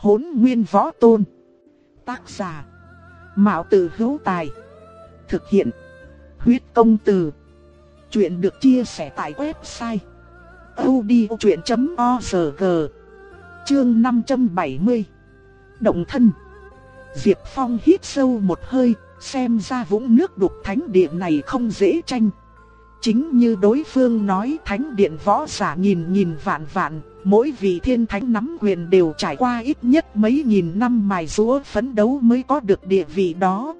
Hốn nguyên võ tôn. Tác giả. Mạo tử hữu tài. Thực hiện. Huyết công từ. Chuyện được chia sẻ tại website. odchuyện.org Chương 570 Động thân Diệp Phong hít sâu một hơi, xem ra vũng nước đục thánh địa này không dễ tranh. Chính như đối phương nói thánh điện võ giả nghìn nghìn vạn vạn, mỗi vị thiên thánh nắm quyền đều trải qua ít nhất mấy nghìn năm mài rúa phấn đấu mới có được địa vị đó.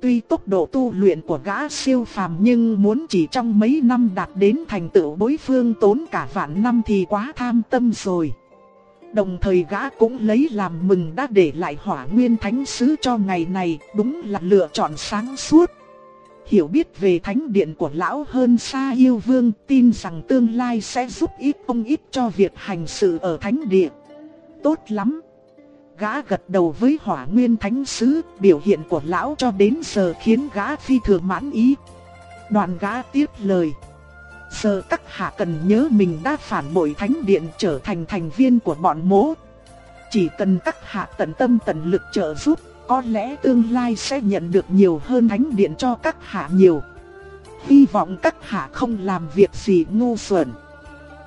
Tuy tốc độ tu luyện của gã siêu phàm nhưng muốn chỉ trong mấy năm đạt đến thành tựu đối phương tốn cả vạn năm thì quá tham tâm rồi. Đồng thời gã cũng lấy làm mừng đã để lại hỏa nguyên thánh sứ cho ngày này, đúng là lựa chọn sáng suốt. Hiểu biết về thánh điện của lão hơn xa yêu vương, tin rằng tương lai sẽ giúp ít ông ít cho việc hành sự ở thánh điện. Tốt lắm. Gã gật đầu với hỏa nguyên thánh sứ, biểu hiện của lão cho đến giờ khiến gã phi thường mãn ý. Đoàn gã tiếp lời. Giờ các hạ cần nhớ mình đã phản bội thánh điện trở thành thành viên của bọn mố. Chỉ cần các hạ tận tâm tận lực trợ giúp, có lẽ tương lai sẽ nhận được nhiều hơn thánh điện cho các hạ nhiều. Hy vọng các hạ không làm việc gì ngu xuẩn.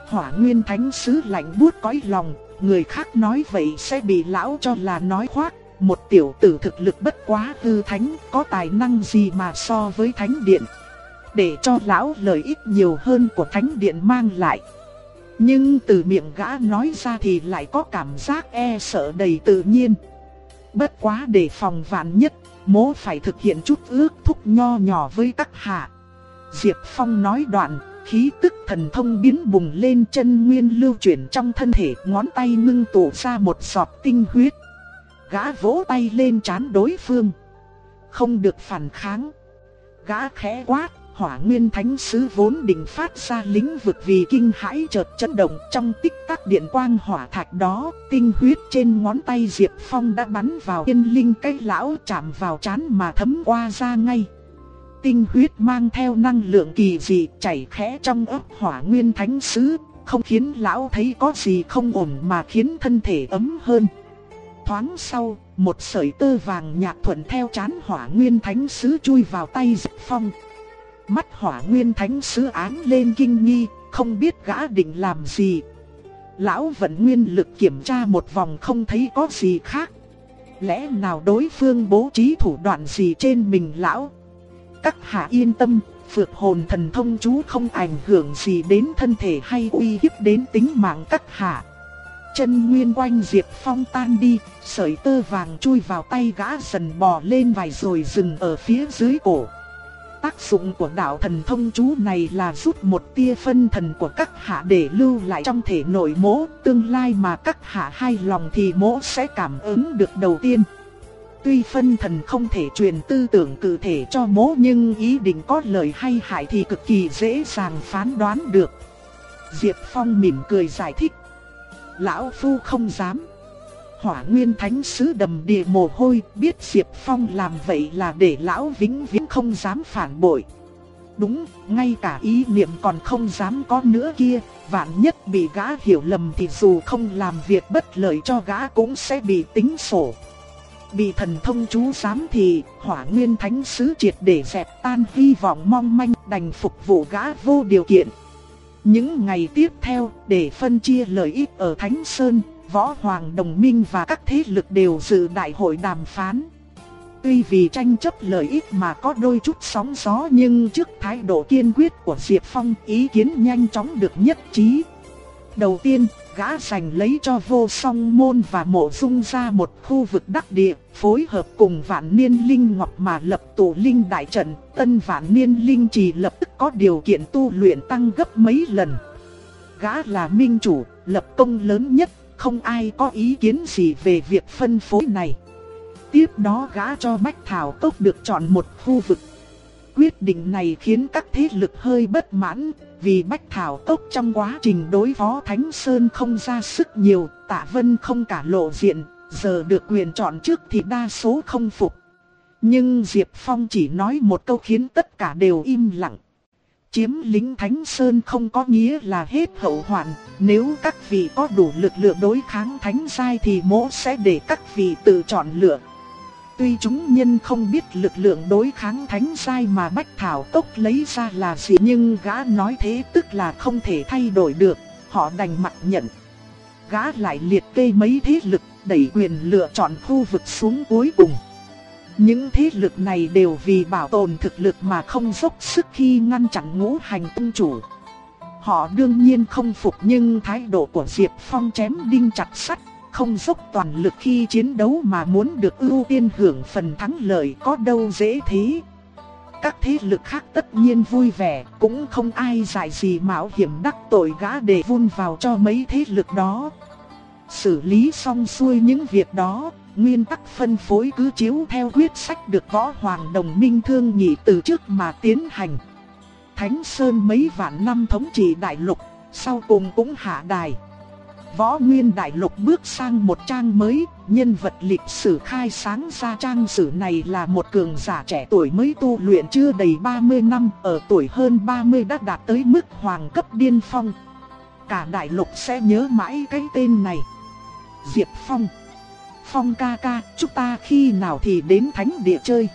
Hỏa nguyên thánh sứ lạnh buốt cõi lòng, người khác nói vậy sẽ bị lão cho là nói khoác. Một tiểu tử thực lực bất quá hư thánh, có tài năng gì mà so với thánh điện để cho lão lợi ích nhiều hơn của thánh điện mang lại. Nhưng từ miệng gã nói ra thì lại có cảm giác e sợ đầy tự nhiên. Bất quá để phòng vạn nhất, mố phải thực hiện chút ước thúc nho nhỏ với các hạ. Diệp Phong nói đoạn, khí tức thần thông biến bùng lên chân nguyên lưu chuyển trong thân thể, ngón tay ngưng tụ ra một giọt tinh huyết. Gã vỗ tay lên chán đối phương. Không được phản kháng. Gã khẽ quát, hỏa nguyên thánh sứ vốn định phát ra lĩnh vực vì kinh hãi chợt chấn động trong tích tắc điện quang hỏa thạch đó, tinh huyết trên ngón tay Diệp Phong đã bắn vào yên linh cây lão chạm vào chán mà thấm qua ra ngay. Tinh huyết mang theo năng lượng kỳ dị chảy khẽ trong ấp hỏa nguyên thánh sứ, không khiến lão thấy có gì không ổn mà khiến thân thể ấm hơn. Thoáng sau, một sợi tơ vàng nhạt thuận theo chán hỏa nguyên thánh sứ chui vào tay Diệp Phong. Mắt hỏa nguyên thánh sứ án lên kinh nghi, không biết gã định làm gì. Lão vận nguyên lực kiểm tra một vòng không thấy có gì khác. Lẽ nào đối phương bố trí thủ đoạn gì trên mình lão? Các hạ yên tâm, phược hồn thần thông chú không ảnh hưởng gì đến thân thể hay uy hiếp đến tính mạng các hạ. Chân nguyên quanh Diệp Phong tan đi, sợi tơ vàng chui vào tay gã dần bò lên vài rồi dừng ở phía dưới cổ. Tác dụng của đạo thần thông chú này là rút một tia phân thần của các hạ để lưu lại trong thể nội mỗ, tương lai mà các hạ hai lòng thì mỗ sẽ cảm ứng được đầu tiên. Tuy phân thần không thể truyền tư tưởng cụ thể cho mỗ nhưng ý định có lời hay hại thì cực kỳ dễ dàng phán đoán được. Diệp Phong mỉm cười giải thích. Lão Phu không dám hỏa nguyên thánh sứ đầm đìa mồ hôi, biết Diệp Phong làm vậy là để lão vĩnh viễn không dám phản bội. Đúng, ngay cả ý niệm còn không dám có nữa kia, vạn nhất bị gã hiểu lầm thì dù không làm việc bất lợi cho gã cũng sẽ bị tính sổ. Bị thần thông chú giám thì hỏa nguyên thánh sứ triệt để dẹp tan hy vọng mong manh đành phục vụ gã vô điều kiện. Những ngày tiếp theo, để phân chia lợi ích ở Thánh Sơn, Võ Hoàng Đồng Minh và các thế lực đều dự đại hội đàm phán. Tuy vì tranh chấp lợi ích mà có đôi chút sóng gió nhưng trước thái độ kiên quyết của Diệp Phong ý kiến nhanh chóng được nhất trí. Đầu tiên, gã giành lấy cho vô song môn và mộ dung ra một khu vực đắc địa, phối hợp cùng vạn niên linh ngọc mà lập tổ linh đại trận, tân vạn niên linh chỉ lập tức có điều kiện tu luyện tăng gấp mấy lần. Gã là minh chủ, lập công lớn nhất không ai có ý kiến gì về việc phân phối này. Tiếp đó gã cho Bách Thảo Cốc được chọn một khu vực. Quyết định này khiến các thế lực hơi bất mãn, vì Bách Thảo Cốc trong quá trình đối phó Thánh Sơn không ra sức nhiều, Tạ Vân không cả lộ diện, giờ được quyền chọn trước thì đa số không phục. Nhưng Diệp Phong chỉ nói một câu khiến tất cả đều im lặng. Chiếm lính Thánh Sơn không có nghĩa là hết hậu hoạn, nếu các vị có đủ lực lượng đối kháng Thánh Giai thì mỗ sẽ để các vị tự chọn lựa. Tuy chúng nhân không biết lực lượng đối kháng Thánh Giai mà Bách Thảo Tốc lấy ra là gì nhưng gã nói thế tức là không thể thay đổi được, họ đành mặt nhận. Gã lại liệt kê mấy thế lực đẩy quyền lựa chọn khu vực xuống cuối cùng. Những thế lực này đều vì bảo tồn thực lực mà không dốc sức khi ngăn chặn ngũ hành tung chủ. Họ đương nhiên không phục nhưng thái độ của Diệp Phong chém đinh chặt sắt, không dốc toàn lực khi chiến đấu mà muốn được ưu tiên hưởng phần thắng lợi có đâu dễ thế. Các thế lực khác tất nhiên vui vẻ, cũng không ai giải gì mạo hiểm đắc tội gã để vun vào cho mấy thế lực đó. Xử lý xong xuôi những việc đó, nguyên tắc phân phối cứ chiếu theo quyết sách được võ hoàng đồng minh thương nhị từ trước mà tiến hành. Thánh Sơn mấy vạn năm thống trị đại lục, sau cùng cũng hạ đài. Võ Nguyên Đại Lục bước sang một trang mới, nhân vật lịch sử khai sáng ra trang sử này là một cường giả trẻ tuổi mới tu luyện chưa đầy 30 năm, ở tuổi hơn 30 đã đạt tới mức hoàng cấp điên phong. Cả đại lục sẽ nhớ mãi cái tên này. Diệp Phong Phong ca ca, chúng ta khi nào thì đến thánh địa chơi.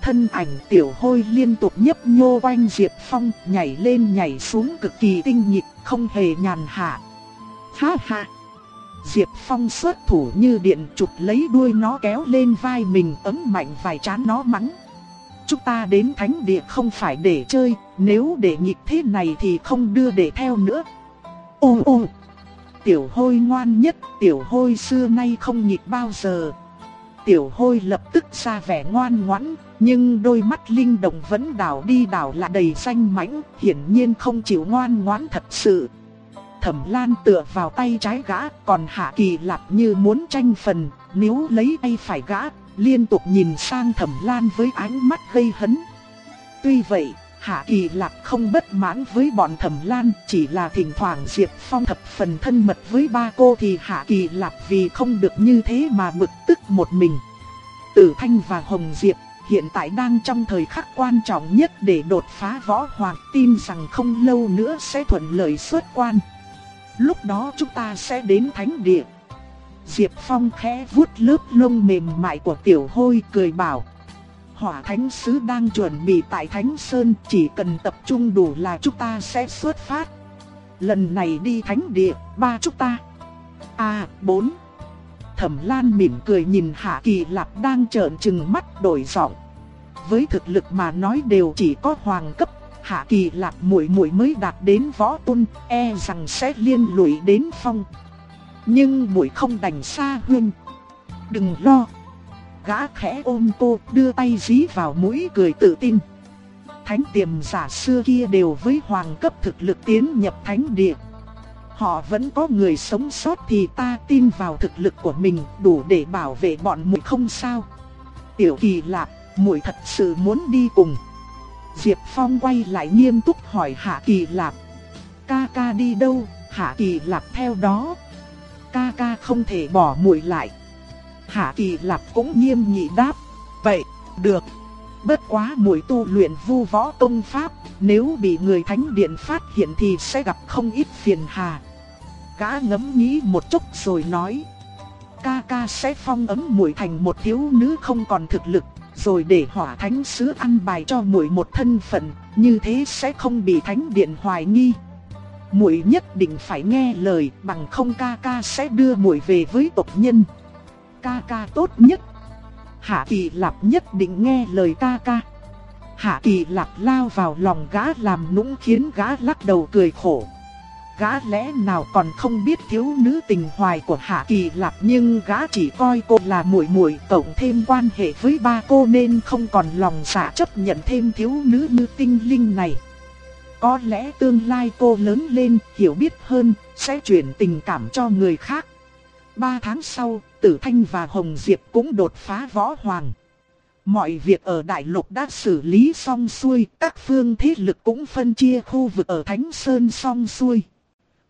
Thân ảnh tiểu hôi liên tục nhấp nhô quanh Diệp Phong, nhảy lên nhảy xuống cực kỳ tinh nhịp, không hề nhàn hạ. Ha ha! Diệp Phong xuất thủ như điện chụp lấy đuôi nó kéo lên vai mình ấm mạnh vài chán nó mắng. Chúng ta đến thánh địa không phải để chơi, nếu để nhịp thế này thì không đưa để theo nữa. Ô ô! Tiểu hôi ngoan nhất, tiểu hôi xưa nay không nhịp bao giờ. Tiểu hôi lập tức ra vẻ ngoan ngoãn, nhưng đôi mắt linh động vẫn đảo đi đảo lại đầy xanh mãnh, hiển nhiên không chịu ngoan ngoãn thật sự. Thẩm Lan tựa vào tay trái gã, còn Hạ Kỳ Lạp như muốn tranh phần, nếu lấy tay phải gã, liên tục nhìn sang Thẩm Lan với ánh mắt gây hấn. Tuy vậy, Hạ Kỳ Lạc không bất mãn với bọn thẩm lan, chỉ là thỉnh thoảng Diệp Phong thập phần thân mật với ba cô thì Hạ Kỳ Lạc vì không được như thế mà bực tức một mình. Tử Thanh và Hồng Diệp hiện tại đang trong thời khắc quan trọng nhất để đột phá võ hoàng tin rằng không lâu nữa sẽ thuận lợi xuất quan. Lúc đó chúng ta sẽ đến thánh địa. Diệp Phong khẽ vuốt lớp lông mềm mại của tiểu hôi cười bảo hỏa thánh sứ đang chuẩn bị tại Thánh Sơn chỉ cần tập trung đủ là chúng ta sẽ xuất phát. Lần này đi thánh địa, ba chúng ta. À, bốn. Thẩm Lan mỉm cười nhìn Hạ Kỳ Lạp đang trợn trừng mắt đổi giọng. Với thực lực mà nói đều chỉ có hoàng cấp, Hạ Kỳ Lạp muội muội mới đạt đến võ tôn, e rằng sẽ liên lụy đến phong. Nhưng muội không đành xa huynh. Đừng lo. Gã khẽ ôm cô, đưa tay dí vào mũi cười tự tin. Thánh tiềm giả xưa kia đều với hoàng cấp thực lực tiến nhập thánh địa. Họ vẫn có người sống sót thì ta tin vào thực lực của mình đủ để bảo vệ bọn muội không sao. Tiểu kỳ lạ, muội thật sự muốn đi cùng. Diệp Phong quay lại nghiêm túc hỏi Hạ Kỳ Lạp. Ca ca đi đâu, Hạ Kỳ Lạp theo đó. Ca ca không thể bỏ muội lại. Hạ Kỳ Lạp cũng nghiêm nghị đáp. Vậy, được. Bất quá muội tu luyện vu võ công pháp, nếu bị người thánh điện phát hiện thì sẽ gặp không ít phiền hà. Gã ngẫm nghĩ một chút rồi nói. Ca ca sẽ phong ấm muội thành một thiếu nữ không còn thực lực, rồi để hỏa thánh sứ ăn bài cho muội một thân phận, như thế sẽ không bị thánh điện hoài nghi. Muội nhất định phải nghe lời, bằng không ca ca sẽ đưa muội về với tộc nhân ca ca tốt nhất. Hạ Kỳ Lạp nhất định nghe lời ca ca. Hạ Kỳ Lạp lao vào lòng gã làm nũng khiến gã lắc đầu cười khổ. Gã lẽ nào còn không biết thiếu nữ tình hoài của Hạ Kỳ Lạp nhưng gã chỉ coi cô là muội muội cộng thêm quan hệ với ba cô nên không còn lòng dạ chấp nhận thêm thiếu nữ như tinh linh này. Có lẽ tương lai cô lớn lên, hiểu biết hơn, sẽ chuyển tình cảm cho người khác. Ba tháng sau, Tử Thanh và Hồng Diệp cũng đột phá võ hoàng. Mọi việc ở Đại Lục đã xử lý xong xuôi, các phương thế lực cũng phân chia khu vực ở Thánh Sơn xong xuôi.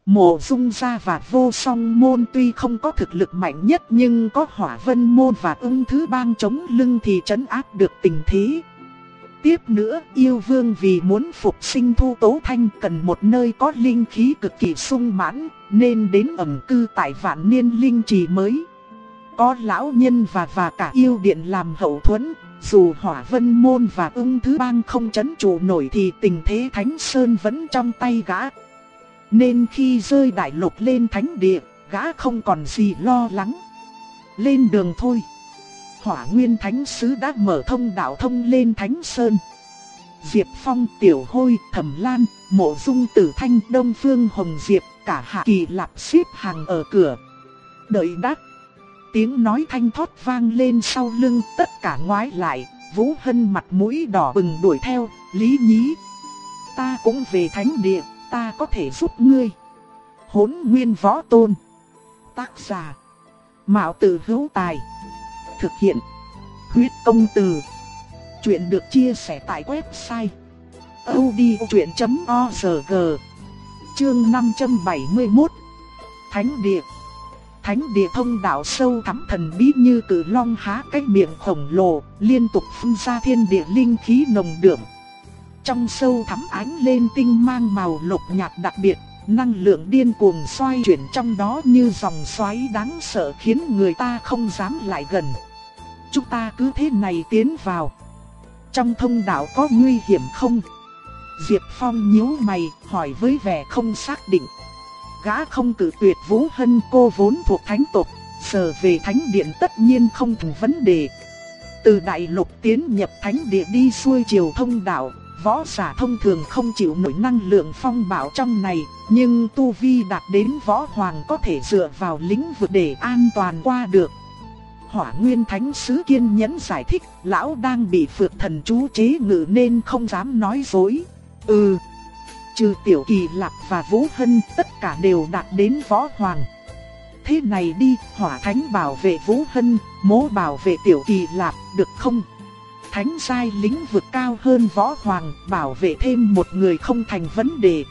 Mộ Dung Gia và Vô Song Môn tuy không có thực lực mạnh nhất nhưng có Hỏa Vân Môn và ưng thứ bang chống lưng thì chấn áp được tình thế. Tiếp nữa, yêu vương vì muốn phục sinh thu tố thanh cần một nơi có linh khí cực kỳ sung mãn, nên đến ẩn cư tại vạn niên linh trì mới. Có lão nhân và và cả yêu điện làm hậu thuẫn, dù hỏa vân môn và ưng thứ bang không chấn trụ nổi thì tình thế thánh sơn vẫn trong tay gã. Nên khi rơi đại lục lên thánh địa, gã không còn gì lo lắng. Lên đường thôi. Hỏa Nguyên Thánh Sứ đã mở thông đạo thông lên Thánh Sơn. Diệp Phong, Tiểu Hôi, Thẩm Lan, Mộ Dung Tử Thanh, Đông Phương Hồng Diệp, cả Hạ Kỳ Lạp xếp hàng ở cửa. Đợi đắc. Tiếng nói thanh thoát vang lên sau lưng, tất cả ngoái lại, Vũ Hân mặt mũi đỏ bừng đuổi theo, Lý Nhí. Ta cũng về thánh địa, ta có thể giúp ngươi. Hốn Nguyên Võ Tôn. Tác giả. Mạo Tử Hữu Tài. Thực hiện. Huyết công từ. Chuyện được chia sẻ tại website. odchuyện.org Chương 571 Thánh Địa Thánh địa thông đạo sâu thắm thần bí như cử long há cái miệng khổng lồ, liên tục phun ra thiên địa linh khí nồng đượm. Trong sâu thắm ánh lên tinh mang màu lục nhạt đặc biệt, năng lượng điên cuồng xoay chuyển trong đó như dòng xoáy đáng sợ khiến người ta không dám lại gần. Chúng ta cứ thế này tiến vào. Trong thông đạo có nguy hiểm không? Diệp Phong nhíu mày, hỏi với vẻ không xác định. Gã không cử tuyệt Vũ Hân cô vốn thuộc thánh tộc, sở về thánh điện tất nhiên không thành vấn đề. Từ đại lục tiến nhập thánh địa đi xuôi chiều thông đạo, võ giả thông thường không chịu nổi năng lượng phong bảo trong này, nhưng tu vi đạt đến võ hoàng có thể dựa vào lĩnh vực để an toàn qua được. Hỏa Nguyên Thánh Sứ kiên nhẫn giải thích, lão đang bị phược thần chú chế ngự nên không dám nói dối. Ừ, trừ Tiểu Kỳ Lạc và Vũ Hân, tất cả đều đạt đến võ hoàng. Thế này đi, Hỏa Thánh bảo vệ Vũ Hân, Mỗ bảo vệ Tiểu Kỳ Lạc, được không? Thánh sai lĩnh vực cao hơn võ hoàng, bảo vệ thêm một người không thành vấn đề.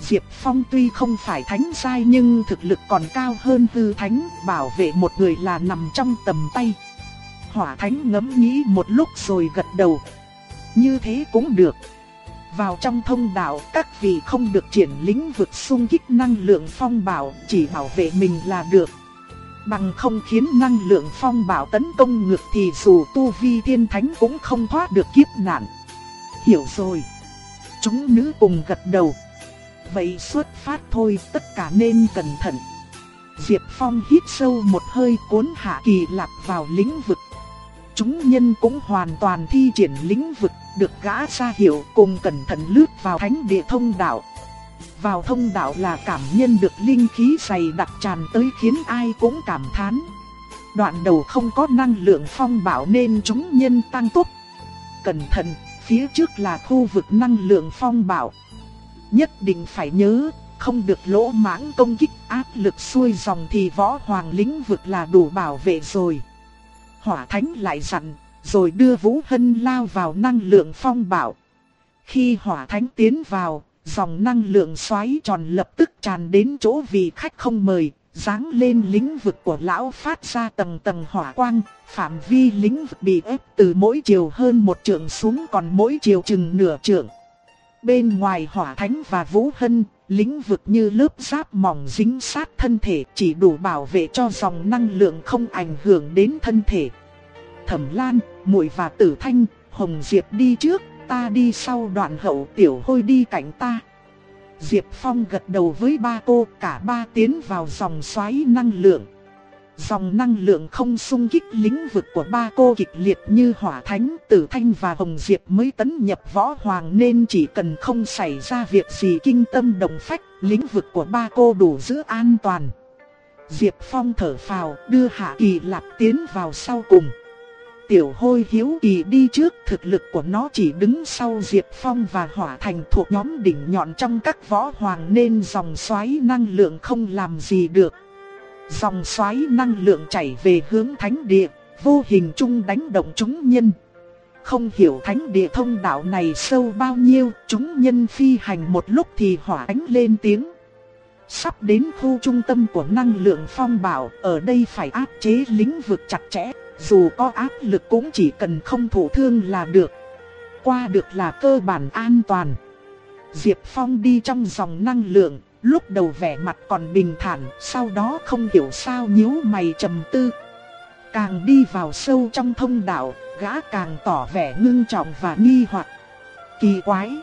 Diệp Phong tuy không phải thánh sai nhưng thực lực còn cao hơn hư thánh, bảo vệ một người là nằm trong tầm tay. Hỏa thánh ngẫm nghĩ một lúc rồi gật đầu. Như thế cũng được. Vào trong thông đạo, các vị không được triển lĩnh vực xung kích năng lượng phong bảo, chỉ bảo vệ mình là được. Bằng không khiến năng lượng phong bảo tấn công ngược thì dù tu vi thiên thánh cũng không thoát được kiếp nạn. Hiểu rồi. Chúng nữ cùng gật đầu. Vậy xuất phát thôi, tất cả nên cẩn thận. Diệp Phong hít sâu một hơi cuốn hạ kỳ lạc vào lĩnh vực. Chúng nhân cũng hoàn toàn thi triển lĩnh vực, được gã ra hiệu cùng cẩn thận lướt vào thánh địa thông đạo. Vào thông đạo là cảm nhận được linh khí dày đặc tràn tới khiến ai cũng cảm thán. Đoạn đầu không có năng lượng phong bảo nên chúng nhân tăng tốc. Cẩn thận, phía trước là khu vực năng lượng phong bảo. Nhất định phải nhớ, không được lỗ mãng công kích áp lực xuôi dòng thì võ hoàng lĩnh vực là đủ bảo vệ rồi. Hỏa thánh lại dặn, rồi đưa Vũ Hân lao vào năng lượng phong bảo. Khi hỏa thánh tiến vào, dòng năng lượng xoáy tròn lập tức tràn đến chỗ vị khách không mời, giáng lên lĩnh vực của lão phát ra tầng tầng hỏa quang, phạm vi lĩnh vực bị ép từ mỗi chiều hơn một trượng xuống còn mỗi chiều chừng nửa trượng. Bên ngoài hỏa thánh và vũ hân, lĩnh vực như lớp giáp mỏng dính sát thân thể chỉ đủ bảo vệ cho dòng năng lượng không ảnh hưởng đến thân thể. Thẩm Lan, muội và Tử Thanh, Hồng Diệp đi trước, ta đi sau đoạn hậu tiểu hôi đi cạnh ta. Diệp Phong gật đầu với ba cô, cả ba tiến vào dòng xoáy năng lượng. Dòng năng lượng không xung kích lĩnh vực của ba cô kịch liệt như hỏa thánh, tử thanh và hồng diệp mới tấn nhập võ hoàng nên chỉ cần không xảy ra việc gì kinh tâm động phách, lĩnh vực của ba cô đủ giữ an toàn. Diệp Phong thở phào, đưa Hạ Kỳ Lạp tiến vào sau cùng. Tiểu hôi hiếu kỳ đi trước thực lực của nó chỉ đứng sau Diệp Phong và Hỏa Thành thuộc nhóm đỉnh nhọn trong các võ hoàng nên dòng xoáy năng lượng không làm gì được. Dòng xoáy năng lượng chảy về hướng thánh địa, vô hình chung đánh động chúng nhân. Không hiểu thánh địa thông đạo này sâu bao nhiêu, chúng nhân phi hành một lúc thì hỏa ánh lên tiếng. Sắp đến khu trung tâm của năng lượng phong bảo, ở đây phải áp chế lĩnh vực chặt chẽ, dù có áp lực cũng chỉ cần không thổ thương là được. qua được là cơ bản an toàn. Diệp Phong đi trong dòng năng lượng, lúc đầu vẻ mặt còn bình thản, sau đó không hiểu sao nhíu mày trầm tư. Càng đi vào sâu trong thông đạo, gã càng tỏ vẻ ngưng trọng và nghi hoặc. Kỳ quái!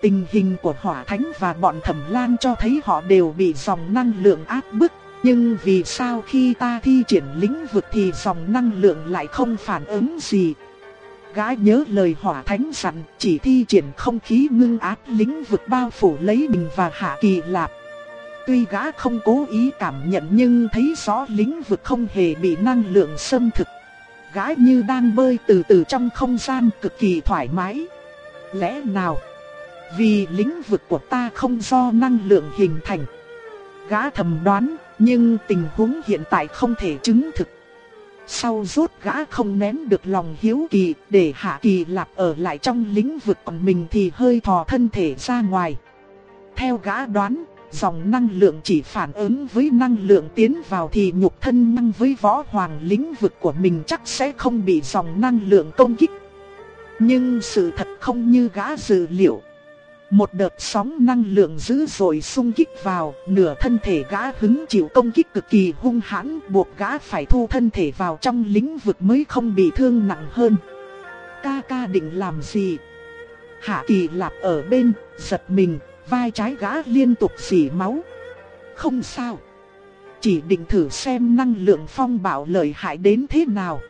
Tình hình của hỏa thánh và bọn thẩm lan cho thấy họ đều bị dòng năng lượng áp bức. Nhưng vì sao khi ta thi triển lĩnh vực thì dòng năng lượng lại không phản ứng gì? gái nhớ lời hỏa thánh sẵn chỉ thi triển không khí ngưng áp lĩnh vực bao phủ lấy mình và hạ kỳ lạp. Tuy gã không cố ý cảm nhận nhưng thấy rõ lĩnh vực không hề bị năng lượng xâm thực. Gã như đang bơi từ từ trong không gian cực kỳ thoải mái. Lẽ nào? Vì lĩnh vực của ta không do năng lượng hình thành. Gã thầm đoán, nhưng tình huống hiện tại không thể chứng thực. Sau rốt gã không nén được lòng hiếu kỳ, để Hạ Kỳ Lạp ở lại trong lĩnh vực còn mình thì hơi thò thân thể ra ngoài. Theo gã đoán, dòng năng lượng chỉ phản ứng với năng lượng tiến vào thì nhục thân năng với võ hoàng lĩnh vực của mình chắc sẽ không bị dòng năng lượng công kích. Nhưng sự thật không như gã dự liệu. Một đợt sóng năng lượng dữ dội xung kích vào, nửa thân thể gã hứng chịu công kích cực kỳ hung hãn, buộc gã phải thu thân thể vào trong lĩnh vực mới không bị thương nặng hơn. Ca ca định làm gì? Hạ kỳ lạp ở bên, giật mình, vai trái gã liên tục xỉ máu. Không sao. Chỉ định thử xem năng lượng phong bảo lợi hại đến thế nào.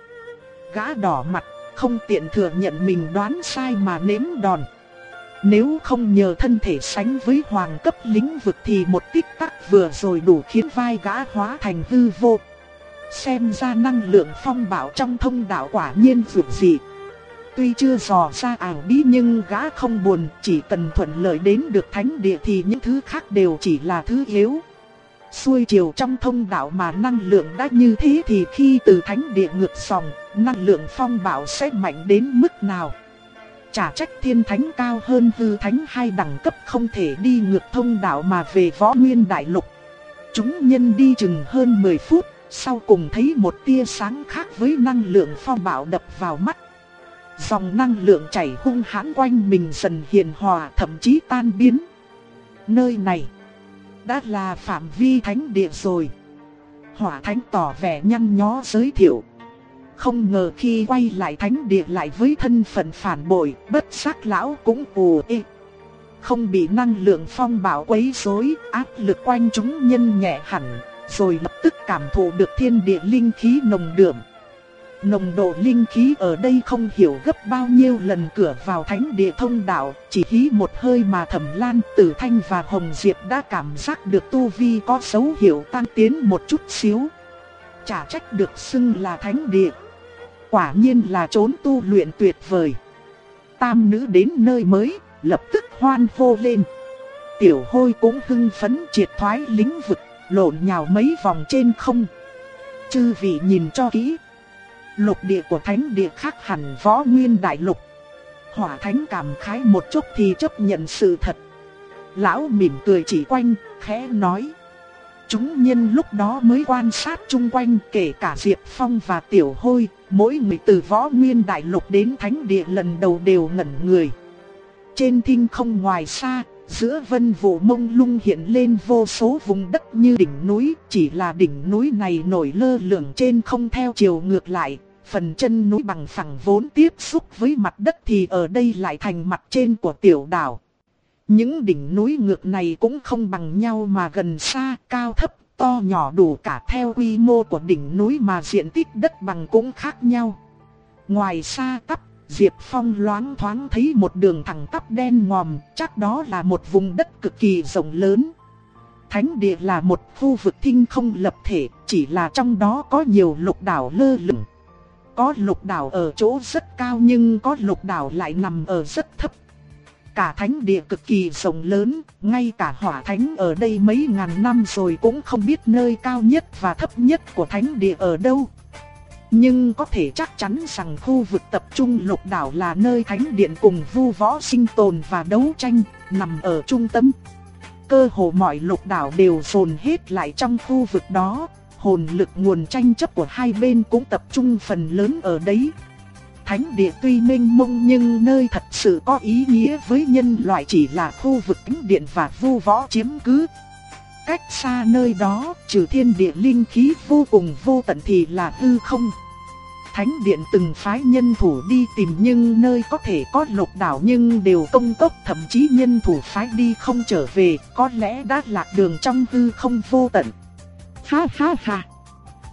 Gã đỏ mặt, không tiện thừa nhận mình đoán sai mà nếm đòn. Nếu không nhờ thân thể sánh với hoàng cấp lĩnh vực thì một tích tắc vừa rồi đủ khiến vai gã hóa thành hư vô. Xem ra năng lượng phong bảo trong thông đạo quả nhiên vượt dị. Tuy chưa dò ra ảo bí nhưng gã không buồn, chỉ cần thuận lợi đến được thánh địa thì những thứ khác đều chỉ là thứ yếu. Xuôi chiều trong thông đạo mà năng lượng đã như thế thì khi từ thánh địa ngược dòng, năng lượng phong bảo sẽ mạnh đến mức nào? Chả trách thiên thánh cao hơn hư thánh hai đẳng cấp không thể đi ngược thông đạo mà về võ nguyên đại lục. Chúng nhân đi chừng hơn 10 phút, sau cùng thấy một tia sáng khác với năng lượng phong bạo đập vào mắt. Dòng năng lượng chảy hung hãn quanh mình dần hiền hòa thậm chí tan biến. Nơi này đã là phạm vi thánh địa rồi. Hỏa thánh tỏ vẻ nhăn nhó giới thiệu. Không ngờ khi quay lại thánh địa lại với thân phận phản bội, bất giác lão cũng ù ê. Không bị năng lượng phong bảo quấy rối, áp lực quanh chúng nhân nhẹ hẳn, rồi lập tức cảm thụ được thiên địa linh khí nồng đượm. Nồng độ linh khí ở đây không hiểu gấp bao nhiêu lần cửa vào thánh địa thông đạo, chỉ hí một hơi mà thẩm lan, tử thanh và hồng diệp đã cảm giác được tu vi có dấu hiệu tăng tiến một chút xíu. Chả trách được xưng là thánh địa. Quả nhiên là trốn tu luyện tuyệt vời. Tam nữ đến nơi mới, lập tức hoan hô lên. Tiểu hôi cũng hưng phấn triệt thoái lĩnh vực, lộn nhào mấy vòng trên không. Chư vị nhìn cho kỹ. Lục địa của thánh địa khác hẳn võ nguyên đại lục. Hỏa thánh cảm khái một chút thì chấp nhận sự thật. Lão mỉm cười chỉ quanh, khẽ nói. Chúng nhân lúc đó mới quan sát chung quanh kể cả Diệp Phong và Tiểu Hôi, mỗi người từ võ nguyên đại lục đến thánh địa lần đầu đều ngẩn người. Trên thinh không ngoài xa, giữa vân vụ mông lung hiện lên vô số vùng đất như đỉnh núi, chỉ là đỉnh núi này nổi lơ lửng trên không theo chiều ngược lại, phần chân núi bằng phẳng vốn tiếp xúc với mặt đất thì ở đây lại thành mặt trên của tiểu đảo. Những đỉnh núi ngược này cũng không bằng nhau mà gần xa, cao thấp, to nhỏ đủ cả theo quy mô của đỉnh núi mà diện tích đất bằng cũng khác nhau. Ngoài xa tắp, Diệp Phong loáng thoáng thấy một đường thẳng tắp đen ngòm, chắc đó là một vùng đất cực kỳ rộng lớn. Thánh địa là một khu vực thinh không lập thể, chỉ là trong đó có nhiều lục đảo lơ lửng. Có lục đảo ở chỗ rất cao nhưng có lục đảo lại nằm ở rất thấp. Cả thánh địa cực kỳ rộng lớn, ngay cả hỏa thánh ở đây mấy ngàn năm rồi cũng không biết nơi cao nhất và thấp nhất của thánh địa ở đâu. Nhưng có thể chắc chắn rằng khu vực tập trung lục đảo là nơi thánh điện cùng vu võ sinh tồn và đấu tranh, nằm ở trung tâm. Cơ hồ mọi lục đảo đều dồn hết lại trong khu vực đó, hồn lực nguồn tranh chấp của hai bên cũng tập trung phần lớn ở đấy thánh địa tuy mênh mông nhưng nơi thật sự có ý nghĩa với nhân loại chỉ là khu vực thánh điện và vu võ chiếm cứ. Cách xa nơi đó, trừ thiên địa linh khí vô cùng vô tận thì là hư không. Thánh điện từng phái nhân thủ đi tìm nhưng nơi có thể có lục đảo nhưng đều công tốc thậm chí nhân thủ phái đi không trở về, có lẽ đã lạc đường trong hư không vô tận. Ha ha ha!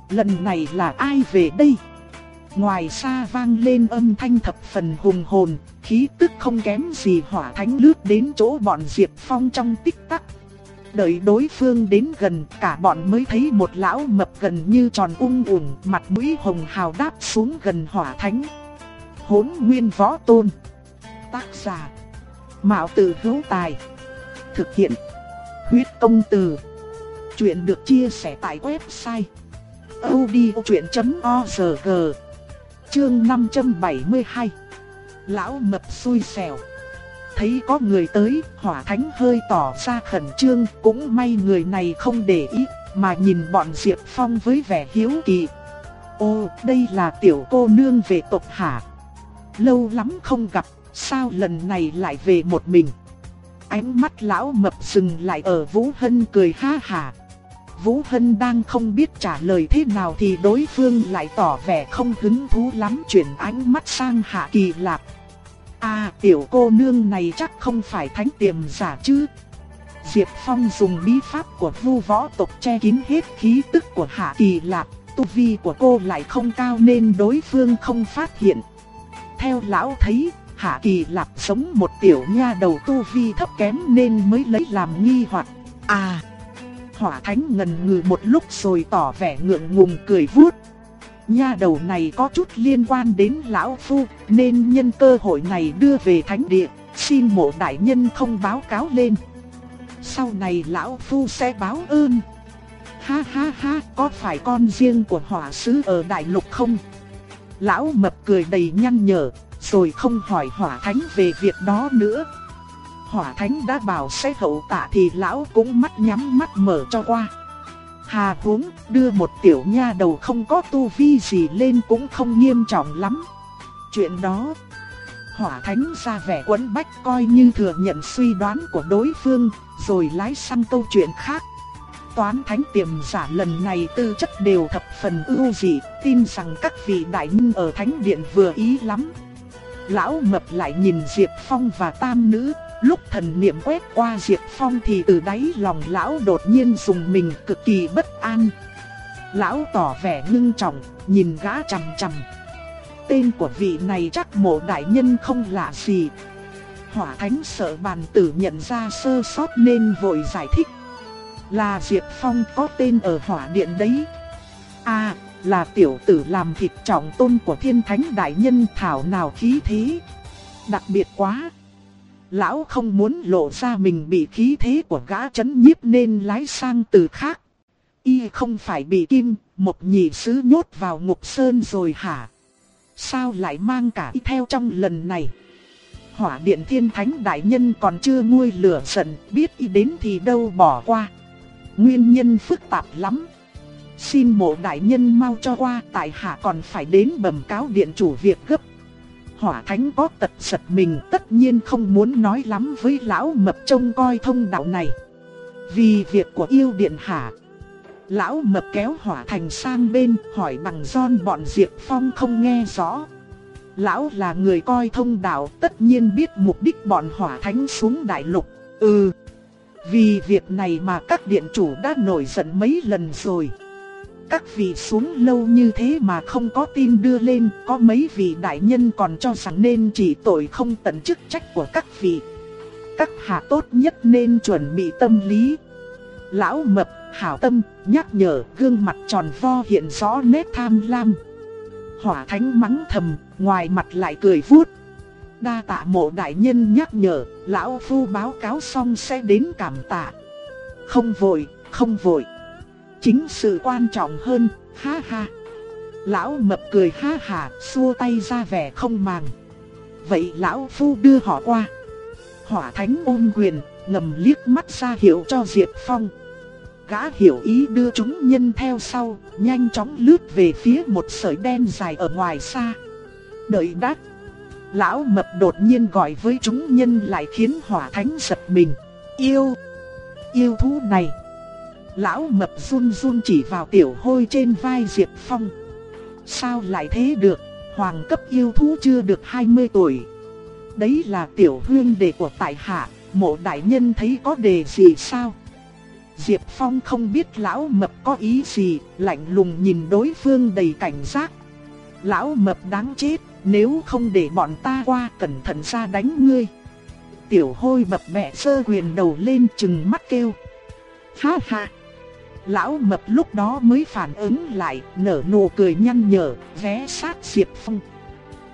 Lần này là ai về đây? Ngoài xa vang lên âm thanh thập phần hùng hồn, khí tức không kém gì hỏa thánh lướt đến chỗ bọn Diệp Phong trong tích tắc. Đợi đối phương đến gần cả bọn mới thấy một lão mập gần như tròn ung ủng, mặt mũi hồng hào đáp xuống gần hỏa thánh. Hốn nguyên võ tôn. Tác giả. Mạo tử hữu tài. Thực hiện. Huyết công từ. Chuyện được chia sẻ tại website. audiochuyện.org Chương 572 Lão mập xui xẻo Thấy có người tới, hỏa thánh hơi tỏ ra khẩn trương, cũng may người này không để ý, mà nhìn bọn Diệp Phong với vẻ hiếu kỳ. Ô, đây là tiểu cô nương về tộc hả? Lâu lắm không gặp, sao lần này lại về một mình? Ánh mắt lão mập dừng lại ở Vũ Hân cười ha hà. Vũ Hân đang không biết trả lời thế nào thì đối phương lại tỏ vẻ không hứng thú lắm chuyển ánh mắt sang Hạ Kỳ Lạp. À tiểu cô nương này chắc không phải thánh tiềm giả chứ. Diệp Phong dùng bí pháp của vu võ tộc che kín hết khí tức của Hạ Kỳ Lạp. Tu vi của cô lại không cao nên đối phương không phát hiện. Theo lão thấy, Hạ Kỳ Lạp sống một tiểu nha đầu tu vi thấp kém nên mới lấy làm nghi hoặc. À, hỏa thánh ngần ngừ một lúc rồi tỏ vẻ ngượng ngùng cười vuốt. Nha đầu này có chút liên quan đến lão phu, nên nhân cơ hội này đưa về thánh địa, xin mộ đại nhân không báo cáo lên. Sau này lão phu sẽ báo ơn. Ha ha ha, có phải con riêng của hỏa sứ ở đại lục không? Lão mập cười đầy nhăn nhở, rồi không hỏi hỏa thánh về việc đó nữa. Hỏa thánh đã bảo sẽ hậu tạ thì lão cũng mắt nhắm mắt mở cho qua. Hà huống đưa một tiểu nha đầu không có tu vi gì lên cũng không nghiêm trọng lắm. Chuyện đó, hỏa thánh ra vẻ quấn bách coi như thừa nhận suy đoán của đối phương, rồi lái sang câu chuyện khác. Toán thánh tiềm giả lần này tư chất đều thập phần ưu dị, tin rằng các vị đại nhân ở thánh điện vừa ý lắm. Lão mập lại nhìn Diệp Phong và tam nữ, Lúc thần niệm quét qua Diệp Phong thì từ đáy lòng lão đột nhiên dùng mình cực kỳ bất an. Lão tỏ vẻ ngưng trọng, nhìn gã chằm chằm. Tên của vị này chắc mộ đại nhân không lạ gì. Hỏa thánh sợ bàn tử nhận ra sơ sót nên vội giải thích. Là Diệp Phong có tên ở hỏa điện đấy. À, là tiểu tử làm thịt trọng tôn của thiên thánh đại nhân thảo nào khí thế. Đặc biệt quá. Lão không muốn lộ ra mình bị khí thế của gã chấn nhiếp nên lái sang từ khác. Y không phải bị kim, một nhị sứ nhốt vào ngục sơn rồi hả? Sao lại mang cả y theo trong lần này? Hỏa điện thiên thánh đại nhân còn chưa nguôi lửa giận, biết y đến thì đâu bỏ qua. Nguyên nhân phức tạp lắm. Xin mộ đại nhân mau cho qua, tại hạ còn phải đến bẩm cáo điện chủ việc gấp hỏa thánh có tật giật mình tất nhiên không muốn nói lắm với lão mập trông coi thông đạo này. Vì việc của yêu điện hạ, lão mập kéo hỏa thành sang bên hỏi bằng giòn bọn Diệp Phong không nghe rõ. Lão là người coi thông đạo tất nhiên biết mục đích bọn hỏa thánh xuống đại lục. Ừ, vì việc này mà các điện chủ đã nổi giận mấy lần rồi các vị xuống lâu như thế mà không có tin đưa lên, có mấy vị đại nhân còn cho rằng nên chỉ tội không tận chức trách của các vị. Các hạ tốt nhất nên chuẩn bị tâm lý. Lão mập, hảo tâm, nhắc nhở, gương mặt tròn vo hiện rõ nét tham lam. Hỏa thánh mắng thầm, ngoài mặt lại cười vuốt. Đa tạ mộ đại nhân nhắc nhở, lão phu báo cáo xong sẽ đến cảm tạ. Không vội, không vội. Chính sự quan trọng hơn, ha ha. Lão mập cười ha ha, xua tay ra vẻ không màng. Vậy lão phu đưa họ qua. Hỏa thánh ôm quyền, ngầm liếc mắt ra hiệu cho Diệp Phong. Gã hiểu ý đưa chúng nhân theo sau, nhanh chóng lướt về phía một sợi đen dài ở ngoài xa. Đợi đắc. Lão mập đột nhiên gọi với chúng nhân lại khiến hỏa thánh giật mình. Yêu! Yêu thú này! Lão mập run run chỉ vào tiểu hôi trên vai Diệp Phong. Sao lại thế được? Hoàng cấp yêu thú chưa được 20 tuổi. Đấy là tiểu huyên đệ của tại hạ, mộ đại nhân thấy có đề gì sao? Diệp Phong không biết lão mập có ý gì, lạnh lùng nhìn đối phương đầy cảnh giác. Lão mập đáng chết, nếu không để bọn ta qua cẩn thận ra đánh ngươi. Tiểu hôi mập mẹ sơ quyền đầu lên chừng mắt kêu. Ha ha! Lão mập lúc đó mới phản ứng lại, nở nụ cười nhăn nhở, ghé sát Diệp Phong.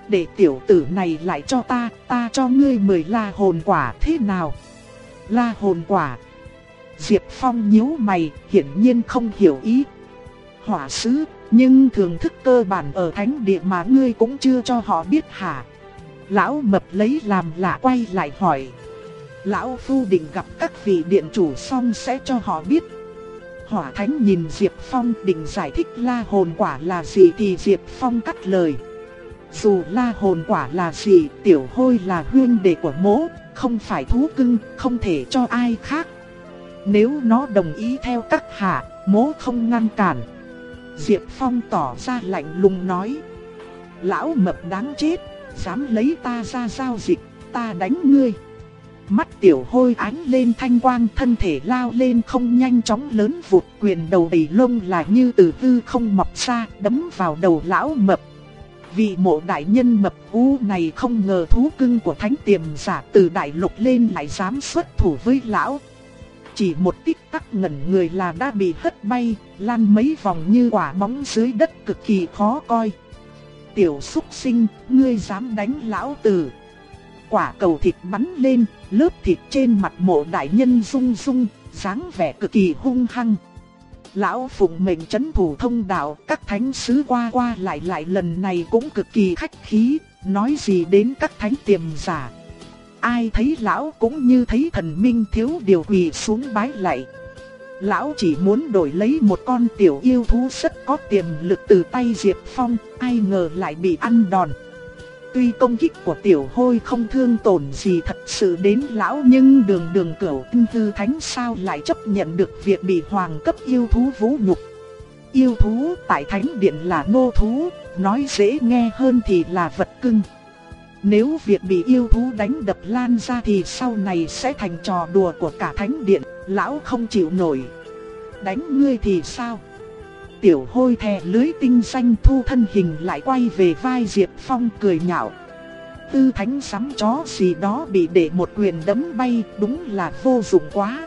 Để tiểu tử này lại cho ta, ta cho ngươi mười la hồn quả thế nào? La hồn quả. Diệp Phong nhíu mày, hiển nhiên không hiểu ý. Hỏa sứ, nhưng thường thức cơ bản ở thánh địa mà ngươi cũng chưa cho họ biết hả? Lão mập lấy làm lạ quay lại hỏi. Lão Phu định gặp các vị điện chủ xong sẽ cho họ biết Hỏa Thánh nhìn Diệp Phong định giải thích la hồn quả là gì thì Diệp Phong cắt lời. Dù la hồn quả là gì, tiểu hôi là huyên đệ của mỗ không phải thú cưng, không thể cho ai khác. Nếu nó đồng ý theo các hạ, mỗ không ngăn cản. Diệp Phong tỏ ra lạnh lùng nói. Lão mập đáng chết, dám lấy ta ra giao dịch, ta đánh ngươi. Mắt tiểu hôi ánh lên thanh quang thân thể lao lên không nhanh chóng lớn vụt quyền đầu đầy lông là như từ hư không mọc ra đấm vào đầu lão mập. Vị mộ đại nhân mập u này không ngờ thú cưng của thánh tiềm giả từ đại lục lên lại dám xuất thủ với lão. Chỉ một tích tắc ngẩn người là đã bị hất bay, lan mấy vòng như quả bóng dưới đất cực kỳ khó coi. Tiểu xúc sinh, ngươi dám đánh lão tử quả cầu thịt bắn lên, lớp thịt trên mặt mộ đại nhân rung rung, dáng vẻ cực kỳ hung hăng. Lão phụng mệnh chấn thủ thông đạo, các thánh sứ qua qua lại lại lần này cũng cực kỳ khách khí, nói gì đến các thánh tiềm giả. Ai thấy lão cũng như thấy thần minh thiếu điều quỳ xuống bái lạy. Lão chỉ muốn đổi lấy một con tiểu yêu thú rất có tiềm lực từ tay Diệp Phong, ai ngờ lại bị ăn đòn. Tuy công kích của tiểu hôi không thương tổn gì thật sự đến lão nhưng đường đường cửu tinh thư thánh sao lại chấp nhận được việc bị hoàng cấp yêu thú vũ nhục. Yêu thú tại thánh điện là nô thú, nói dễ nghe hơn thì là vật cưng. Nếu việc bị yêu thú đánh đập lan ra thì sau này sẽ thành trò đùa của cả thánh điện, lão không chịu nổi. Đánh ngươi thì sao? Tiểu hôi thè lưới tinh xanh thu thân hình lại quay về vai Diệp Phong cười nhạo. Tư thánh sắm chó gì đó bị để một quyền đấm bay đúng là vô dụng quá.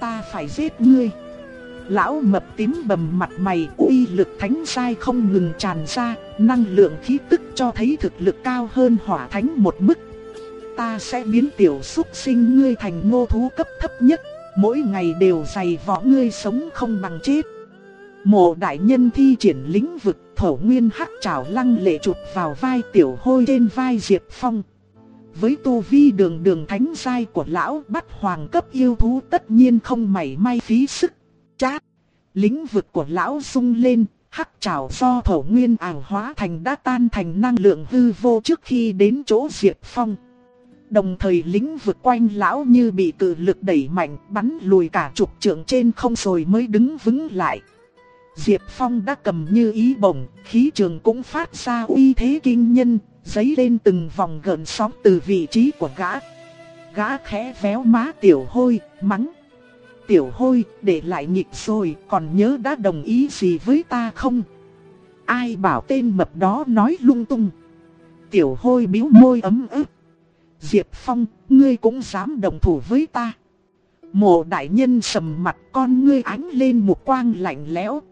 Ta phải giết ngươi. Lão mập tím bầm mặt mày uy lực thánh sai không ngừng tràn ra, năng lượng khí tức cho thấy thực lực cao hơn hỏa thánh một mức. Ta sẽ biến tiểu xúc sinh ngươi thành ngô thú cấp thấp nhất, mỗi ngày đều dày võ ngươi sống không bằng chết. Mộ đại nhân thi triển lĩnh vực thổ nguyên hắc trảo lăng lệ chụp vào vai tiểu hôi trên vai Diệp Phong. Với tu vi đường đường thánh giai của lão bắt hoàng cấp yêu thú tất nhiên không mảy may phí sức. Chát! Lĩnh vực của lão sung lên, hắc trảo do thổ nguyên ảo hóa thành đã tan thành năng lượng hư vô trước khi đến chỗ Diệp Phong. Đồng thời lĩnh vực quanh lão như bị cự lực đẩy mạnh bắn lùi cả chục trượng trên không rồi mới đứng vững lại. Diệp Phong đã cầm như ý bổng, khí trường cũng phát ra uy thế kinh nhân, giấy lên từng vòng gần sóng từ vị trí của gã. Gã khẽ véo má tiểu hôi, mắng. Tiểu hôi, để lại nhịp rồi, còn nhớ đã đồng ý gì với ta không? Ai bảo tên mập đó nói lung tung? Tiểu hôi biếu môi ấm ức. Diệp Phong, ngươi cũng dám đồng thủ với ta. Mộ đại nhân sầm mặt con ngươi ánh lên một quang lạnh lẽo,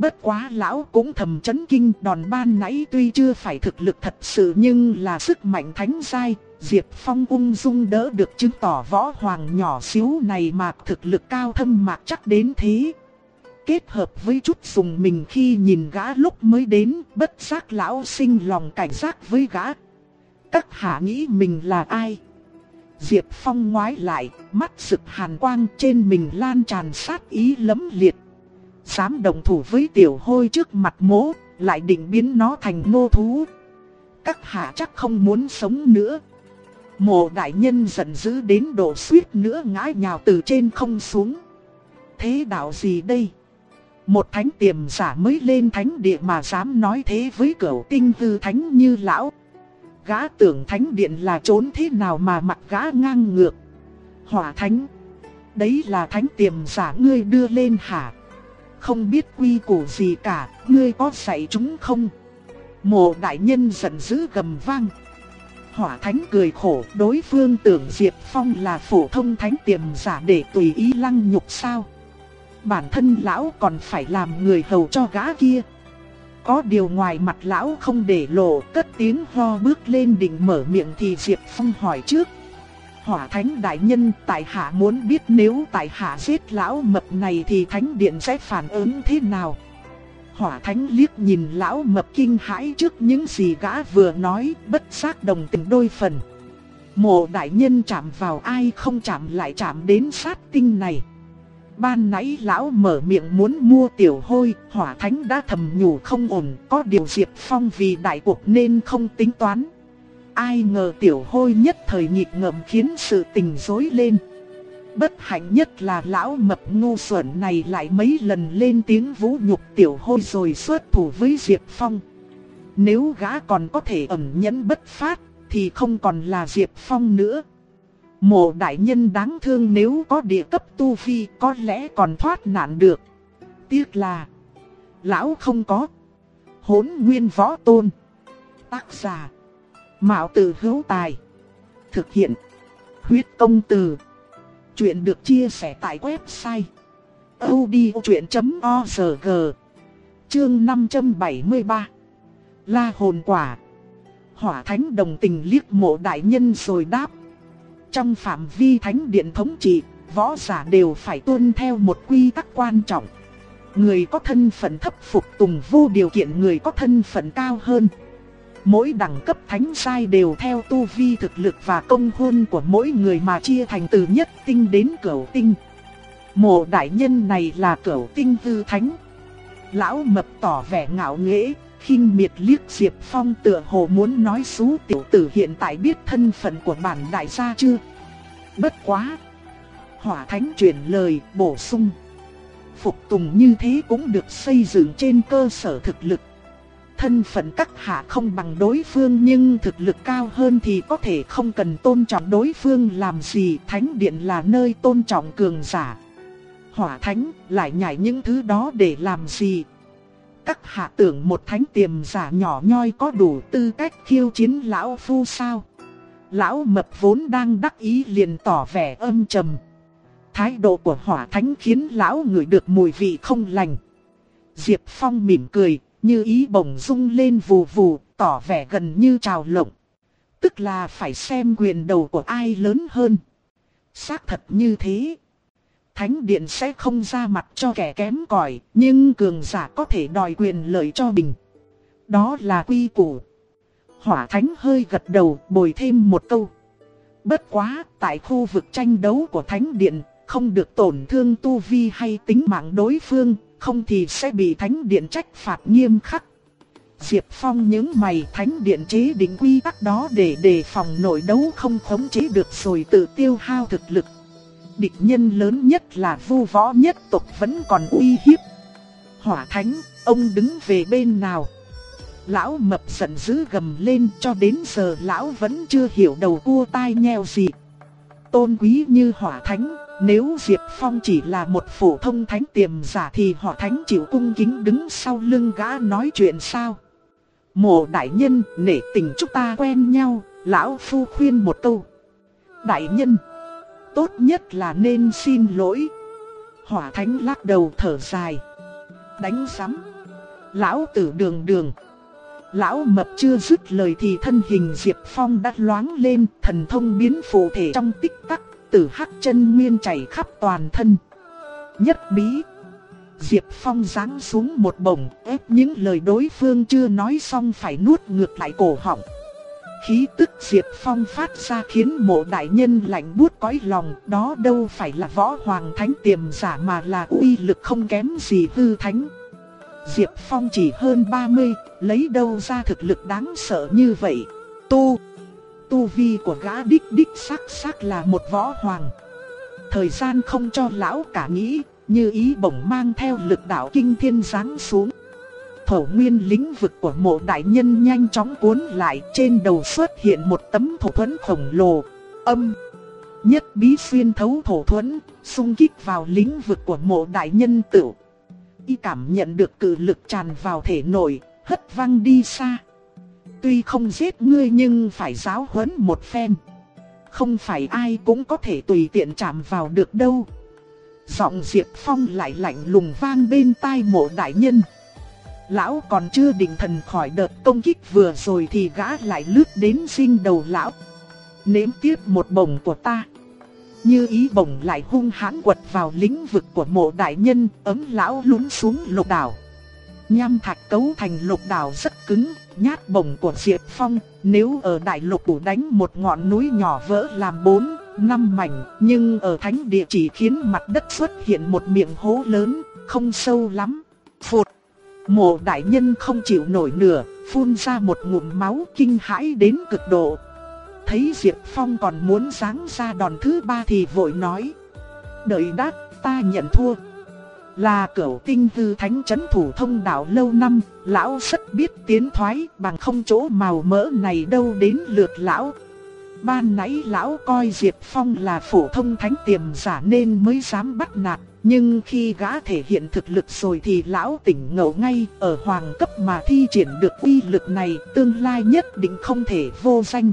Bất quá lão cũng thầm chấn kinh đòn ban nãy tuy chưa phải thực lực thật sự nhưng là sức mạnh thánh giai, Diệp Phong ung dung đỡ được chứng tỏ võ hoàng nhỏ xíu này mà thực lực cao thâm mạc chắc đến thế. Kết hợp với chút dùng mình khi nhìn gã lúc mới đến, bất giác lão sinh lòng cảnh giác với gã. Các hạ nghĩ mình là ai? Diệp Phong ngoái lại, mắt sực hàn quang trên mình lan tràn sát ý lấm liệt dám đồng thủ với tiểu hôi trước mặt mố, lại định biến nó thành nô thú. các hạ chắc không muốn sống nữa. Mộ đại nhân giận dữ đến độ suýt nữa ngã nhào từ trên không xuống. Thế đạo gì đây? Một thánh tiềm giả mới lên thánh địa mà dám nói thế với cửu tinh tư thánh như lão. Gã tưởng thánh điện là trốn thế nào mà mặt gã ngang ngược. Hỏa thánh. Đấy là thánh tiềm giả ngươi đưa lên hả? Không biết quy củ gì cả, ngươi có dạy chúng không? Mộ đại nhân giận dữ gầm vang. Hỏa thánh cười khổ, đối phương tưởng Diệp Phong là phổ thông thánh tiềm giả để tùy ý lăng nhục sao? Bản thân lão còn phải làm người hầu cho gã kia. Có điều ngoài mặt lão không để lộ, cất tiếng ho bước lên định mở miệng thì Diệp Phong hỏi trước. Hỏa thánh đại nhân, tại hạ muốn biết nếu tại hạ giết lão mập này thì thánh điện sẽ phản ứng thế nào? Hỏa thánh liếc nhìn lão mập kinh hãi trước những gì gã vừa nói, bất giác đồng tình đôi phần. Mộ đại nhân chạm vào ai không chạm lại chạm đến sát tinh này. Ban nãy lão mở miệng muốn mua tiểu hôi, hỏa thánh đã thầm nhủ không ổn, có điều Diệp Phong vì đại cuộc nên không tính toán. Ai ngờ tiểu hôi nhất thời nghịch ngợm khiến sự tình rối lên. Bất hạnh nhất là lão mập ngu xuẩn này lại mấy lần lên tiếng vũ nhục tiểu hôi rồi xuất thủ với Diệp Phong. Nếu gã còn có thể ẩn nhẫn bất phát, thì không còn là Diệp Phong nữa. Mộ đại nhân đáng thương nếu có địa cấp tu vi có lẽ còn thoát nạn được. Tiếc là Lão không có Hốn nguyên võ tôn Tác giả Mạo tử hữu tài. Thực hiện. Huyết công từ. Chuyện được chia sẻ tại website odchuyện.org Chương 573 La hồn quả. Hỏa thánh đồng tình liếc mộ đại nhân rồi đáp. Trong phạm vi thánh điện thống trị, võ giả đều phải tuân theo một quy tắc quan trọng. Người có thân phận thấp phục tùng vô điều kiện người có thân phận cao hơn. Mỗi đẳng cấp thánh sai đều theo tu vi thực lực và công hôn của mỗi người mà chia thành từ nhất tinh đến cửu tinh. Mộ đại nhân này là cửu tinh hư thánh. Lão mập tỏ vẻ ngạo nghễ, khinh miệt liếc Diệp Phong tựa hồ muốn nói xú tiểu tử hiện tại biết thân phận của bản đại gia chưa? Bất quá! Hỏa thánh truyền lời bổ sung. Phục tùng như thế cũng được xây dựng trên cơ sở thực lực. Thân phận các hạ không bằng đối phương nhưng thực lực cao hơn thì có thể không cần tôn trọng đối phương làm gì. Thánh điện là nơi tôn trọng cường giả. Hỏa thánh lại nhảy những thứ đó để làm gì? Các hạ tưởng một thánh tiềm giả nhỏ nhoi có đủ tư cách khiêu chiến lão phu sao? Lão mập vốn đang đắc ý liền tỏ vẻ âm trầm. Thái độ của hỏa thánh khiến lão ngửi được mùi vị không lành. Diệp Phong mỉm cười, như ý bổng rung lên vù vù, tỏ vẻ gần như trào lộng. Tức là phải xem quyền đầu của ai lớn hơn. Xác thật như thế. Thánh điện sẽ không ra mặt cho kẻ kém cỏi, nhưng cường giả có thể đòi quyền lợi cho mình. Đó là quy củ. Hỏa thánh hơi gật đầu bồi thêm một câu. Bất quá, tại khu vực tranh đấu của thánh điện, không được tổn thương tu vi hay tính mạng đối phương, không thì sẽ bị thánh điện trách phạt nghiêm khắc. Diệp Phong những mày thánh điện chế định quy tắc đó để đề phòng nội đấu không khống chế được rồi tự tiêu hao thực lực địch nhân lớn nhất là vu võ nhất tộc vẫn còn uy hiếp. Hỏa thánh, ông đứng về bên nào? Lão mập giận dữ gầm lên cho đến giờ lão vẫn chưa hiểu đầu cua tai nheo gì. Tôn quý như hỏa thánh, nếu Diệp Phong chỉ là một phổ thông thánh tiềm giả thì hỏa thánh chịu cung kính đứng sau lưng gã nói chuyện sao? Mộ đại nhân, nể tình chúng ta quen nhau, lão phu khuyên một câu. Đại nhân tốt nhất là nên xin lỗi. Hỏa thánh lắc đầu thở dài. Đánh sắm. Lão tử đường đường. Lão mập chưa dứt lời thì thân hình Diệp Phong đã loáng lên, thần thông biến phụ thể trong tích tắc, tử hắc chân nguyên chảy khắp toàn thân. Nhất bí. Diệp Phong giáng xuống một bổng, ép những lời đối phương chưa nói xong phải nuốt ngược lại cổ họng. Khí tức Diệp Phong phát ra khiến mộ đại nhân lạnh buốt cõi lòng, đó đâu phải là võ hoàng thánh tiềm giả mà là uy lực không kém gì hư thánh. Diệp Phong chỉ hơn 30, lấy đâu ra thực lực đáng sợ như vậy. Tu, tu vi của gã đích đích sắc sắc là một võ hoàng. Thời gian không cho lão cả nghĩ, như ý bổng mang theo lực đạo kinh thiên giáng xuống. Thổ nguyên lĩnh vực của mộ đại nhân nhanh chóng cuốn lại trên đầu xuất hiện một tấm thổ thuẫn khổng lồ. Âm Nhất bí xuyên thấu thổ thuẫn, xung kích vào lĩnh vực của mộ đại nhân tử. Y cảm nhận được cự lực tràn vào thể nội, hất văng đi xa. Tuy không giết ngươi nhưng phải giáo huấn một phen. Không phải ai cũng có thể tùy tiện chạm vào được đâu. Giọng Diệp Phong lại lạnh lùng vang bên tai mộ đại nhân. Lão còn chưa định thần khỏi đợt công kích vừa rồi thì gã lại lướt đến sinh đầu lão. Nếm tiếp một bổng của ta. Như ý bổng lại hung hãn quật vào lĩnh vực của mộ đại nhân, ấm lão lún xuống lục đảo. Nham thạch cấu thành lục đảo rất cứng, nhát bổng của Diệp Phong, nếu ở đại lục đủ đánh một ngọn núi nhỏ vỡ làm bốn, năm mảnh, nhưng ở thánh địa chỉ khiến mặt đất xuất hiện một miệng hố lớn, không sâu lắm. Phụt! Mộ đại nhân không chịu nổi nửa, phun ra một ngụm máu kinh hãi đến cực độ, thấy Diệp Phong còn muốn giáng ra đòn thứ ba thì vội nói. Đợi đát, ta nhận thua. Là cửu tinh hư thánh chấn thủ thông đạo lâu năm, lão rất biết tiến thoái bằng không chỗ màu mỡ này đâu đến lượt lão. Ban nãy lão coi Diệp Phong là phổ thông thánh tiềm giả nên mới dám bắt nạt. Nhưng khi gã thể hiện thực lực rồi thì lão tỉnh ngộ ngay ở hoàng cấp mà thi triển được uy lực này tương lai nhất định không thể vô danh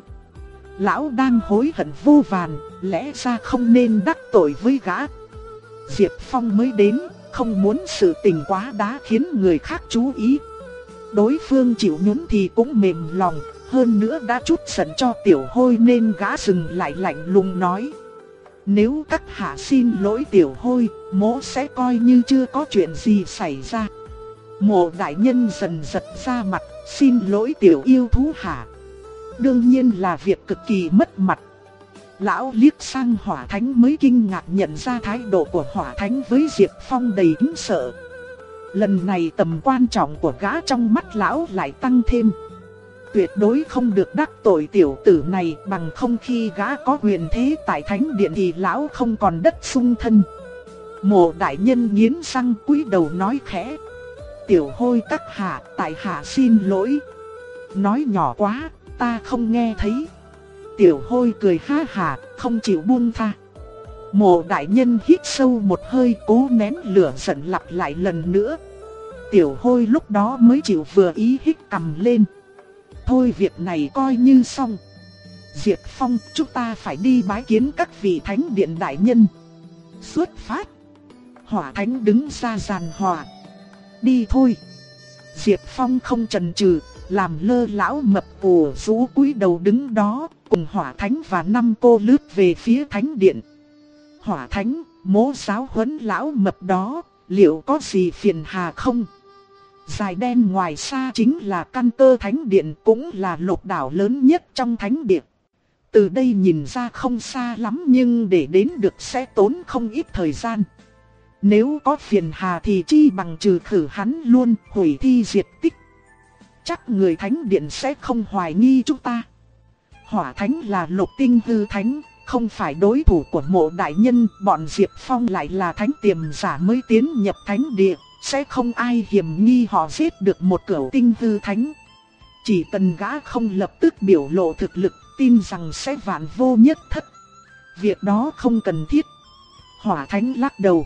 lão đang hối hận vô vàn, lẽ ra không nên đắc tội với gã. Diệp Phong mới đến, không muốn sự tình quá đá khiến người khác chú ý. Đối phương chịu nhún thì cũng mềm lòng, hơn nữa đã chút giận cho tiểu hôi nên gã dừng lại lạnh lùng nói. Nếu các hạ xin lỗi tiểu hôi, mỗ sẽ coi như chưa có chuyện gì xảy ra. Mộ đại nhân dần giật ra mặt, xin lỗi tiểu yêu thú hạ đương nhiên là việc cực kỳ mất mặt. Lão liếc sang hỏa thánh mới kinh ngạc nhận ra thái độ của hỏa thánh với Diệp Phong đầy kính sợ. Lần này tầm quan trọng của gã trong mắt lão lại tăng thêm. Tuyệt đối không được đắc tội tiểu tử này bằng không khi gã có quyền thế tại thánh điện thì lão không còn đất sung thân. Mộ đại nhân nghiến răng cúi đầu nói khẽ. Tiểu hôi các hạ, tại hạ xin lỗi. Nói nhỏ quá, ta không nghe thấy. Tiểu hôi cười ha hà, không chịu buông tha. Mộ đại nhân hít sâu một hơi cố nén lửa giận lặp lại lần nữa. Tiểu hôi lúc đó mới chịu vừa ý hít cầm lên. Thôi việc này coi như xong. Diệp Phong, chúng ta phải đi bái kiến các vị thánh điện đại nhân. Xuất phát. Hỏa thánh đứng ra giàn hòa. Đi thôi. Diệp Phong không chần chừ, làm lơ lão mập ủ rũ cúi đầu đứng đó, cùng hỏa thánh và năm cô lướt về phía thánh điện. Hỏa thánh, mố giáo huấn lão mập đó, liệu có gì phiền hà không? Dài đen ngoài xa chính là căn cơ thánh điện cũng là lục đảo lớn nhất trong thánh điện. Từ đây nhìn ra không xa lắm nhưng để đến được sẽ tốn không ít thời gian. Nếu có phiền hà thì chi bằng trừ khử hắn luôn, hủy thi diệt tích chắc người thánh điện sẽ không hoài nghi chúng ta. Hỏa thánh là lục tinh hư thánh, không phải đối thủ của mộ đại nhân, bọn Diệp Phong lại là thánh tiềm giả mới tiến nhập thánh địa, sẽ không ai hiểm nghi họ giết được một cửu tinh hư thánh. Chỉ cần gã không lập tức biểu lộ thực lực, tin rằng sẽ vạn vô nhất thất. Việc đó không cần thiết. Hỏa thánh lắc đầu.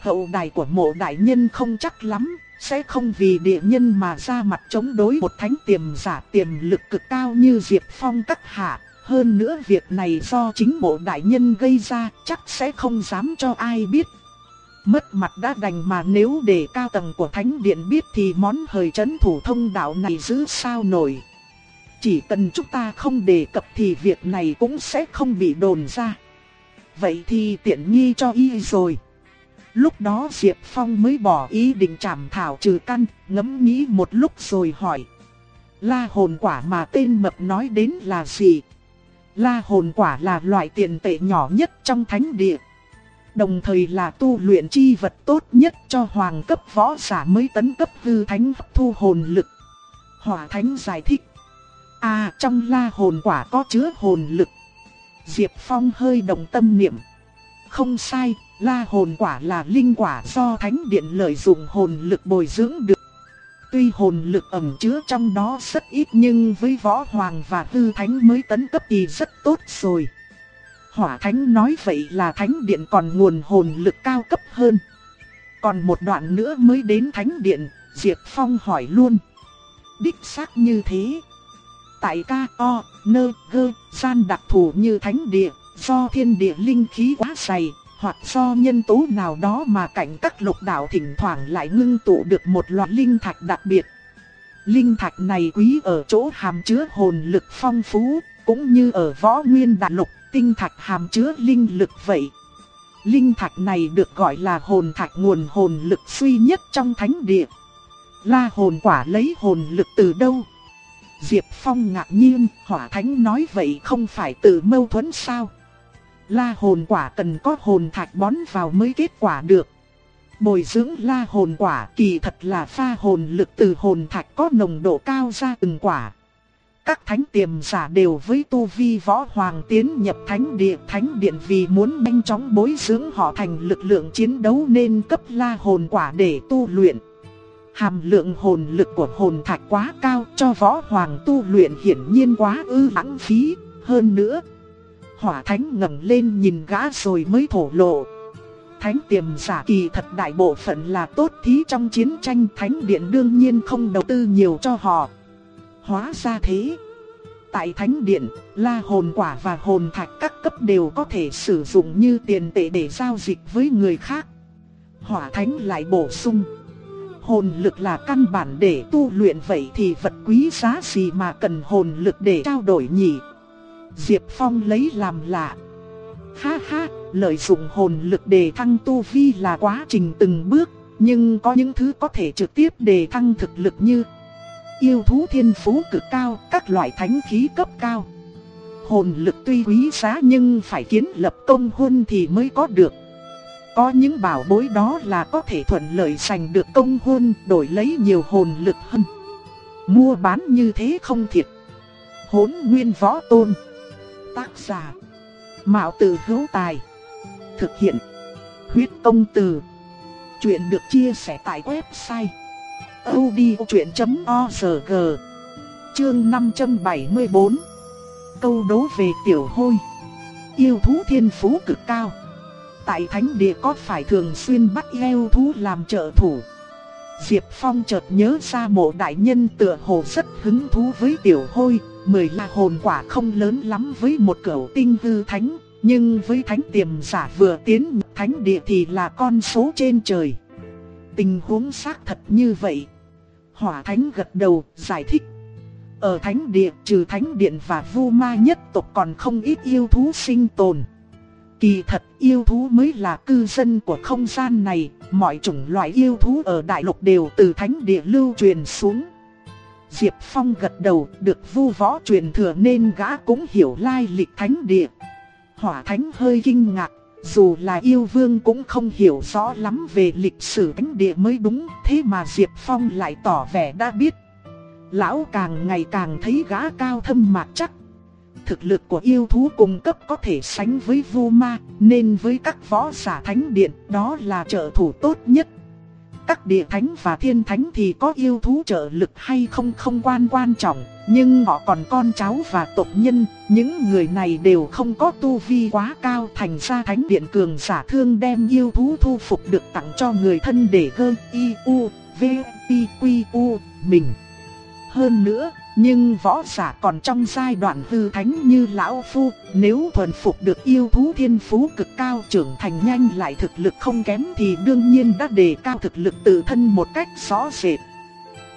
Hậu đài của mộ đại nhân không chắc lắm, sẽ không vì địa nhân mà ra mặt chống đối một thánh tiềm giả tiềm lực cực cao như Diệp Phong các hạ. Hơn nữa việc này do chính bộ đại nhân gây ra, chắc sẽ không dám cho ai biết. Mất mặt đã đành mà nếu để cao tầng của thánh điện biết thì món hời chấn thủ thông đạo này giữ sao nổi. Chỉ cần chúng ta không đề cập thì việc này cũng sẽ không bị đồn ra. Vậy thì tiện nghi cho y rồi. Lúc đó Diệp Phong mới bỏ ý định chảm thảo trừ căn, ngẫm nghĩ một lúc rồi hỏi. La hồn quả mà tên mập nói đến là gì? La hồn quả là loại tiền tệ nhỏ nhất trong thánh địa. Đồng thời là tu luyện chi vật tốt nhất cho hoàng cấp võ giả mới tấn cấp hư thánh thu hồn lực. Hỏa thánh giải thích. À trong la hồn quả có chứa hồn lực. Diệp Phong hơi động tâm niệm. Không sai, la hồn quả là linh quả do thánh điện lợi dụng hồn lực bồi dưỡng được. Tuy hồn lực ẩn chứa trong đó rất ít nhưng với võ hoàng và hư thánh mới tấn cấp thì rất tốt rồi. Hỏa thánh nói vậy là thánh điện còn nguồn hồn lực cao cấp hơn. Còn một đoạn nữa mới đến thánh điện, Diệp Phong hỏi luôn. Đích xác như thế. Tại ca o, nơ, gơ, gian đặc thù như thánh địa, do thiên địa linh khí quá dày, hoặc do nhân tố nào đó mà cảnh các lục đạo thỉnh thoảng lại ngưng tụ được một loại linh thạch đặc biệt. Linh thạch này quý ở chỗ hàm chứa hồn lực phong phú, cũng như ở võ nguyên đại lục, tinh thạch hàm chứa linh lực vậy. Linh thạch này được gọi là hồn thạch nguồn hồn lực suy nhất trong thánh địa. La hồn quả lấy hồn lực từ đâu? Diệp Phong ngạc nhiên, hỏa thánh nói vậy không phải từ mâu thuẫn sao? La hồn quả cần có hồn thạch bón vào mới kết quả được. Bồi dưỡng la hồn quả kỳ thật là pha hồn lực từ hồn thạch có nồng độ cao ra từng quả. Các thánh tiềm giả đều với tu vi võ hoàng tiến nhập thánh địa thánh điện vì muốn nhanh chóng bồi dưỡng họ thành lực lượng chiến đấu nên cấp la hồn quả để tu luyện. Hàm lượng hồn lực của hồn thạch quá cao cho võ hoàng tu luyện hiển nhiên quá ư lãng phí. Hơn nữa, hỏa thánh ngẩng lên nhìn gã rồi mới thổ lộ. Thánh tiềm giả kỳ thật đại bộ phận là tốt thí trong chiến tranh thánh điện đương nhiên không đầu tư nhiều cho họ. Hóa ra thế. Tại thánh điện, la hồn quả và hồn thạch các cấp đều có thể sử dụng như tiền tệ để giao dịch với người khác. Hỏa thánh lại bổ sung. Hồn lực là căn bản để tu luyện vậy thì vật quý giá gì mà cần hồn lực để trao đổi nhỉ? Diệp Phong lấy làm lạ. Ha ha, lợi dụng hồn lực để thăng tu vi là quá trình từng bước, nhưng có những thứ có thể trực tiếp để thăng thực lực như yêu thú thiên phú cực cao, các loại thánh khí cấp cao. Hồn lực tuy quý giá nhưng phải kiến lập công huân thì mới có được. Có những bảo bối đó là có thể thuận lợi giành được công huân đổi lấy nhiều hồn lực hơn. Mua bán như thế không thiệt. Hốn nguyên võ tôn. Tác giả. Mạo tử hữu tài. Thực hiện. Huyết công từ. Chuyện được chia sẻ tại website. odchuyện.org Chương 574 Câu đố về tiểu hôi Yêu thú thiên phú cực cao tại thánh địa có phải thường xuyên bắt yêu thú làm trợ thủ. Diệp Phong chợt nhớ ra mộ đại nhân tựa hồ rất hứng thú với tiểu hôi, mười là hồn quả không lớn lắm với một cửu tinh hư thánh, nhưng với thánh tiềm giả vừa tiến thánh địa thì là con số trên trời. Tình huống xác thật như vậy. Hỏa thánh gật đầu, giải thích. Ở thánh địa trừ thánh điện và vu ma nhất tộc còn không ít yêu thú sinh tồn. Kỳ thật yêu thú mới là cư dân của không gian này, mọi chủng loại yêu thú ở đại lục đều từ thánh địa lưu truyền xuống. Diệp Phong gật đầu, được vu võ truyền thừa nên gã cũng hiểu lai lịch thánh địa. Hỏa thánh hơi kinh ngạc, dù là yêu vương cũng không hiểu rõ lắm về lịch sử thánh địa mới đúng, thế mà Diệp Phong lại tỏ vẻ đã biết. Lão càng ngày càng thấy gã cao thâm mạc chắc, thực lực của yêu thú cung cấp có thể sánh với vu ma, nên với các võ giả thánh điện đó là trợ thủ tốt nhất. Các địa thánh và thiên thánh thì có yêu thú trợ lực hay không không quan quan trọng, nhưng họ còn con cháu và tộc nhân, những người này đều không có tu vi quá cao thành ra thánh điện cường giả thương đem yêu thú thu phục được tặng cho người thân để gơ y u v i q u mình. Hơn nữa, nhưng võ giả còn trong giai đoạn hư thánh như lão phu, nếu thuần phục được yêu thú thiên phú cực cao trưởng thành nhanh lại thực lực không kém thì đương nhiên đã đề cao thực lực tự thân một cách rõ rệt.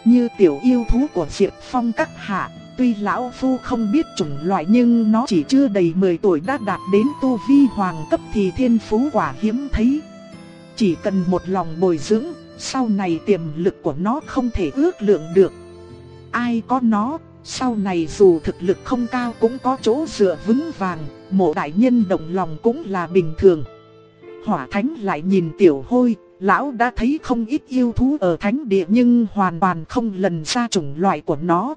Như tiểu yêu thú của Diệp Phong các hạ, tuy lão phu không biết chủng loại nhưng nó chỉ chưa đầy 10 tuổi đã đạt đến tu vi hoàng cấp thì thiên phú quả hiếm thấy. Chỉ cần một lòng bồi dưỡng, sau này tiềm lực của nó không thể ước lượng được ai có nó, sau này dù thực lực không cao cũng có chỗ dựa vững vàng, mộ đại nhân động lòng cũng là bình thường. Hỏa thánh lại nhìn tiểu hôi, lão đã thấy không ít yêu thú ở thánh địa nhưng hoàn toàn không lần ra chủng loại của nó.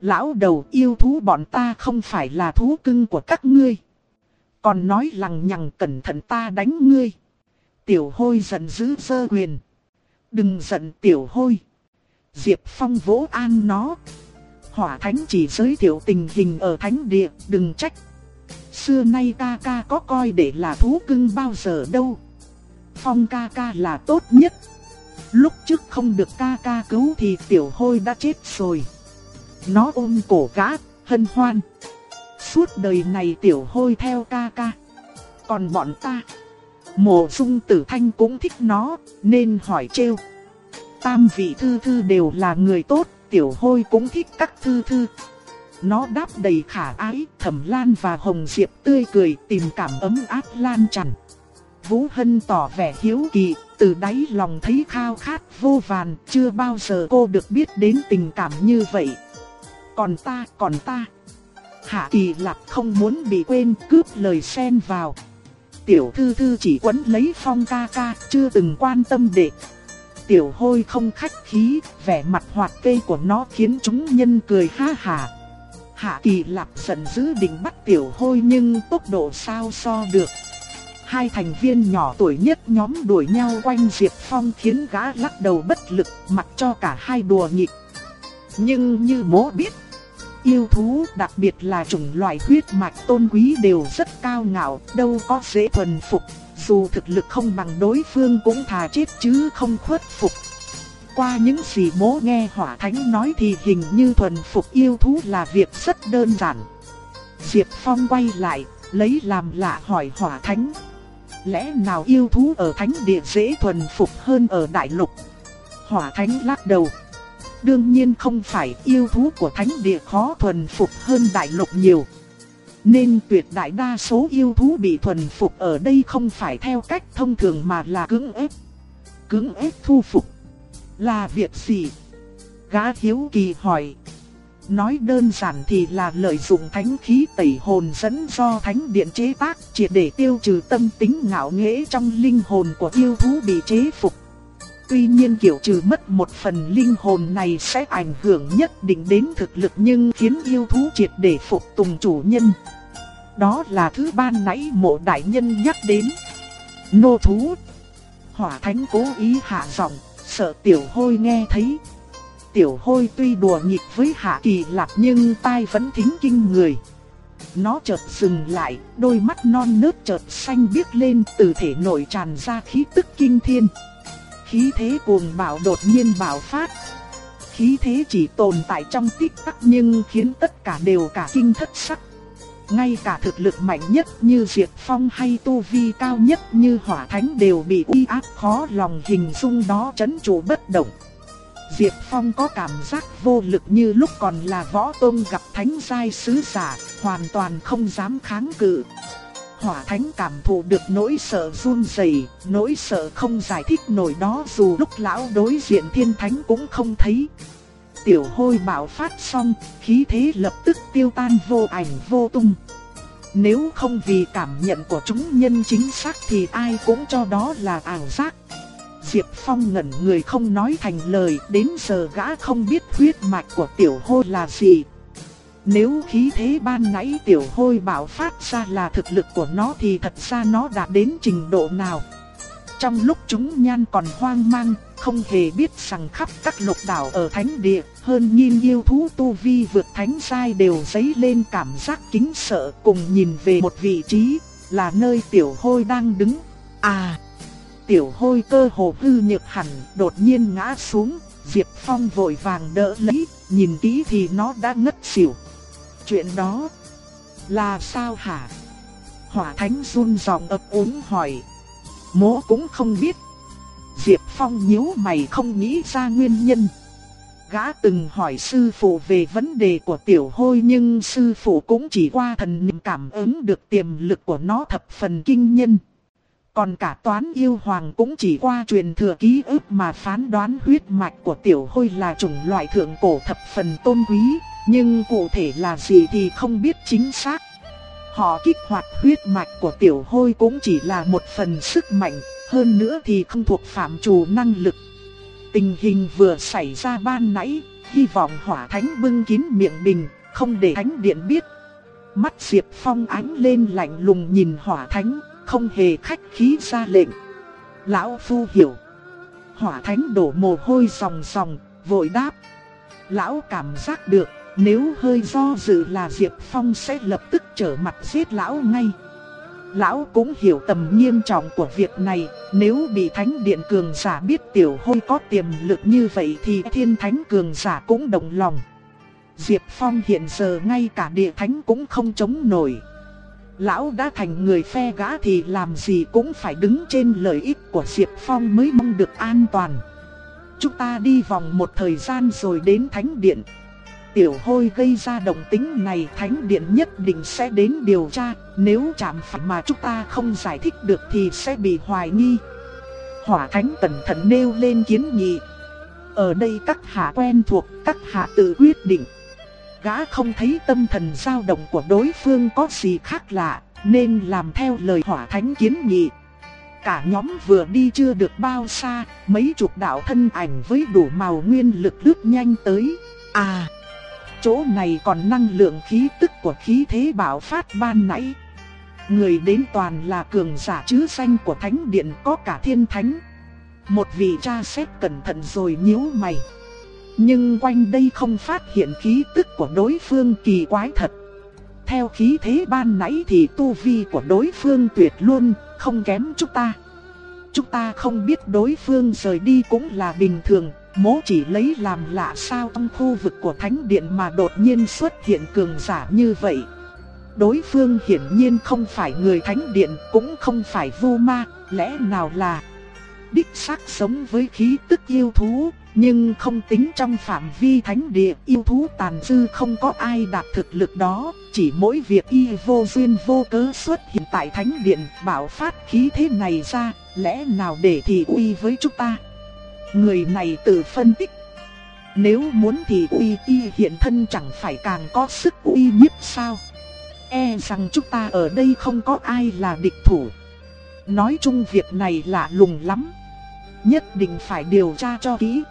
Lão đầu yêu thú bọn ta không phải là thú cưng của các ngươi. Còn nói lằng nhằng cẩn thận ta đánh ngươi. Tiểu hôi giận dữ sơ quyền. Đừng giận tiểu hôi. Diệp Phong vỗ an nó. Hỏa thánh chỉ giới thiệu tình hình ở thánh địa, đừng trách. Xưa nay ca ca có coi để là thú cưng bao giờ đâu. Phong ca ca là tốt nhất. Lúc trước không được ca ca cứu thì tiểu hôi đã chết rồi. Nó ôm cổ gã, hân hoan. Suốt đời này tiểu hôi theo ca ca. Còn bọn ta, mộ dung tử thanh cũng thích nó, nên hỏi trêu. Tam vị thư thư đều là người tốt, tiểu hôi cũng thích các thư thư. Nó đáp đầy khả ái, thẩm lan và hồng diệp tươi cười tìm cảm ấm áp lan tràn. Vũ Hân tỏ vẻ hiếu kỳ, từ đáy lòng thấy khao khát vô vàn, chưa bao giờ cô được biết đến tình cảm như vậy. Còn ta, còn ta. Hạ Kỳ lạc không muốn bị quên, cướp lời xen vào. Tiểu thư thư chỉ quấn lấy phong ca ca, chưa từng quan tâm đệ. Tiểu hôi không khách khí, vẻ mặt hoạt cây của nó khiến chúng nhân cười ha hà. Hạ Kỳ Lạp giận dữ định bắt tiểu hôi nhưng tốc độ sao so được. Hai thành viên nhỏ tuổi nhất nhóm đuổi nhau quanh Diệp Phong khiến gã lắc đầu bất lực mặc cho cả hai đùa nghịch. Nhưng như bố biết, yêu thú đặc biệt là chủng loại huyết mạch tôn quý đều rất cao ngạo, đâu có dễ thuần phục. Dù thực lực không bằng đối phương cũng thà chết chứ không khuất phục. Qua những gì mố nghe hỏa thánh nói thì hình như thuần phục yêu thú là việc rất đơn giản. Diệp Phong quay lại, lấy làm lạ hỏi hỏa thánh. Lẽ nào yêu thú ở thánh địa dễ thuần phục hơn ở đại lục? Hỏa thánh lắc đầu. Đương nhiên không phải yêu thú của thánh địa khó thuần phục hơn đại lục nhiều. Nên tuyệt đại đa số yêu thú bị thuần phục ở đây không phải theo cách thông thường mà là cưỡng ép. Cưỡng ép thu phục. Là việc gì? Gã hiếu kỳ hỏi. Nói đơn giản thì là lợi dụng thánh khí tẩy hồn dẫn do thánh điện chế tác triệt để tiêu trừ tâm tính ngạo nghễ trong linh hồn của yêu thú bị chế phục. Tuy nhiên kiểu trừ mất một phần linh hồn này sẽ ảnh hưởng nhất định đến thực lực nhưng khiến yêu thú triệt để phục tùng chủ nhân. Đó là thứ ban nãy mộ đại nhân nhắc đến. Nô thú. Hỏa thánh cố ý hạ giọng, sợ tiểu hôi nghe thấy. Tiểu hôi tuy đùa nghịch với hạ kỳ lạc nhưng tai vẫn thính kinh người. Nó chợt dừng lại, đôi mắt non nớt chợt xanh biếc lên từ thể nổi tràn ra khí tức kinh thiên. Khí thế cuồng bạo đột nhiên bạo phát. Khí thế chỉ tồn tại trong tích tắc nhưng khiến tất cả đều cả kinh thất sắc. Ngay cả thực lực mạnh nhất như Diệt Phong hay tu vi cao nhất như Hỏa Thánh đều bị uy áp khó lòng hình dung đó chấn trụ bất động. Diệp Phong có cảm giác vô lực như lúc còn là võ tôn gặp thánh giai sứ giả, hoàn toàn không dám kháng cự. Hỏa Thánh cảm thụ được nỗi sợ run rẩy, nỗi sợ không giải thích nổi đó dù lúc lão đối diện thiên thánh cũng không thấy. Tiểu hôi bạo phát xong, khí thế lập tức tiêu tan vô ảnh vô tung. Nếu không vì cảm nhận của chúng nhân chính xác thì ai cũng cho đó là ảo giác. Diệp Phong ngẩn người không nói thành lời, đến giờ gã không biết huyết mạch của tiểu hôi là gì. Nếu khí thế ban nãy tiểu hôi bảo phát ra là thực lực của nó thì thật ra nó đã đến trình độ nào. Trong lúc chúng nhan còn hoang mang, không hề biết rằng khắp các lục đảo ở thánh địa, hơn nghìn yêu thú tu vi vượt thánh sai đều dấy lên cảm giác kính sợ cùng nhìn về một vị trí, là nơi tiểu hôi đang đứng. À, tiểu hôi cơ hồ hư nhược hẳn, đột nhiên ngã xuống, Diệp Phong vội vàng đỡ lấy, nhìn kỹ thì nó đã ngất xỉu. Chuyện đó là sao hả? Hỏa Thánh run giọng ấp úng hỏi. Mỗ cũng không biết. Diệp Phong nhíu mày không nghĩ ra nguyên nhân. Gã từng hỏi sư phụ về vấn đề của tiểu hôi nhưng sư phụ cũng chỉ qua thần niệm cảm ứng được tiềm lực của nó thập phần kinh nhân. Còn cả toán yêu hoàng cũng chỉ qua truyền thừa ký ức mà phán đoán huyết mạch của tiểu hôi là chủng loại thượng cổ thập phần tôn quý, nhưng cụ thể là gì thì không biết chính xác. Họ kích hoạt huyết mạch của tiểu hôi cũng chỉ là một phần sức mạnh, hơn nữa thì không thuộc phạm trù năng lực. Tình hình vừa xảy ra ban nãy, hy vọng hỏa thánh bưng kín miệng bình, không để thánh điện biết. Mắt Diệp Phong ánh lên lạnh lùng nhìn hỏa thánh, không hề khách khí ra lệnh. Lão Phu hiểu. Hỏa thánh đổ mồ hôi sòng sòng vội đáp. Lão cảm giác được, nếu hơi do dự là Diệp Phong sẽ lập tức trở mặt giết lão ngay. Lão cũng hiểu tầm nghiêm trọng của việc này, nếu bị thánh điện cường giả biết tiểu hôi có tiềm lực như vậy thì thiên thánh cường giả cũng đồng lòng. Diệp Phong hiện giờ ngay cả địa thánh cũng không chống nổi. Lão đã thành người phe gã thì làm gì cũng phải đứng trên lợi ích của Diệp Phong mới mong được an toàn. Chúng ta đi vòng một thời gian rồi đến thánh điện. Tiểu hôi gây ra động tính này thánh điện nhất định sẽ đến điều tra, nếu chạm phải mà chúng ta không giải thích được thì sẽ bị hoài nghi. Hỏa thánh cẩn thận nêu lên kiến nghị. Ở đây các hạ quen thuộc, các hạ tự quyết định. Gã không thấy tâm thần dao động của đối phương có gì khác lạ, nên làm theo lời hỏa thánh kiến nghị. Cả nhóm vừa đi chưa được bao xa, mấy chục đạo thân ảnh với đủ màu nguyên lực lướt nhanh tới. À, chỗ này còn năng lượng khí tức của khí thế bảo phát ban nãy. Người đến toàn là cường giả chứ danh của thánh điện có cả thiên thánh. Một vị cha xét cẩn thận rồi nhíu mày. Nhưng quanh đây không phát hiện khí tức của đối phương kỳ quái thật. Theo khí thế ban nãy thì tu vi của đối phương tuyệt luôn, không kém chúng ta. Chúng ta không biết đối phương rời đi cũng là bình thường, mố chỉ lấy làm lạ sao trong khu vực của thánh điện mà đột nhiên xuất hiện cường giả như vậy. Đối phương hiển nhiên không phải người thánh điện, cũng không phải vô ma, lẽ nào là đích xác sống với khí tức yêu thú, nhưng không tính trong phạm vi thánh địa yêu thú tàn dư không có ai đạt thực lực đó, chỉ mỗi việc y vô duyên vô cớ xuất hiện tại thánh điện bảo phát khí thế này ra, lẽ nào để thì uy với chúng ta. Người này tự phân tích. Nếu muốn thì uy y hiện thân chẳng phải càng có sức uy nhiếp sao. E rằng chúng ta ở đây không có ai là địch thủ. Nói chung việc này lạ lùng lắm. Nhất định phải điều tra cho kỹ.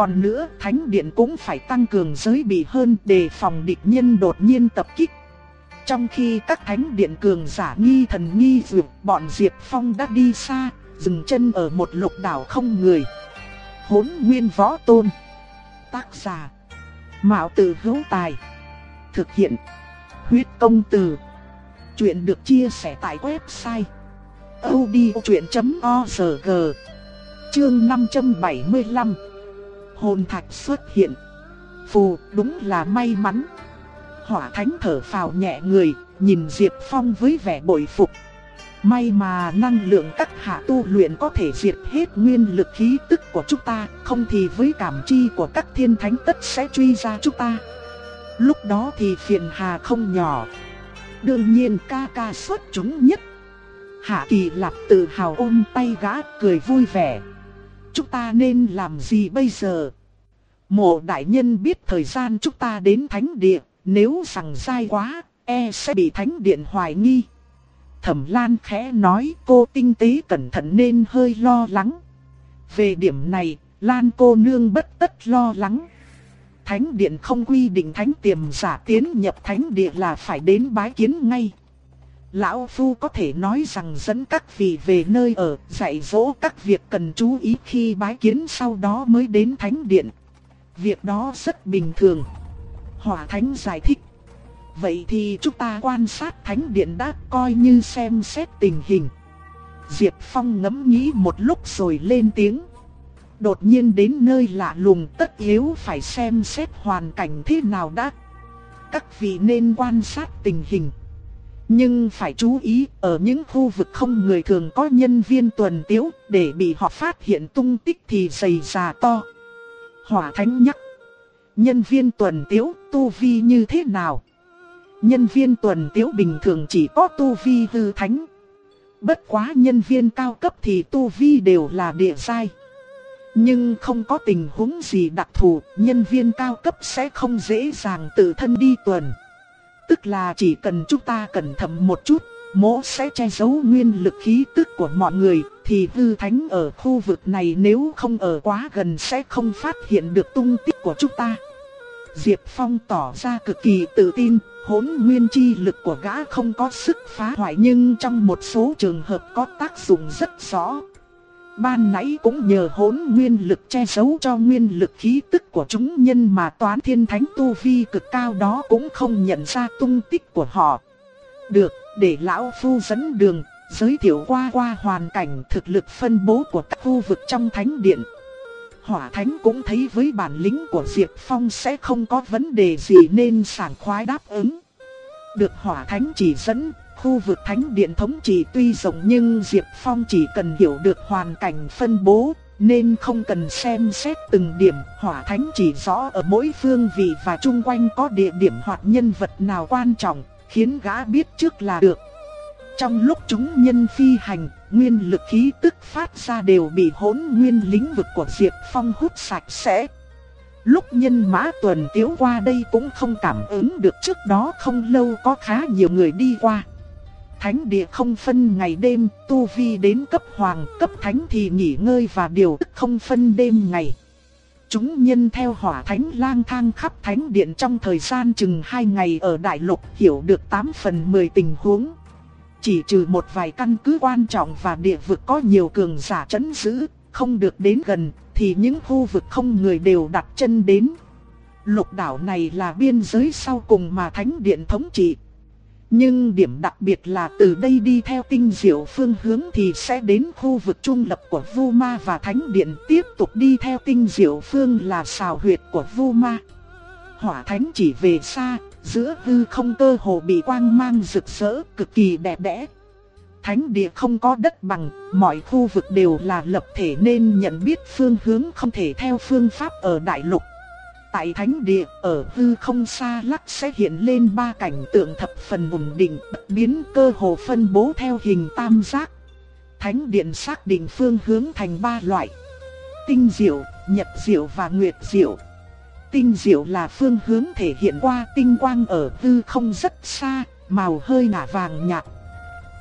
Còn nữa, Thánh Điện cũng phải tăng cường giới bị hơn để phòng địch nhân đột nhiên tập kích. Trong khi các Thánh Điện cường giả nghi thần nghi dược, bọn Diệp Phong đã đi xa, dừng chân ở một lục đảo không người. Hốn nguyên võ tôn. Tác giả. Mạo tử hữu tài. Thực hiện. Huyết công từ. Chuyện được chia sẻ tại website. odchuyện.org Chương 575 hồn thạch xuất hiện. Phù, đúng là may mắn. Hỏa thánh thở phào nhẹ người, nhìn Diệp Phong với vẻ bội phục. May mà năng lượng các hạ tu luyện có thể diệt hết nguyên lực khí tức của chúng ta, không thì với cảm chi của các thiên thánh tất sẽ truy ra chúng ta. Lúc đó thì phiền hà không nhỏ. Đương nhiên ca ca xuất chúng nhất. Hạ kỳ lạp tự hào ôm tay gã cười vui vẻ. Chúng ta nên làm gì bây giờ? Mộ đại nhân biết thời gian chúng ta đến thánh địa, nếu rằng sai quá, e sẽ bị thánh điện hoài nghi. Thẩm Lan khẽ nói cô tinh tế cẩn thận nên hơi lo lắng. Về điểm này, Lan cô nương bất tất lo lắng. Thánh điện không quy định thánh tiềm giả tiến nhập thánh địa là phải đến bái kiến ngay. Lão Phu có thể nói rằng dẫn các vị về nơi ở, dạy dỗ các việc cần chú ý khi bái kiến sau đó mới đến thánh điện. Việc đó rất bình thường. Hỏa Thánh giải thích. Vậy thì chúng ta quan sát thánh điện đã coi như xem xét tình hình. Diệp Phong ngẫm nghĩ một lúc rồi lên tiếng. Đột nhiên đến nơi lạ lùng tất yếu phải xem xét hoàn cảnh thế nào đã. Các vị nên quan sát tình hình. Nhưng phải chú ý, ở những khu vực không người thường có nhân viên tuần tiếu, để bị họ phát hiện tung tích thì dày già to. Hỏa Thánh nhắc, nhân viên tuần tiếu tu vi như thế nào? Nhân viên tuần tiếu bình thường chỉ có tu vi hư thánh. Bất quá nhân viên cao cấp thì tu vi đều là địa sai. Nhưng không có tình huống gì đặc thù, nhân viên cao cấp sẽ không dễ dàng tự thân đi tuần tức là chỉ cần chúng ta cẩn thận một chút, mỗ sẽ che giấu nguyên lực khí tức của mọi người, thì hư thánh ở khu vực này nếu không ở quá gần sẽ không phát hiện được tung tích của chúng ta. Diệp Phong tỏ ra cực kỳ tự tin, hỗn nguyên chi lực của gã không có sức phá hoại nhưng trong một số trường hợp có tác dụng rất rõ. Ban nãy cũng nhờ hỗn nguyên lực che giấu cho nguyên lực khí tức của chúng nhân mà toán thiên thánh tu vi cực cao đó cũng không nhận ra tung tích của họ. Được, để lão phu dẫn đường, giới thiệu qua qua hoàn cảnh thực lực phân bố của các khu vực trong thánh điện. Hỏa Thánh cũng thấy với bản lĩnh của Diệp Phong sẽ không có vấn đề gì nên sảng khoái đáp ứng. Được Hỏa Thánh chỉ dẫn, khu vực thánh điện thống trị tuy rộng nhưng Diệp Phong chỉ cần hiểu được hoàn cảnh phân bố, nên không cần xem xét từng điểm. Hỏa Thánh chỉ rõ ở mỗi phương vị và chung quanh có địa điểm hoặc nhân vật nào quan trọng, khiến gã biết trước là được. Trong lúc chúng nhân phi hành, nguyên lực khí tức phát ra đều bị hỗn nguyên lĩnh vực của Diệp Phong hút sạch sẽ. Lúc nhân mã tuần tiếu qua đây cũng không cảm ứng được trước đó không lâu có khá nhiều người đi qua. Thánh địa không phân ngày đêm, tu vi đến cấp hoàng, cấp thánh thì nghỉ ngơi và điều tức không phân đêm ngày. Chúng nhân theo hỏa thánh lang thang khắp thánh điện trong thời gian chừng 2 ngày ở đại lục hiểu được 8 phần 10 tình huống. Chỉ trừ một vài căn cứ quan trọng và địa vực có nhiều cường giả chấn giữ, không được đến gần, thì những khu vực không người đều đặt chân đến. Lục đảo này là biên giới sau cùng mà Thánh Điện thống trị. Nhưng điểm đặc biệt là từ đây đi theo tinh diệu phương hướng thì sẽ đến khu vực trung lập của Vu Ma và Thánh Điện tiếp tục đi theo tinh diệu phương là xào huyệt của Vu Ma. Hỏa Thánh chỉ về xa, giữa hư không cơ hồ bị quang mang rực rỡ, cực kỳ đẹp đẽ. Thánh địa không có đất bằng, mọi khu vực đều là lập thể nên nhận biết phương hướng không thể theo phương pháp ở đại lục. Tại thánh địa, ở hư không xa lắc sẽ hiện lên ba cảnh tượng thập phần ổn định, biến cơ hồ phân bố theo hình tam giác. Thánh điện xác định phương hướng thành ba loại. Tinh diệu, nhật diệu và nguyệt diệu. Tinh diệu là phương hướng thể hiện qua tinh quang ở hư không rất xa, màu hơi ngả vàng nhạt.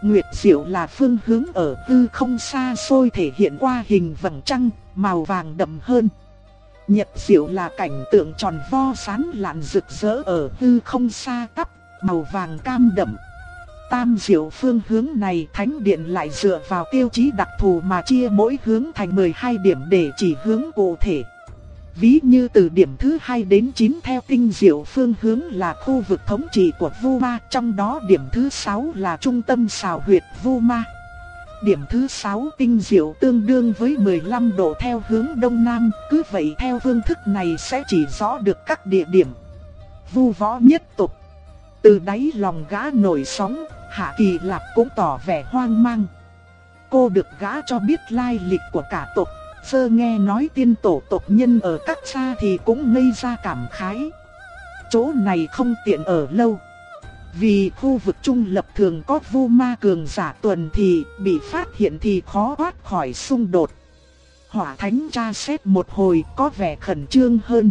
Nguyệt diệu là phương hướng ở hư không xa xôi thể hiện qua hình vầng trăng, màu vàng đậm hơn. Nhật diệu là cảnh tượng tròn vo sán lạn rực rỡ ở hư không xa tắp, màu vàng cam đậm. Tam diệu phương hướng này thánh điện lại dựa vào tiêu chí đặc thù mà chia mỗi hướng thành 12 điểm để chỉ hướng cụ thể. Ví như từ điểm thứ 2 đến 9 theo tinh diệu phương hướng là khu vực thống trị của Vu Ma, trong đó điểm thứ 6 là trung tâm xào huyệt Vu Ma. Điểm thứ 6 tinh diệu tương đương với 15 độ theo hướng đông nam, cứ vậy theo phương thức này sẽ chỉ rõ được các địa điểm. Vu võ nhất tục. Từ đáy lòng gã nổi sóng, Hạ Kỳ Lạp cũng tỏ vẻ hoang mang. Cô được gã cho biết lai lịch của cả tộc Sơ nghe nói tiên tổ tộc nhân ở các xa thì cũng ngây ra cảm khái. Chỗ này không tiện ở lâu. Vì khu vực trung lập thường có vu ma cường giả tuần thì bị phát hiện thì khó thoát khỏi xung đột. Hỏa thánh tra xét một hồi có vẻ khẩn trương hơn.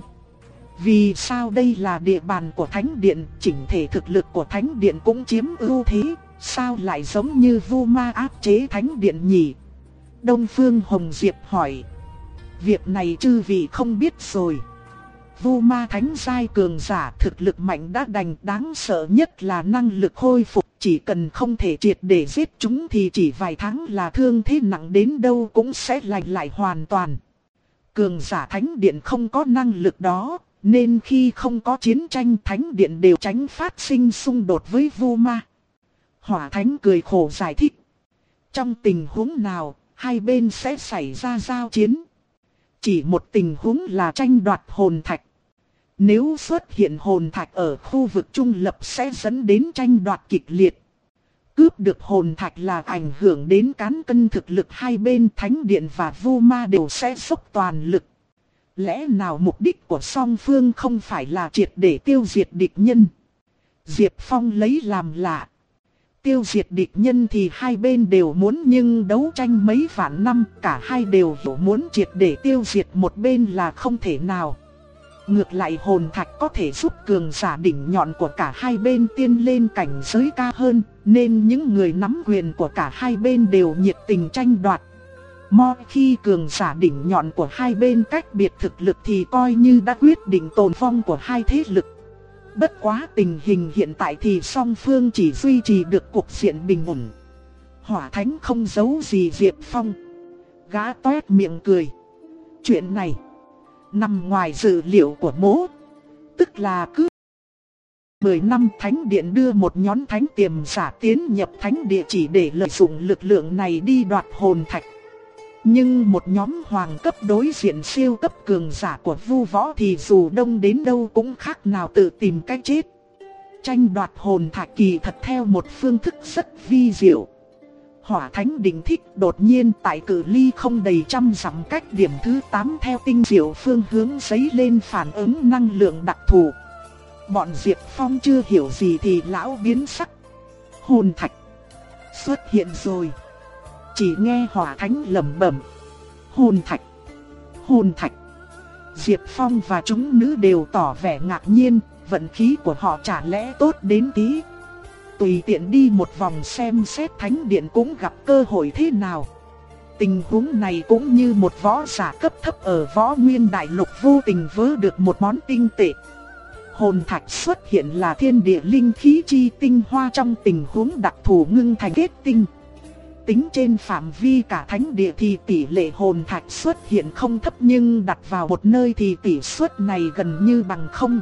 Vì sao đây là địa bàn của thánh điện, chỉnh thể thực lực của thánh điện cũng chiếm ưu thế, sao lại giống như vu ma áp chế thánh điện nhỉ? Đông Phương Hồng Diệp hỏi. Việc này chư vị không biết rồi. Vu ma thánh giai cường giả thực lực mạnh đã đành đáng sợ nhất là năng lực khôi phục. Chỉ cần không thể triệt để giết chúng thì chỉ vài tháng là thương thế nặng đến đâu cũng sẽ lành lại hoàn toàn. Cường giả thánh điện không có năng lực đó, nên khi không có chiến tranh thánh điện đều tránh phát sinh xung đột với vu ma. Hỏa thánh cười khổ giải thích. Trong tình huống nào, hai bên sẽ xảy ra giao chiến. Chỉ một tình huống là tranh đoạt hồn thạch. Nếu xuất hiện hồn thạch ở khu vực trung lập sẽ dẫn đến tranh đoạt kịch liệt. Cướp được hồn thạch là ảnh hưởng đến cán cân thực lực hai bên thánh điện và vu ma đều sẽ dốc toàn lực. Lẽ nào mục đích của song phương không phải là triệt để tiêu diệt địch nhân? Diệp Phong lấy làm lạ tiêu diệt địch nhân thì hai bên đều muốn nhưng đấu tranh mấy vạn năm cả hai đều hiểu muốn triệt để tiêu diệt một bên là không thể nào. Ngược lại hồn thạch có thể giúp cường giả đỉnh nhọn của cả hai bên tiên lên cảnh giới cao hơn, nên những người nắm quyền của cả hai bên đều nhiệt tình tranh đoạt. Mọi khi cường giả đỉnh nhọn của hai bên cách biệt thực lực thì coi như đã quyết định tồn vong của hai thế lực. Bất quá tình hình hiện tại thì song phương chỉ duy trì được cuộc diện bình ổn. Hỏa Thánh không giấu gì Diệp Phong. Gã toét miệng cười. Chuyện này nằm ngoài dự liệu của mố. Tức là cứ 10 năm Thánh Điện đưa một nhóm thánh tiềm giả tiến nhập Thánh Địa chỉ để lợi dụng lực lượng này đi đoạt hồn thạch. Nhưng một nhóm hoàng cấp đối diện siêu cấp cường giả của vu võ thì dù đông đến đâu cũng khác nào tự tìm cách chết. Tranh đoạt hồn thạch kỳ thật theo một phương thức rất vi diệu. Hỏa Thánh Đình thích đột nhiên tại cử ly không đầy trăm dặm cách điểm thứ 8 theo tinh diệu phương hướng giấy lên phản ứng năng lượng đặc thù. Bọn Diệp Phong chưa hiểu gì thì lão biến sắc. Hồn thạch xuất hiện rồi. Chỉ nghe Hỏa Thánh lẩm bẩm. Hồn thạch, hồn thạch. Diệp Phong và chúng nữ đều tỏ vẻ ngạc nhiên, vận khí của họ chả lẽ tốt đến tí tùy tiện đi một vòng xem xét thánh điện cũng gặp cơ hội thế nào. Tình huống này cũng như một võ giả cấp thấp ở võ nguyên đại lục vô tình vớ được một món tinh tệ. Hồn thạch xuất hiện là thiên địa linh khí chi tinh hoa trong tình huống đặc thù ngưng thành kết tinh. Tính trên phạm vi cả thánh địa thì tỷ lệ hồn thạch xuất hiện không thấp nhưng đặt vào một nơi thì tỷ suất này gần như bằng không.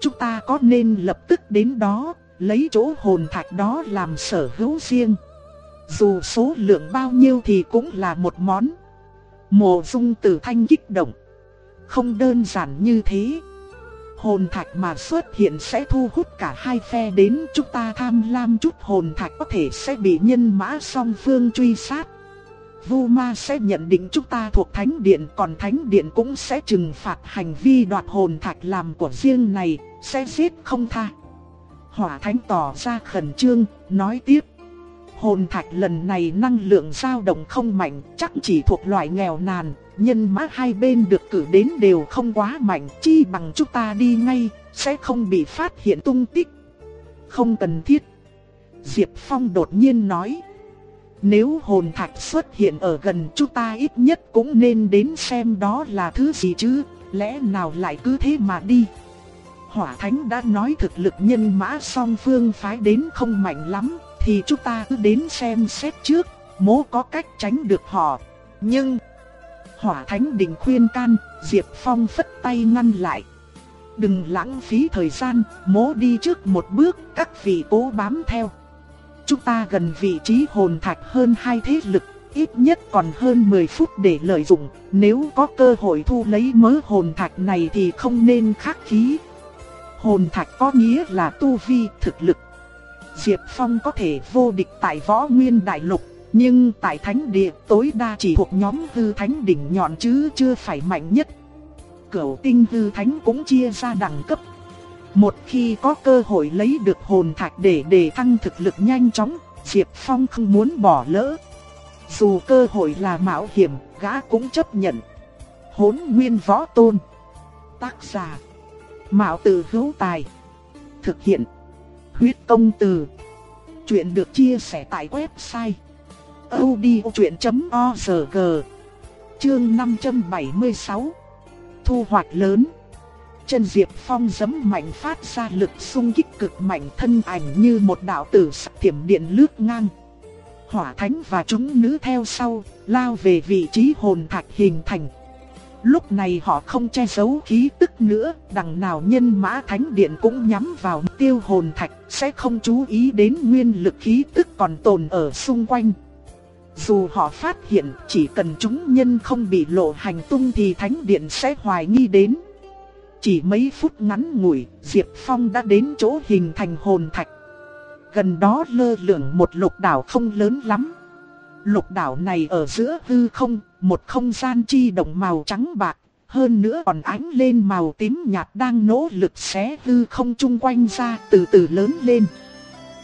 Chúng ta có nên lập tức đến đó lấy chỗ hồn thạch đó làm sở hữu riêng. Dù số lượng bao nhiêu thì cũng là một món. Mộ dung tử thanh kích động. Không đơn giản như thế. Hồn thạch mà xuất hiện sẽ thu hút cả hai phe đến chúng ta tham lam chút hồn thạch có thể sẽ bị nhân mã song phương truy sát. Vu ma sẽ nhận định chúng ta thuộc thánh điện còn thánh điện cũng sẽ trừng phạt hành vi đoạt hồn thạch làm của riêng này, sẽ giết không tha. Hỏa Thánh tỏ ra khẩn trương, nói tiếp. Hồn thạch lần này năng lượng dao động không mạnh, chắc chỉ thuộc loại nghèo nàn, nhân mã hai bên được cử đến đều không quá mạnh, chi bằng chúng ta đi ngay, sẽ không bị phát hiện tung tích. Không cần thiết. Diệp Phong đột nhiên nói. Nếu hồn thạch xuất hiện ở gần chúng ta ít nhất cũng nên đến xem đó là thứ gì chứ, lẽ nào lại cứ thế mà đi. Hỏa Thánh đã nói thực lực nhân mã song phương phái đến không mạnh lắm, thì chúng ta cứ đến xem xét trước, mố có cách tránh được họ. Nhưng, Hỏa Thánh định khuyên can, Diệp Phong phất tay ngăn lại. Đừng lãng phí thời gian, mố đi trước một bước, các vị cố bám theo. Chúng ta gần vị trí hồn thạch hơn hai thế lực, ít nhất còn hơn 10 phút để lợi dụng. Nếu có cơ hội thu lấy mớ hồn thạch này thì không nên khắc khí. Hồn thạch có nghĩa là tu vi thực lực. Diệp Phong có thể vô địch tại võ nguyên đại lục, nhưng tại thánh địa tối đa chỉ thuộc nhóm hư thánh đỉnh nhọn chứ chưa phải mạnh nhất. Cửu tinh hư thánh cũng chia ra đẳng cấp. Một khi có cơ hội lấy được hồn thạch để đề thăng thực lực nhanh chóng, Diệp Phong không muốn bỏ lỡ. Dù cơ hội là mạo hiểm, gã cũng chấp nhận. Hốn nguyên võ tôn. Tác giả Mạo từ hữu tài. Thực hiện. Huyết công từ. Chuyện được chia sẻ tại website. odchuyện.org Chương 576 Thu hoạch lớn Chân Diệp Phong giấm mạnh phát ra lực xung kích cực mạnh thân ảnh như một đạo tử sắc thiểm điện lướt ngang. Hỏa thánh và chúng nữ theo sau, lao về vị trí hồn thạch hình thành. Lúc này họ không che giấu khí tức nữa, đằng nào nhân mã thánh điện cũng nhắm vào tiêu hồn thạch, sẽ không chú ý đến nguyên lực khí tức còn tồn ở xung quanh. Dù họ phát hiện chỉ cần chúng nhân không bị lộ hành tung thì thánh điện sẽ hoài nghi đến. Chỉ mấy phút ngắn ngủi, Diệp Phong đã đến chỗ hình thành hồn thạch. Gần đó lơ lửng một lục đảo không lớn lắm. Lục đảo này ở giữa hư không, một không gian chi động màu trắng bạc, hơn nữa còn ánh lên màu tím nhạt đang nỗ lực xé hư không chung quanh ra từ từ lớn lên.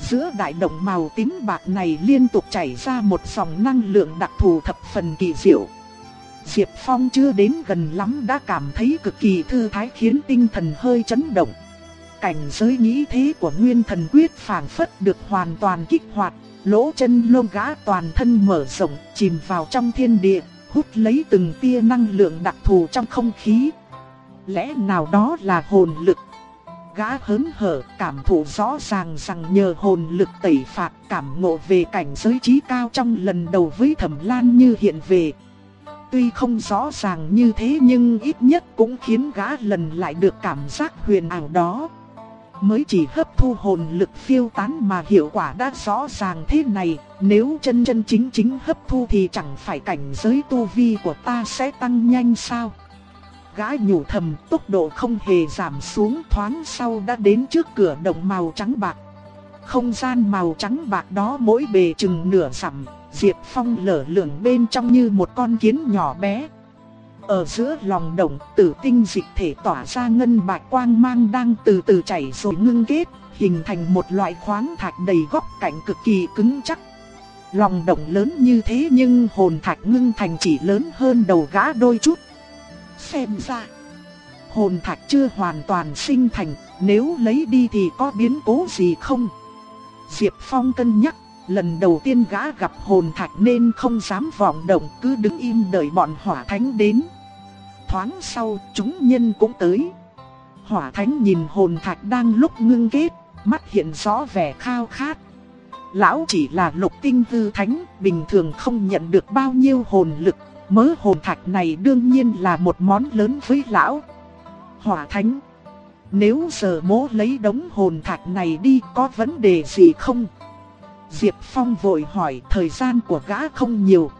Giữa đại động màu tím bạc này liên tục chảy ra một dòng năng lượng đặc thù thập phần kỳ diệu. Diệp Phong chưa đến gần lắm đã cảm thấy cực kỳ thư thái khiến tinh thần hơi chấn động. Cảnh giới nghĩ thế của Nguyên Thần Quyết phảng phất được hoàn toàn kích hoạt, lỗ chân lông gã toàn thân mở rộng, chìm vào trong thiên địa, hút lấy từng tia năng lượng đặc thù trong không khí. Lẽ nào đó là hồn lực? Gã hớn hở cảm thụ rõ ràng rằng nhờ hồn lực tẩy phạt cảm ngộ về cảnh giới trí cao trong lần đầu với thẩm lan như hiện về. Tuy không rõ ràng như thế nhưng ít nhất cũng khiến gã lần lại được cảm giác huyền ảo đó. Mới chỉ hấp thu hồn lực phiêu tán mà hiệu quả đã rõ ràng thế này, nếu chân chân chính chính hấp thu thì chẳng phải cảnh giới tu vi của ta sẽ tăng nhanh sao? Gái nhủ thầm tốc độ không hề giảm xuống thoáng sau đã đến trước cửa động màu trắng bạc. Không gian màu trắng bạc đó mỗi bề chừng nửa sẵm, Diệp Phong lở lửng bên trong như một con kiến nhỏ bé. Ở giữa lòng động, tử tinh dịch thể tỏa ra ngân bạch quang mang đang từ từ chảy rồi ngưng kết, hình thành một loại khoáng thạch đầy góc cạnh cực kỳ cứng chắc. Lòng động lớn như thế nhưng hồn thạch ngưng thành chỉ lớn hơn đầu gã đôi chút. Xem ra, hồn thạch chưa hoàn toàn sinh thành, nếu lấy đi thì có biến cố gì không? Diệp Phong cân nhắc Lần đầu tiên gã gặp hồn thạch nên không dám vọng động cứ đứng im đợi bọn hỏa thánh đến. Thoáng sau chúng nhân cũng tới. Hỏa thánh nhìn hồn thạch đang lúc ngưng kết, mắt hiện rõ vẻ khao khát. Lão chỉ là lục tinh hư thánh, bình thường không nhận được bao nhiêu hồn lực, mớ hồn thạch này đương nhiên là một món lớn với lão. Hỏa thánh, nếu giờ mố lấy đống hồn thạch này đi có vấn đề gì không? Diệp Phong vội hỏi thời gian của gã không nhiều.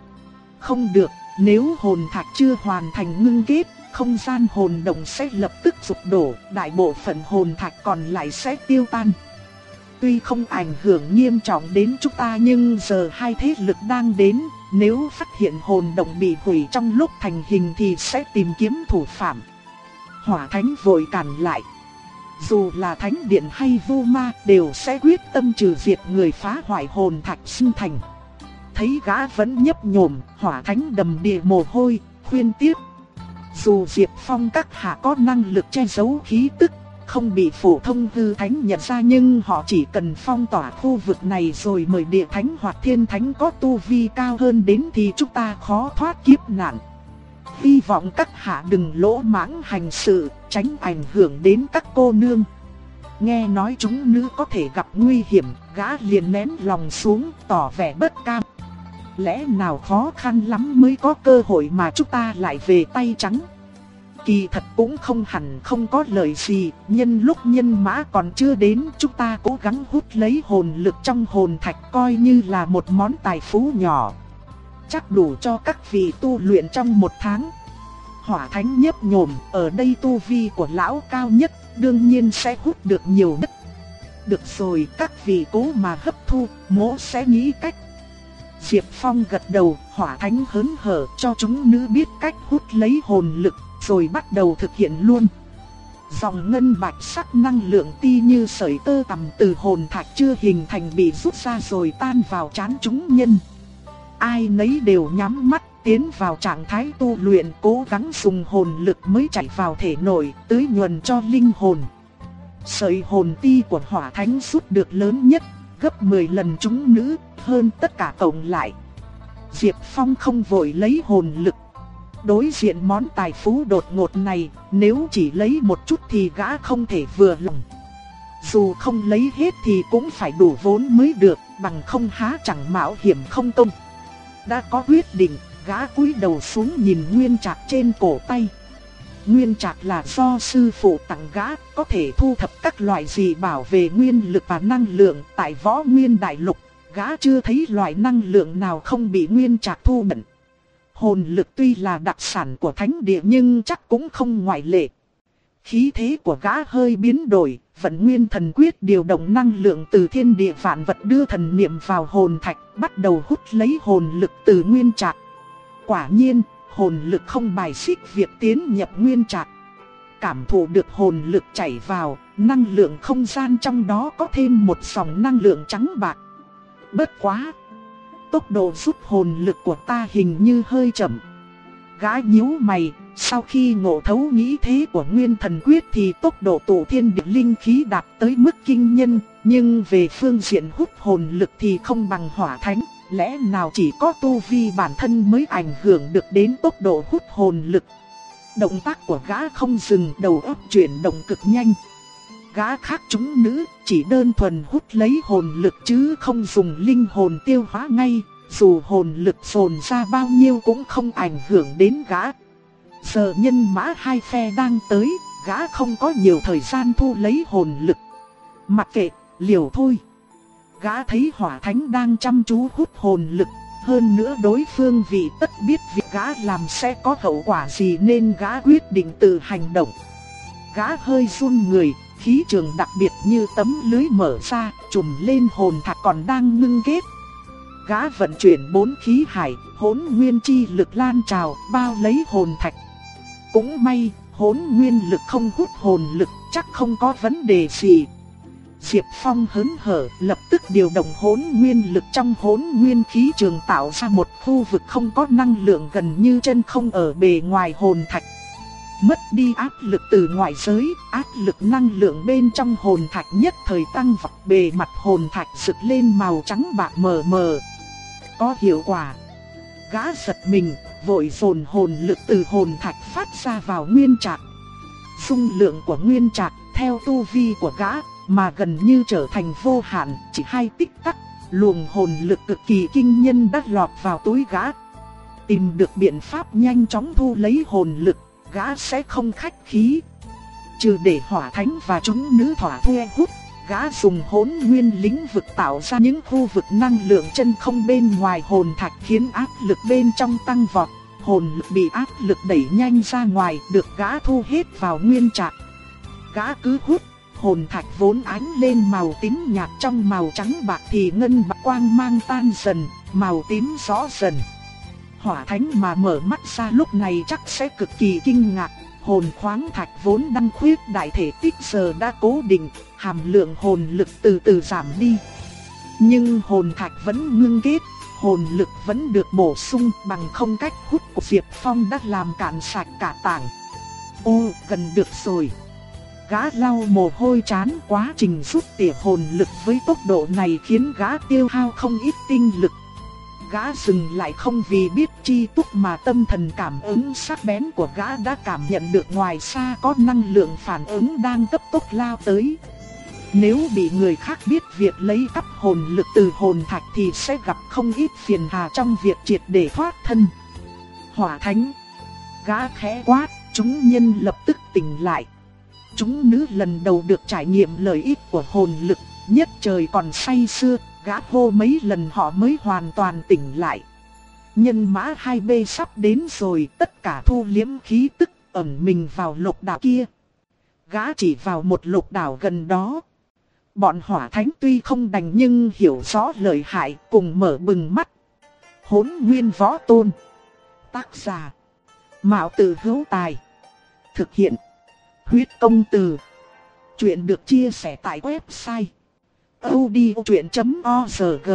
Không được, nếu hồn thạch chưa hoàn thành ngưng kết, không gian hồn động sẽ lập tức sụp đổ, đại bộ phận hồn thạch còn lại sẽ tiêu tan. Tuy không ảnh hưởng nghiêm trọng đến chúng ta nhưng giờ hai thế lực đang đến, nếu phát hiện hồn động bị hủy trong lúc thành hình thì sẽ tìm kiếm thủ phạm. Hỏa Thánh vội cản lại. Dù là thánh điện hay vu ma đều sẽ quyết tâm trừ diệt người phá hoại hồn thạch sinh thành. Thấy gã vẫn nhấp nhổm, hỏa thánh đầm đìa mồ hôi, khuyên tiếp. Dù Diệp Phong các hạ có năng lực che giấu khí tức, không bị phổ thông hư thánh nhận ra nhưng họ chỉ cần phong tỏa khu vực này rồi mời địa thánh hoặc thiên thánh có tu vi cao hơn đến thì chúng ta khó thoát kiếp nạn. Hy vọng các hạ đừng lỗ mãng hành sự, tránh ảnh hưởng đến các cô nương. Nghe nói chúng nữ có thể gặp nguy hiểm, gã liền nén lòng xuống, tỏ vẻ bất cam. Lẽ nào khó khăn lắm mới có cơ hội mà chúng ta lại về tay trắng. Kỳ thật cũng không hẳn không có lời gì, nhân lúc nhân mã còn chưa đến chúng ta cố gắng hút lấy hồn lực trong hồn thạch coi như là một món tài phú nhỏ chắc đủ cho các vị tu luyện trong một tháng. Hỏa thánh nhấp nhổm, ở đây tu vi của lão cao nhất, đương nhiên sẽ hút được nhiều nhất. Được rồi, các vị cố mà hấp thu, mỗ sẽ nghĩ cách. Diệp Phong gật đầu, hỏa thánh hớn hở cho chúng nữ biết cách hút lấy hồn lực, rồi bắt đầu thực hiện luôn. Dòng ngân bạch sắc năng lượng ti như sợi tơ tầm từ hồn thạch chưa hình thành bị rút ra rồi tan vào chán chúng nhân ai nấy đều nhắm mắt tiến vào trạng thái tu luyện cố gắng dùng hồn lực mới chạy vào thể nội, tưới nhuần cho linh hồn. Sợi hồn ti của hỏa thánh rút được lớn nhất, gấp 10 lần chúng nữ, hơn tất cả tổng lại. Diệp Phong không vội lấy hồn lực. Đối diện món tài phú đột ngột này, nếu chỉ lấy một chút thì gã không thể vừa lòng. Dù không lấy hết thì cũng phải đủ vốn mới được, bằng không há chẳng mạo hiểm không công. Đã có quyết định, gã cúi đầu xuống nhìn nguyên trạc trên cổ tay. Nguyên trạc là do sư phụ tặng gã, có thể thu thập các loại gì bảo vệ nguyên lực và năng lượng tại võ nguyên đại lục. Gã chưa thấy loại năng lượng nào không bị nguyên trạc thu nhận. Hồn lực tuy là đặc sản của thánh địa nhưng chắc cũng không ngoại lệ. Khí thế của gã hơi biến đổi, vận nguyên thần quyết điều động năng lượng từ thiên địa vạn vật đưa thần niệm vào hồn thạch, bắt đầu hút lấy hồn lực từ nguyên trạc. Quả nhiên, hồn lực không bài xích việc tiến nhập nguyên trạc. Cảm thụ được hồn lực chảy vào, năng lượng không gian trong đó có thêm một dòng năng lượng trắng bạc. Bất quá! Tốc độ rút hồn lực của ta hình như hơi chậm Gã nhíu mày, sau khi ngộ thấu nghĩ thế của Nguyên Thần Quyết thì tốc độ tụ thiên địa linh khí đạt tới mức kinh nhân, nhưng về phương diện hút hồn lực thì không bằng hỏa thánh, lẽ nào chỉ có tu vi bản thân mới ảnh hưởng được đến tốc độ hút hồn lực. Động tác của gã không dừng đầu óc chuyển động cực nhanh. Gã khác chúng nữ chỉ đơn thuần hút lấy hồn lực chứ không dùng linh hồn tiêu hóa ngay, dù hồn lực sồn ra bao nhiêu cũng không ảnh hưởng đến gã. Giờ nhân mã hai phe đang tới, gã không có nhiều thời gian thu lấy hồn lực. Mặc kệ, liều thôi. Gã thấy hỏa thánh đang chăm chú hút hồn lực, hơn nữa đối phương vì tất biết việc gã làm sẽ có hậu quả gì nên gã quyết định tự hành động. Gã hơi run người, khí trường đặc biệt như tấm lưới mở ra, trùm lên hồn thạch còn đang ngưng kết. Gã vận chuyển bốn khí hải, hỗn nguyên chi lực lan trào, bao lấy hồn thạch. Cũng may, hốn nguyên lực không hút hồn lực, chắc không có vấn đề gì. Diệp Phong hớn hở, lập tức điều động hốn nguyên lực trong hốn nguyên khí trường tạo ra một khu vực không có năng lượng gần như chân không ở bề ngoài hồn thạch. Mất đi áp lực từ ngoại giới, áp lực năng lượng bên trong hồn thạch nhất thời tăng vọt bề mặt hồn thạch rực lên màu trắng bạc mờ mờ. Có hiệu quả. Gã giật mình, vội dồn hồn lực từ hồn thạch phát ra vào nguyên trạc. Dung lượng của nguyên trạc theo tu vi của gã mà gần như trở thành vô hạn, chỉ hai tích tắc, luồng hồn lực cực kỳ kinh nhân đã lọt vào túi gã. Tìm được biện pháp nhanh chóng thu lấy hồn lực, gã sẽ không khách khí. Trừ để hỏa thánh và chúng nữ thỏa thuê hút, gã dùng hỗn nguyên lĩnh vực tạo ra những khu vực năng lượng chân không bên ngoài hồn thạch khiến áp lực bên trong tăng vọt. Hồn lực bị áp lực đẩy nhanh ra ngoài được gã thu hết vào nguyên trạng. Gã cứ hút hồn thạch vốn ánh lên màu tím nhạt trong màu trắng bạc thì ngân bạc quang mang tan dần, màu tím rõ dần. Hỏa thánh mà mở mắt ra lúc này chắc sẽ cực kỳ kinh ngạc, hồn khoáng thạch vốn đang khuyết đại thể tích giờ đã cố định, hàm lượng hồn lực từ từ giảm đi. Nhưng hồn thạch vẫn ngưng kết, hồn lực vẫn được bổ sung bằng không cách hút của Diệp Phong đã làm cạn sạch cả tảng. Ô, gần được rồi. Gã lau mồ hôi chán quá trình rút tỉa hồn lực với tốc độ này khiến gã tiêu hao không ít tinh lực. Gã dừng lại không vì biết chi túc mà tâm thần cảm ứng sắc bén của gã đã cảm nhận được ngoài xa có năng lượng phản ứng đang cấp tốc lao tới. Nếu bị người khác biết việc lấy cắp hồn lực từ hồn thạch thì sẽ gặp không ít phiền hà trong việc triệt để thoát thân. Hỏa thánh Gã khẽ quát, chúng nhân lập tức tỉnh lại. Chúng nữ lần đầu được trải nghiệm lợi ích của hồn lực, nhất trời còn say sưa, gã hô mấy lần họ mới hoàn toàn tỉnh lại. Nhân mã hai b sắp đến rồi, tất cả thu liếm khí tức ẩn mình vào lục đảo kia. Gã chỉ vào một lục đảo gần đó. Bọn hỏa thánh tuy không đành nhưng hiểu rõ lợi hại cùng mở bừng mắt. Hốn nguyên võ tôn. Tác giả. Mạo tử hữu tài. Thực hiện. Huyết công từ. Chuyện được chia sẻ tại website. odchuyện.org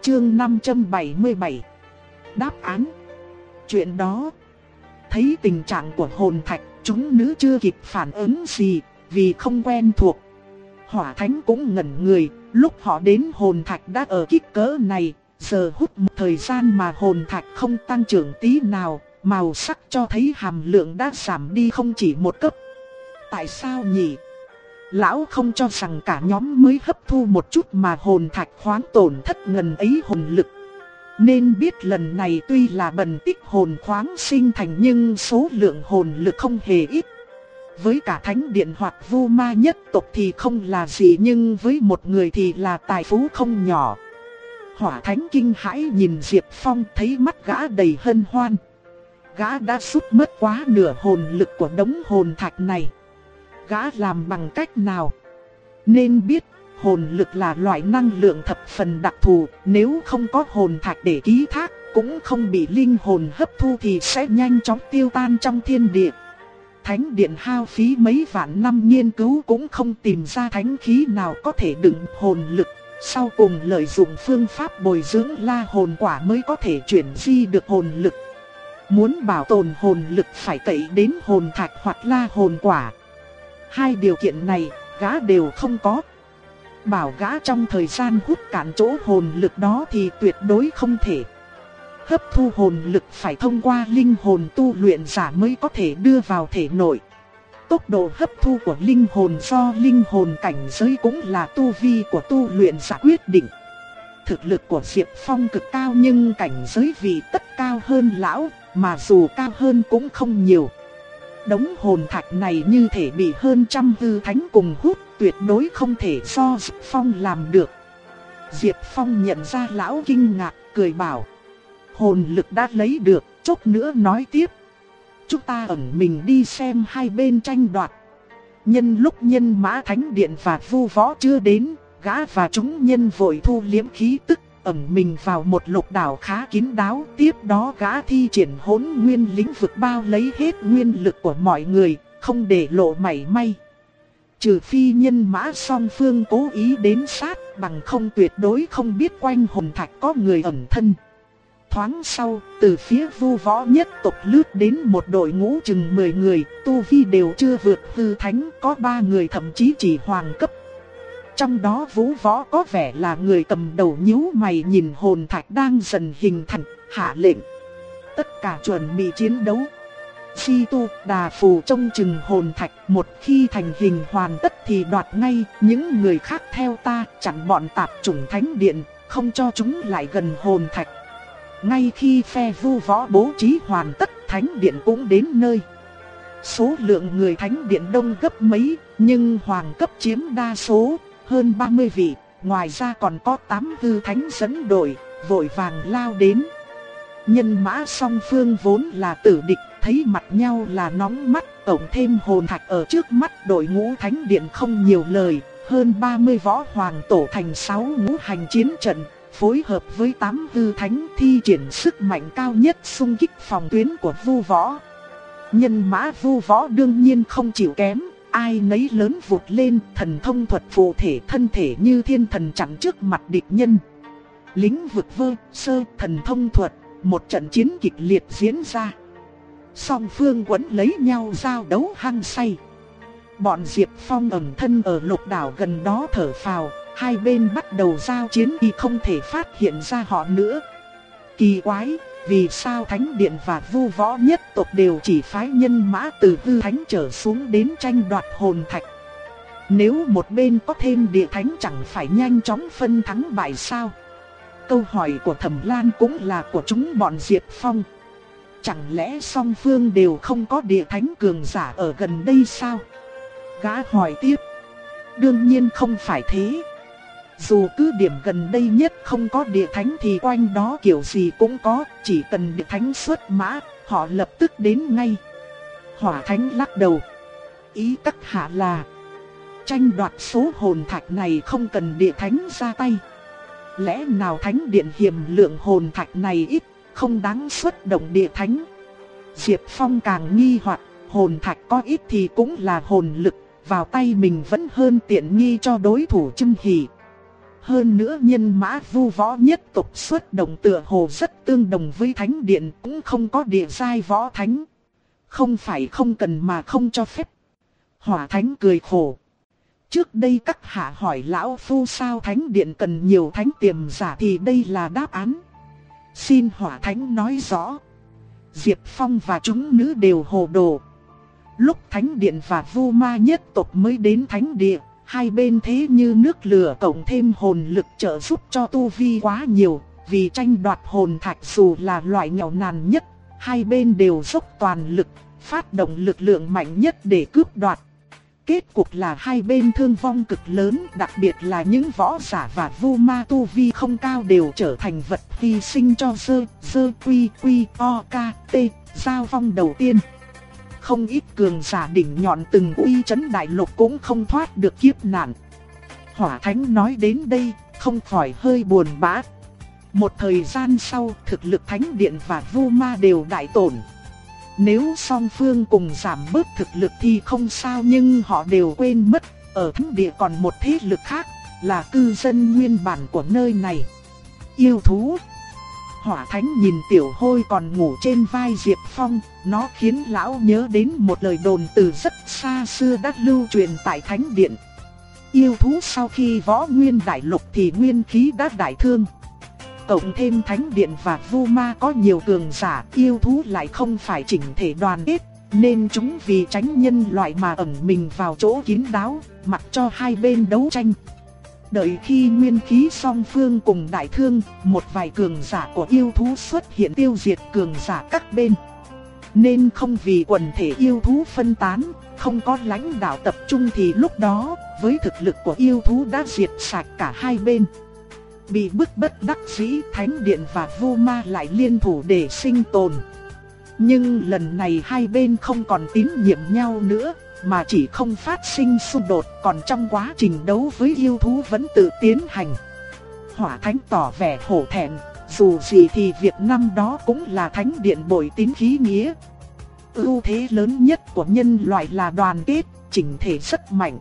Chương 577 Đáp án Chuyện đó Thấy tình trạng của hồn thạch, Chúng nữ chưa kịp phản ứng gì, Vì không quen thuộc Hỏa thánh cũng ngẩn người, Lúc họ đến hồn thạch đã ở kích cỡ này, Giờ hút một thời gian mà hồn thạch không tăng trưởng tí nào, Màu sắc cho thấy hàm lượng đã giảm đi không chỉ một cấp tại sao nhỉ? Lão không cho rằng cả nhóm mới hấp thu một chút mà hồn thạch khoáng tổn thất ngần ấy hồn lực. Nên biết lần này tuy là bần tích hồn khoáng sinh thành nhưng số lượng hồn lực không hề ít. Với cả thánh điện hoặc vu ma nhất tộc thì không là gì nhưng với một người thì là tài phú không nhỏ. Hỏa thánh kinh hãi nhìn Diệp Phong thấy mắt gã đầy hân hoan. Gã đã sút mất quá nửa hồn lực của đống hồn thạch này gã làm bằng cách nào. Nên biết, hồn lực là loại năng lượng thập phần đặc thù, nếu không có hồn thạch để ký thác, cũng không bị linh hồn hấp thu thì sẽ nhanh chóng tiêu tan trong thiên địa. Thánh điện hao phí mấy vạn năm nghiên cứu cũng không tìm ra thánh khí nào có thể đựng hồn lực. Sau cùng lợi dụng phương pháp bồi dưỡng la hồn quả mới có thể chuyển di được hồn lực. Muốn bảo tồn hồn lực phải tẩy đến hồn thạch hoặc la hồn quả. Hai điều kiện này, gã đều không có. Bảo gã trong thời gian hút cạn chỗ hồn lực đó thì tuyệt đối không thể. Hấp thu hồn lực phải thông qua linh hồn tu luyện giả mới có thể đưa vào thể nội. Tốc độ hấp thu của linh hồn do linh hồn cảnh giới cũng là tu vi của tu luyện giả quyết định. Thực lực của Diệp Phong cực cao nhưng cảnh giới vì tất cao hơn lão, mà dù cao hơn cũng không nhiều. Đống hồn thạch này như thể bị hơn trăm hư thánh cùng hút tuyệt đối không thể do Diệp Phong làm được. Diệp Phong nhận ra lão kinh ngạc, cười bảo. Hồn lực đã lấy được, chốc nữa nói tiếp. Chúng ta ẩn mình đi xem hai bên tranh đoạt. Nhân lúc nhân mã thánh điện và vu võ chưa đến, gã và chúng nhân vội thu liếm khí tức ẩn mình vào một lục đảo khá kín đáo. Tiếp đó gã thi triển hỗn nguyên lĩnh vực bao lấy hết nguyên lực của mọi người, không để lộ mảy may. Trừ phi nhân mã song phương cố ý đến sát, bằng không tuyệt đối không biết quanh hồn thạch có người ẩn thân. Thoáng sau, từ phía vu võ nhất tộc lướt đến một đội ngũ chừng 10 người, tu vi đều chưa vượt hư thánh, có 3 người thậm chí chỉ hoàng cấp. Trong đó vũ võ có vẻ là người cầm đầu nhíu mày nhìn hồn thạch đang dần hình thành, hạ lệnh. Tất cả chuẩn bị chiến đấu. Si tu đà phù trông chừng hồn thạch một khi thành hình hoàn tất thì đoạt ngay những người khác theo ta chặn bọn tạp chủng thánh điện, không cho chúng lại gần hồn thạch. Ngay khi phe vu võ bố trí hoàn tất thánh điện cũng đến nơi. Số lượng người thánh điện đông gấp mấy, nhưng hoàng cấp chiếm đa số, hơn 30 vị, ngoài ra còn có 8 hư thánh dẫn đội, vội vàng lao đến. Nhân mã song phương vốn là tử địch, thấy mặt nhau là nóng mắt, tổng thêm hồn thạch ở trước mắt đội ngũ thánh điện không nhiều lời, hơn 30 võ hoàng tổ thành 6 ngũ hành chiến trận, phối hợp với tám hư thánh thi triển sức mạnh cao nhất xung kích phòng tuyến của vu võ. Nhân mã vu võ đương nhiên không chịu kém, ai nấy lớn vụt lên, thần thông thuật phụ thể thân thể như thiên thần chặn trước mặt địch nhân. Lính vực vơ, sơ, thần thông thuật, một trận chiến kịch liệt diễn ra. Song phương quấn lấy nhau giao đấu hăng say. Bọn Diệp Phong ẩn thân ở lục đảo gần đó thở phào, hai bên bắt đầu giao chiến y không thể phát hiện ra họ nữa. Kỳ quái, vì sao Thánh Điện và Vu Võ nhất tộc đều chỉ phái nhân mã từ hư thánh trở xuống đến tranh đoạt hồn thạch? Nếu một bên có thêm địa thánh chẳng phải nhanh chóng phân thắng bại sao? Câu hỏi của Thẩm Lan cũng là của chúng bọn Diệp Phong. Chẳng lẽ song phương đều không có địa thánh cường giả ở gần đây sao? Gã hỏi tiếp. Đương nhiên không phải thế. Dù cứ điểm gần đây nhất không có địa thánh thì quanh đó kiểu gì cũng có, chỉ cần địa thánh xuất mã, họ lập tức đến ngay. Hỏa thánh lắc đầu. Ý các hạ là tranh đoạt số hồn thạch này không cần địa thánh ra tay. Lẽ nào thánh điện hiểm lượng hồn thạch này ít, không đáng xuất động địa thánh. Diệp Phong càng nghi hoặc hồn thạch có ít thì cũng là hồn lực, vào tay mình vẫn hơn tiện nghi cho đối thủ chưng hỉ. Hơn nữa nhân mã vu võ nhất tộc xuất động tựa hồ rất tương đồng với thánh điện, cũng không có địa giai võ thánh. Không phải không cần mà không cho phép. Hỏa thánh cười khổ. Trước đây các hạ hỏi lão phu sao thánh điện cần nhiều thánh tiềm giả thì đây là đáp án. Xin hỏa thánh nói rõ. Diệp Phong và chúng nữ đều hồ đồ. Lúc thánh điện và vu ma nhất tộc mới đến thánh địa Hai bên thế như nước lửa cộng thêm hồn lực trợ giúp cho tu vi quá nhiều, vì tranh đoạt hồn thạch dù là loại nghèo nàn nhất, hai bên đều dốc toàn lực, phát động lực lượng mạnh nhất để cướp đoạt. Kết cục là hai bên thương vong cực lớn, đặc biệt là những võ giả và vu ma tu vi không cao đều trở thành vật hy sinh cho sơ sơ quy quy o k t, giao vong đầu tiên không ít cường giả đỉnh nhọn từng uy chấn đại lục cũng không thoát được kiếp nạn. Hỏa Thánh nói đến đây, không khỏi hơi buồn bã. Một thời gian sau, thực lực Thánh Điện và Vu Ma đều đại tổn. Nếu song phương cùng giảm bớt thực lực thì không sao nhưng họ đều quên mất, ở Thánh Địa còn một thế lực khác, là cư dân nguyên bản của nơi này. Yêu thú Hỏa thánh nhìn tiểu hôi còn ngủ trên vai Diệp Phong, nó khiến lão nhớ đến một lời đồn từ rất xa xưa đã lưu truyền tại thánh điện. Yêu thú sau khi võ nguyên đại lục thì nguyên khí đã đại thương. Cộng thêm thánh điện và vu ma có nhiều cường giả, yêu thú lại không phải chỉnh thể đoàn kết, nên chúng vì tránh nhân loại mà ẩn mình vào chỗ kín đáo, mặc cho hai bên đấu tranh. Đợi khi nguyên khí song phương cùng đại thương, một vài cường giả của yêu thú xuất hiện tiêu diệt cường giả các bên. Nên không vì quần thể yêu thú phân tán, không có lãnh đạo tập trung thì lúc đó, với thực lực của yêu thú đã diệt sạch cả hai bên. Bị bức bất đắc dĩ Thánh Điện và Vu Ma lại liên thủ để sinh tồn. Nhưng lần này hai bên không còn tín nhiệm nhau nữa, mà chỉ không phát sinh xung đột, còn trong quá trình đấu với yêu thú vẫn tự tiến hành. Hỏa Thánh tỏ vẻ hổ thẹn, dù gì thì việc năm đó cũng là Thánh Điện bội tín khí nghĩa. Ưu thế lớn nhất của nhân loại là đoàn kết, chỉnh thể rất mạnh.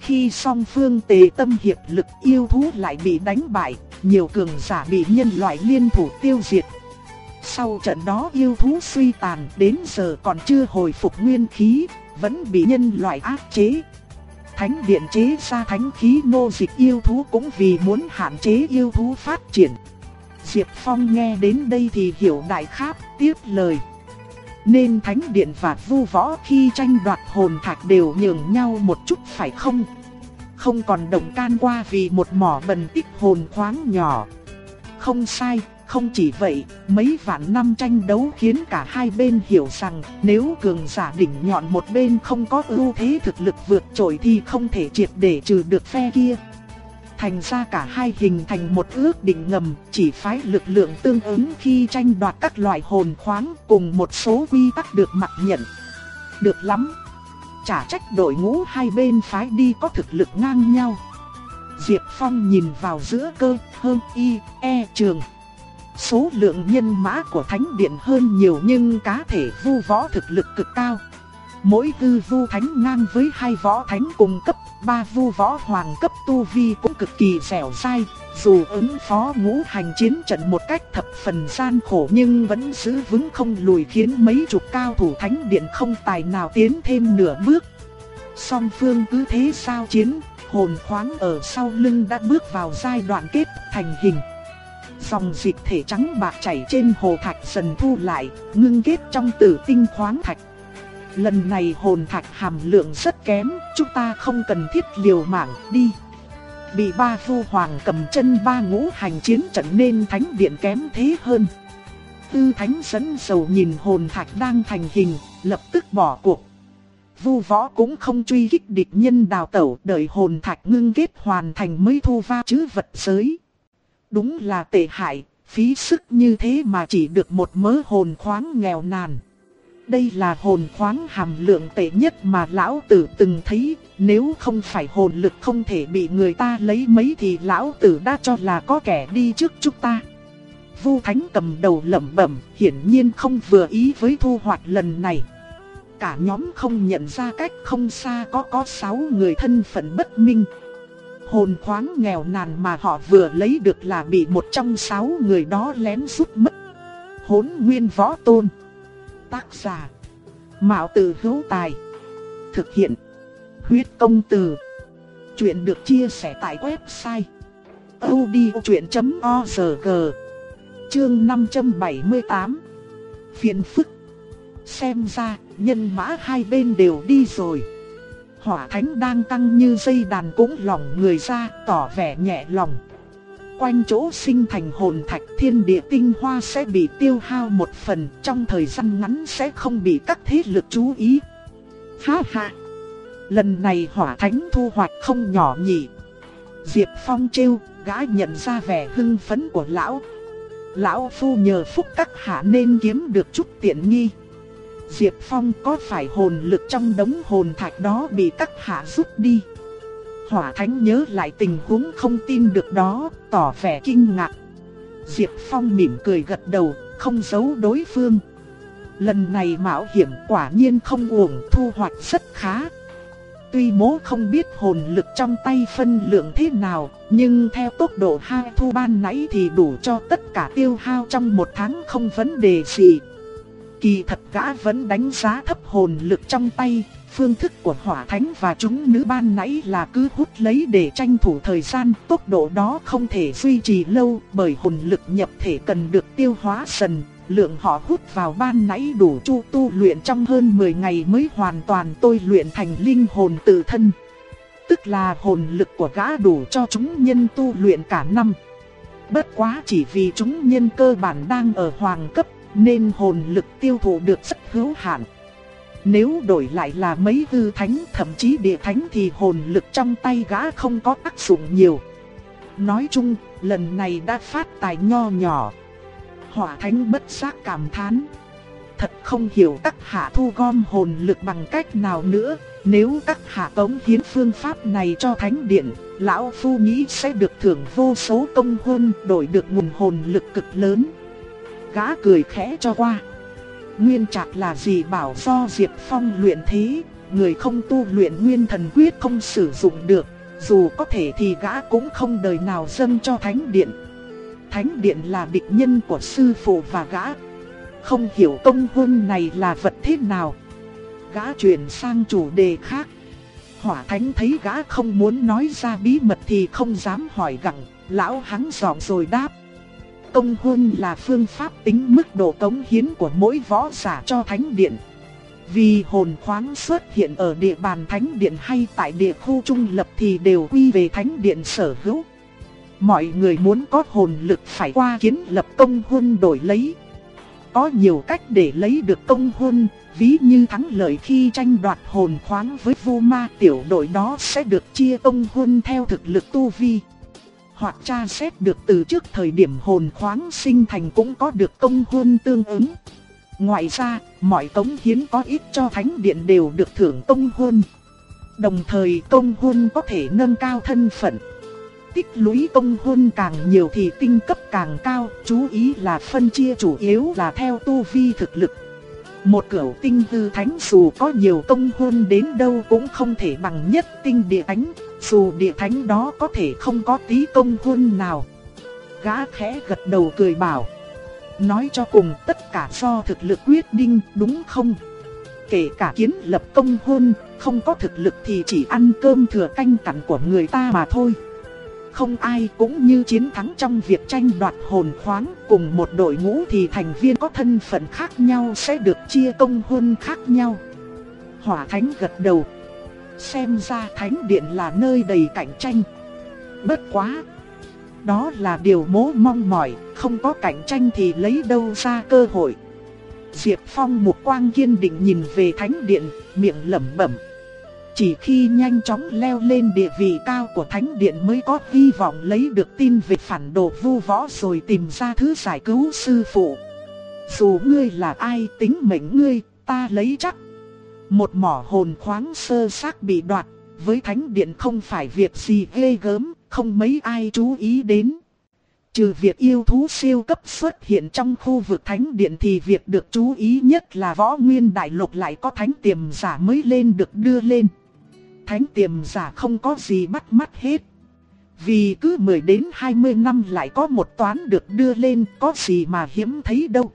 Khi song phương tề tâm hiệp lực yêu thú lại bị đánh bại, nhiều cường giả bị nhân loại liên thủ tiêu diệt. Sau trận đó yêu thú suy tàn đến giờ còn chưa hồi phục nguyên khí, vẫn bị nhân loại áp chế. Thánh điện chế ra thánh khí nô dịch yêu thú cũng vì muốn hạn chế yêu thú phát triển. Diệp Phong nghe đến đây thì hiểu đại kháp, tiếp lời. Nên thánh điện và vu võ khi tranh đoạt hồn thạch đều nhường nhau một chút phải không? Không còn đồng can qua vì một mỏ bần tích hồn khoáng nhỏ. Không sai, không chỉ vậy, mấy vạn năm tranh đấu khiến cả hai bên hiểu rằng nếu cường giả đỉnh nhọn một bên không có ưu thế thực lực vượt trội thì không thể triệt để trừ được phe kia. Thành ra cả hai hình thành một ước định ngầm, chỉ phái lực lượng tương ứng khi tranh đoạt các loại hồn khoáng cùng một số quy tắc được mặc nhận. Được lắm. Chả trách đội ngũ hai bên phái đi có thực lực ngang nhau. Diệp Phong nhìn vào giữa cơ, hơn y, e trường. Số lượng nhân mã của thánh điện hơn nhiều nhưng cá thể vu võ thực lực cực cao. Mỗi tư vu thánh ngang với hai võ thánh cùng cấp, ba vu võ hoàng cấp tu vi cũng cực kỳ dẻo dai. Dù ứng phó ngũ hành chiến trận một cách thập phần gian khổ nhưng vẫn giữ vững không lùi khiến mấy chục cao thủ thánh điện không tài nào tiến thêm nửa bước. Song phương cứ thế sao chiến, hồn khoáng ở sau lưng đã bước vào giai đoạn kết thành hình. Dòng dịch thể trắng bạc chảy trên hồ thạch dần thu lại, ngưng kết trong tử tinh khoáng thạch. Lần này hồn thạch hàm lượng rất kém, chúng ta không cần thiết liều mạng đi. Bị ba phu hoàng cầm chân ba ngũ hành chiến trận nên thánh điện kém thế hơn. Tư thánh dẫn sầu nhìn hồn thạch đang thành hình, lập tức bỏ cuộc. Vu võ cũng không truy kích địch nhân đào tẩu đợi hồn thạch ngưng kết hoàn thành mới thu va chứ vật giới. Đúng là tệ hại, phí sức như thế mà chỉ được một mớ hồn khoáng nghèo nàn. Đây là hồn khoáng hàm lượng tệ nhất mà lão tử từng thấy, nếu không phải hồn lực không thể bị người ta lấy mấy thì lão tử đã cho là có kẻ đi trước chúng ta. Vu Thánh cầm đầu lẩm bẩm, hiển nhiên không vừa ý với thu hoạch lần này. Cả nhóm không nhận ra cách không xa có có 6 người thân phận bất minh. Hồn khoáng nghèo nàn mà họ vừa lấy được là bị một trong sáu người đó lén rút mất. Hốn nguyên võ tôn. Tác giả. Mạo tử hữu tài. Thực hiện. Huyết công từ. Chuyện được chia sẻ tại website. odchuyện.org Chương 578 Phiền phức Xem ra, nhân mã hai bên đều đi rồi. Hỏa thánh đang căng như dây đàn cũng lỏng người ra, tỏ vẻ nhẹ lòng. Quanh chỗ sinh thành hồn thạch thiên địa tinh hoa sẽ bị tiêu hao một phần, trong thời gian ngắn sẽ không bị các thế lực chú ý. Ha ha! Lần này hỏa thánh thu hoạch không nhỏ nhỉ. Diệp Phong trêu, gã nhận ra vẻ hưng phấn của lão. Lão phu nhờ phúc các hạ nên kiếm được chút tiện nghi. Diệp Phong có phải hồn lực trong đống hồn thạch đó bị các hạ rút đi? Hỏa Thánh nhớ lại tình huống không tin được đó, tỏ vẻ kinh ngạc. Diệp Phong mỉm cười gật đầu, không giấu đối phương. Lần này mạo hiểm quả nhiên không uổng thu hoạch rất khá. Tuy mố không biết hồn lực trong tay phân lượng thế nào, nhưng theo tốc độ hai thu ban nãy thì đủ cho tất cả tiêu hao trong một tháng không vấn đề gì. Kỳ thật gã vẫn đánh giá thấp hồn lực trong tay, phương thức của hỏa thánh và chúng nữ ban nãy là cứ hút lấy để tranh thủ thời gian, tốc độ đó không thể duy trì lâu bởi hồn lực nhập thể cần được tiêu hóa dần, lượng họ hút vào ban nãy đủ chu tu luyện trong hơn 10 ngày mới hoàn toàn tôi luyện thành linh hồn tự thân. Tức là hồn lực của gã đủ cho chúng nhân tu luyện cả năm. Bất quá chỉ vì chúng nhân cơ bản đang ở hoàng cấp nên hồn lực tiêu thụ được rất hữu hạn. Nếu đổi lại là mấy hư thánh thậm chí địa thánh thì hồn lực trong tay gã không có tác dụng nhiều. Nói chung, lần này đã phát tài nho nhỏ. Hỏa thánh bất giác cảm thán. Thật không hiểu các hạ thu gom hồn lực bằng cách nào nữa, nếu các hạ tống hiến phương pháp này cho thánh điện, lão phu nghĩ sẽ được thưởng vô số công huân đổi được nguồn hồn lực cực lớn. Gã cười khẽ cho qua. Nguyên trạc là gì bảo do Diệp Phong luyện thế, người không tu luyện nguyên thần quyết không sử dụng được, dù có thể thì gã cũng không đời nào dâng cho Thánh Điện. Thánh Điện là địch nhân của sư phụ và gã. Không hiểu công hôn này là vật thế nào. Gã chuyển sang chủ đề khác. Hỏa Thánh thấy gã không muốn nói ra bí mật thì không dám hỏi gặng, lão hắn giọng rồi đáp. Công hôn là phương pháp tính mức độ cống hiến của mỗi võ giả cho thánh điện. Vì hồn khoáng xuất hiện ở địa bàn thánh điện hay tại địa khu trung lập thì đều quy về thánh điện sở hữu. Mọi người muốn có hồn lực phải qua kiến lập công hôn đổi lấy. Có nhiều cách để lấy được công hôn, ví như thắng lợi khi tranh đoạt hồn khoáng với vô ma tiểu đội đó sẽ được chia công hôn theo thực lực tu vi hoặc tra xét được từ trước thời điểm hồn khoáng sinh thành cũng có được công huân tương ứng. Ngoài ra, mọi cống hiến có ít cho thánh điện đều được thưởng công huân. Đồng thời công huân có thể nâng cao thân phận. Tích lũy công huân càng nhiều thì tinh cấp càng cao, chú ý là phân chia chủ yếu là theo tu vi thực lực. Một cửu tinh hư thánh dù có nhiều công huân đến đâu cũng không thể bằng nhất tinh địa thánh, dù địa thánh đó có thể không có tí công huân nào. Gã khẽ gật đầu cười bảo. Nói cho cùng tất cả do thực lực quyết định đúng không? Kể cả kiến lập công huân, không có thực lực thì chỉ ăn cơm thừa canh cặn của người ta mà thôi. Không ai cũng như chiến thắng trong việc tranh đoạt hồn khoáng cùng một đội ngũ thì thành viên có thân phận khác nhau sẽ được chia công huân khác nhau. Hỏa Thánh gật đầu. Xem ra Thánh Điện là nơi đầy cạnh tranh. Bất quá. Đó là điều mố mong mỏi, không có cạnh tranh thì lấy đâu ra cơ hội. Diệp Phong một quang kiên định nhìn về Thánh Điện, miệng lẩm bẩm. Chỉ khi nhanh chóng leo lên địa vị cao của Thánh Điện mới có hy vọng lấy được tin về phản đồ vu võ rồi tìm ra thứ giải cứu sư phụ. Dù ngươi là ai tính mệnh ngươi, ta lấy chắc. Một mỏ hồn khoáng sơ xác bị đoạt, với Thánh Điện không phải việc gì ghê gớm, không mấy ai chú ý đến. Trừ việc yêu thú siêu cấp xuất hiện trong khu vực thánh điện thì việc được chú ý nhất là võ nguyên đại lục lại có thánh tiềm giả mới lên được đưa lên thánh tiềm giả không có gì bắt mắt hết. Vì cứ 10 đến 20 năm lại có một toán được đưa lên có gì mà hiếm thấy đâu.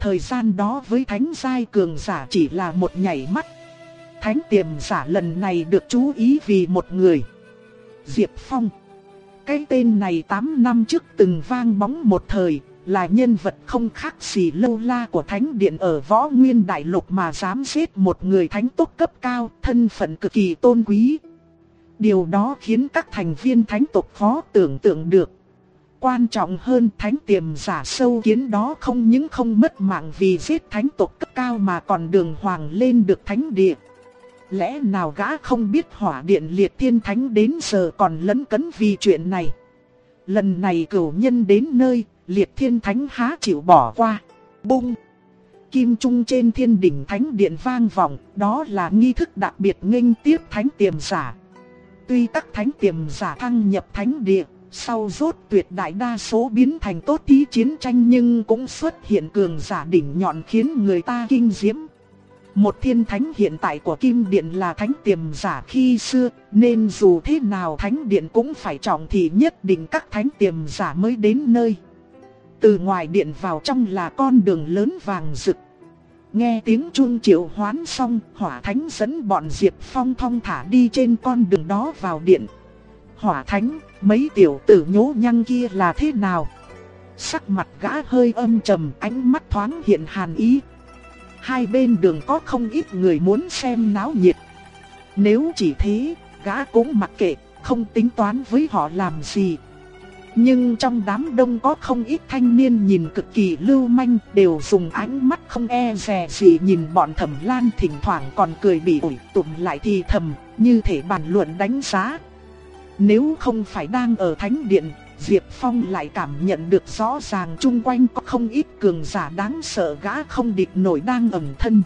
Thời gian đó với thánh giai cường giả chỉ là một nhảy mắt. Thánh tiềm giả lần này được chú ý vì một người. Diệp Phong. Cái tên này 8 năm trước từng vang bóng một thời, là nhân vật không khác gì lâu la của thánh điện ở võ nguyên đại lục mà dám giết một người thánh tốt cấp cao, thân phận cực kỳ tôn quý. Điều đó khiến các thành viên thánh tộc khó tưởng tượng được. Quan trọng hơn thánh tiềm giả sâu kiến đó không những không mất mạng vì giết thánh tộc cấp cao mà còn đường hoàng lên được thánh địa. Lẽ nào gã không biết hỏa điện liệt thiên thánh đến giờ còn lấn cấn vì chuyện này. Lần này cửu nhân đến nơi, liệt thiên thánh há chịu bỏ qua. Bung! Kim trung trên thiên đỉnh thánh điện vang vọng, đó là nghi thức đặc biệt nghênh tiếp thánh tiềm giả. Tuy các thánh tiềm giả thăng nhập thánh địa, sau rốt tuyệt đại đa số biến thành tốt tí chiến tranh nhưng cũng xuất hiện cường giả đỉnh nhọn khiến người ta kinh diễm. Một thiên thánh hiện tại của Kim Điện là thánh tiềm giả khi xưa, nên dù thế nào thánh điện cũng phải trọng thì nhất định các thánh tiềm giả mới đến nơi. Từ ngoài điện vào trong là con đường lớn vàng rực. Nghe tiếng chuông triệu hoán xong, hỏa thánh dẫn bọn Diệp Phong thong thả đi trên con đường đó vào điện. Hỏa thánh, mấy tiểu tử nhố nhăng kia là thế nào? Sắc mặt gã hơi âm trầm, ánh mắt thoáng hiện hàn ý. Hai bên đường có không ít người muốn xem náo nhiệt. Nếu chỉ thế, gã cũng mặc kệ, không tính toán với họ làm gì. Nhưng trong đám đông có không ít thanh niên nhìn cực kỳ lưu manh đều dùng ánh mắt không e dè gì nhìn bọn thẩm lan thỉnh thoảng còn cười bị ủi tụm lại thì thầm như thể bàn luận đánh giá. Nếu không phải đang ở thánh điện, Diệp Phong lại cảm nhận được rõ ràng chung quanh có không ít cường giả đáng sợ gã không địch nổi đang ẩn thân.